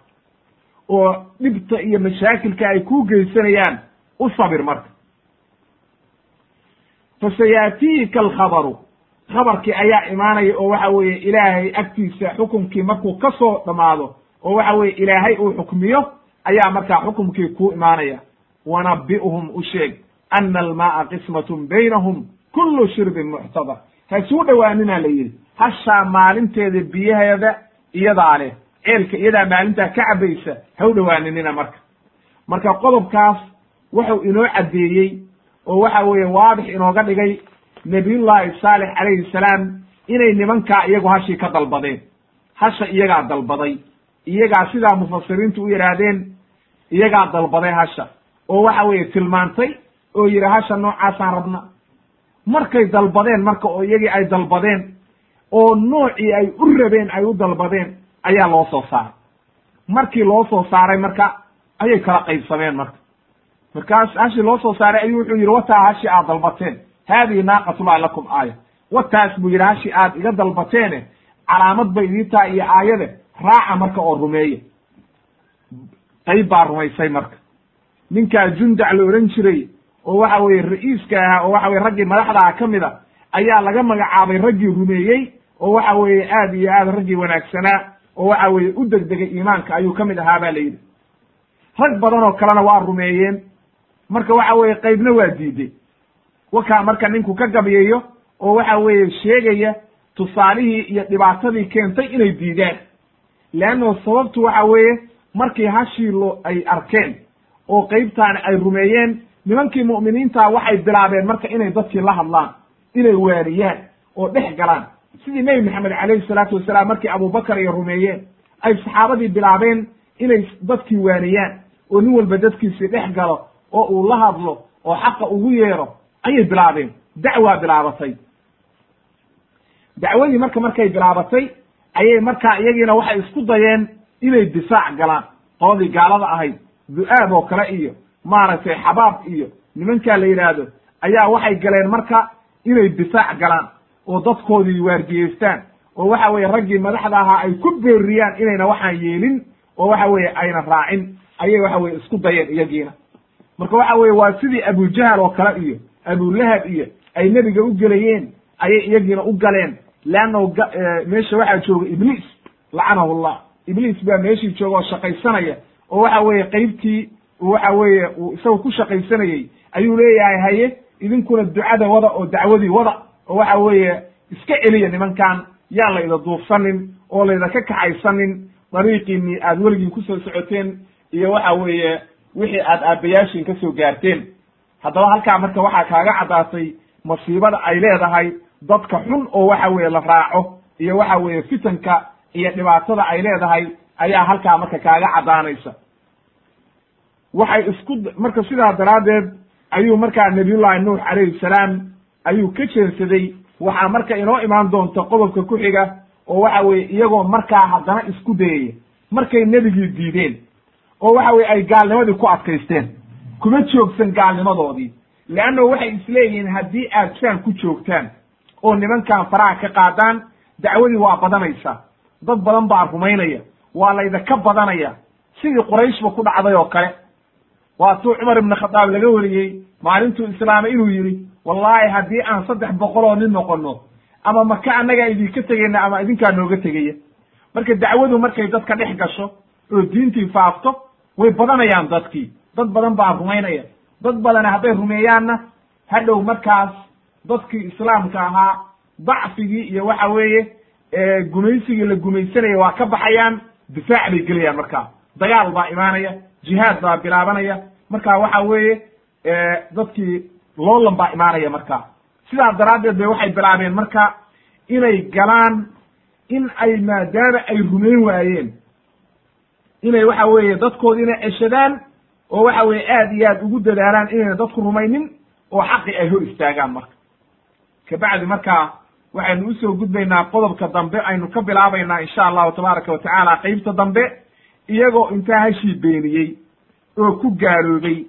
Oo dhibta iyo mashaakilka ay ku geysanayaan u sabir marka fasayaatiika alkhabaru khabarkii ayaa imaanaya oo waxa weeye ilaahay agtiisa xukumkii markuu ka soo dhammaado oo waxa weye ilaahay uu xukmiyo ayaa markaa xukumkii ku imaanaya wanabi'uhum u sheeg ana almaaa qismatun baynahum kullu shirbin muxtadar haisuu dhowaaninaa la yidhi hashaa maalinteeda biyaheeda iyadaa leh ceelka iyadaa maalintaa ka cabaysa ha u dhowaaninina marka marka qodobkaas wuxuu inoo caddeeyey oo waxa weeye waadix inooga dhigay nabiyullaahi saalix calayhi salaam inay nimankaa iyagu hashii ka dalbadeen. Hasha iyagaa dalbaday. Iyagaa sidaa mufasiriintu u yidhaahdeen iyagaa dalbaday hasha. Oo waxa weeye tilmaantay oo yidhi hasha noocaasaan rabna markay dalbadeen marka oo iyagii ay dalbadeen oo noocii ay u rabeen ay u dalbadeen ayaa loo soo saaray. Markii loo soo saaray marka ayay kala qaybsameen marka markaas hashii loo soo saaray ayuu wuxuu yidhi wataa hashi aad dalbateen. Haadihi naaqatullahi lakum aaya. Wataas buu yidhi hashi aad iga dalbateene. Calaamad bay idii tahay iyo aayade raaca marka oo rumeeya qayb baa rumaysay marka. Ninkaa jundac la ohan jiray oo waxa weeye ra'iiska ahaa oo waxa weye raggii madaxdaa ka mid a ayaa laga magacaabay raggii rumeeyey oo waxa weeye aad iyo aad raggii wanaagsanaa oo waxa weeye u degdegay iimaanka ayuu ka mid ahaa ba la yidhi. Rag badan oo kalena waa rumeeyeen marka waxa weeye qaybna waa diiday wakaa marka ninku ka gabyeeyo oo waxa weeye sheegaya tusaalihii iyo dhibaatadii keentay inay diidaan leanno sababtu waxa weeye markii hashii lo ay arkeen oo qaybtaani ay rumeeyeen nimankii mu'miniinta waxay bilaabeen marka inay dadkii la hadlaan inay waariyaan oo dhex galaan. Sidii nebi maxamed calayhi salaatu wasalaam markii abubakar ay rumeeyeen ay saxaabadii bilaabeen inay dadkii waaniyaan oo nin walba dadkiisii dhex galo oo uu la hadlo oo xaqa ugu yeero ayay bilaabeen. Dacwaa bilaabatay. Dacwadii marka markay bilaabatay ayay markaa iyagiina waxay isku dayeen inay difaac galaan. Qoladii gaalada ahayd du-aab oo kale iyo maaragtay xabaab iyo nimankaa la yidhaahdo ayaa waxay galeen marka inay difaac galaan oo dadkoodii waardiyeystaan oo waxa weeye raggii madaxda ahaa ay ku beeriyaan inayna waxaan yeelin oo waxa weeye ayna raacin. Ayay waxa weye isku dayeen iyagiina marka waxa weye waa sidii abujahal oo kale iyo abulahab iyo ay nebiga u gelayeen ayay iyagiina u galeen. Leannahu meesha waxaa jooga ibliis lacanahu llah ibliis baa meeshii jooga oo shaqaysanaya. Oo waxa weeye qeybtii waxa weeye uu isaga ku shaqaysanayey ayuu leeyahay haye idinkuna ducada wada oo dacwadii wada. Oo waxa weeye iska celiya nimankan yaan la ida duufsanin oo layda ka kaxaysanin dariiqiinii aad weligiin ku soo socoteen. Iyo waxa weeye wixii aad aabbayaashiin ka soo gaarteen. Haddaba halkaa marka waxaa kaaga caddaatay masiibada ay leedahay dadka xun oo waxa weeye la raaco iyo waxa weeye fitanka iyo dhibaatada ay leedahay ayaa halkaa marka kaaga caddaanaysa. Waxay isku marka sidaa daraaddeed ayuu markaa nabiyullahi nuux calayhi salaam ayuu ka jeensaday waxaa marka inoo imaan doonta qodobka ku xiga oo waxa weeye iyagoo markaa haddana isku dayaya. Markay nebigii diideen oo waxa weye ay gaalnimadii ku adkaysteen. Kuma joogsan gaalnimadoodii. Leanno waxay isleeyihiin haddii aad saan ku joogtaan oo nimankan faraha ka qaadaan dacwadii waa badanaysaa dad badan baa rumaynaya. Waa laydaka badanaya. Sidii qurayshba ku dhacday oo kale. Waatuu cumar ibn khadaab laga wariyey. Maalintuu islaamay inuu yidhi wallaahi haddii aan saddex boqol oo nin noqono ama maka annagaa idinka tegayna ama idinkaa nooga tegaya marka dacwadu markay dadka dhex gasho oo diintii faafto way badanayaan dadkii dad badan baa rumaynaya dad badana hadday rumeeyaanna hadhow markaas dadkii islaamka ahaa dacfigii iyo waxa weeye gumaysigii la gumaysanaya waa ka baxayaan. Difaac bay gelayaan markaa. Dagaal baa imaanaya. Jihaad baa bilaabanaya. Marka waxa weeye dadkii loolan baa imaanaya marka sidaa daraaddeed bay waxay bilaabeen marka inay galaan in ay maadaama ay rumayn waayeen inay waxa weeye dadkoodi inay ceshadaan oo waxa weeye aad iyo aad ugu dadaalaan inayna dadku rumaynin oo xaqi ay hor istaagaan marka. Kabacdi markaa waxaynu u soo gudbaynaa qodobka dambe aynu ka bilaabaynaa insha allahu tabaaraka watacaala qeybta dambe iyagoo intaa hashii beeniyey oo ku gaaloobay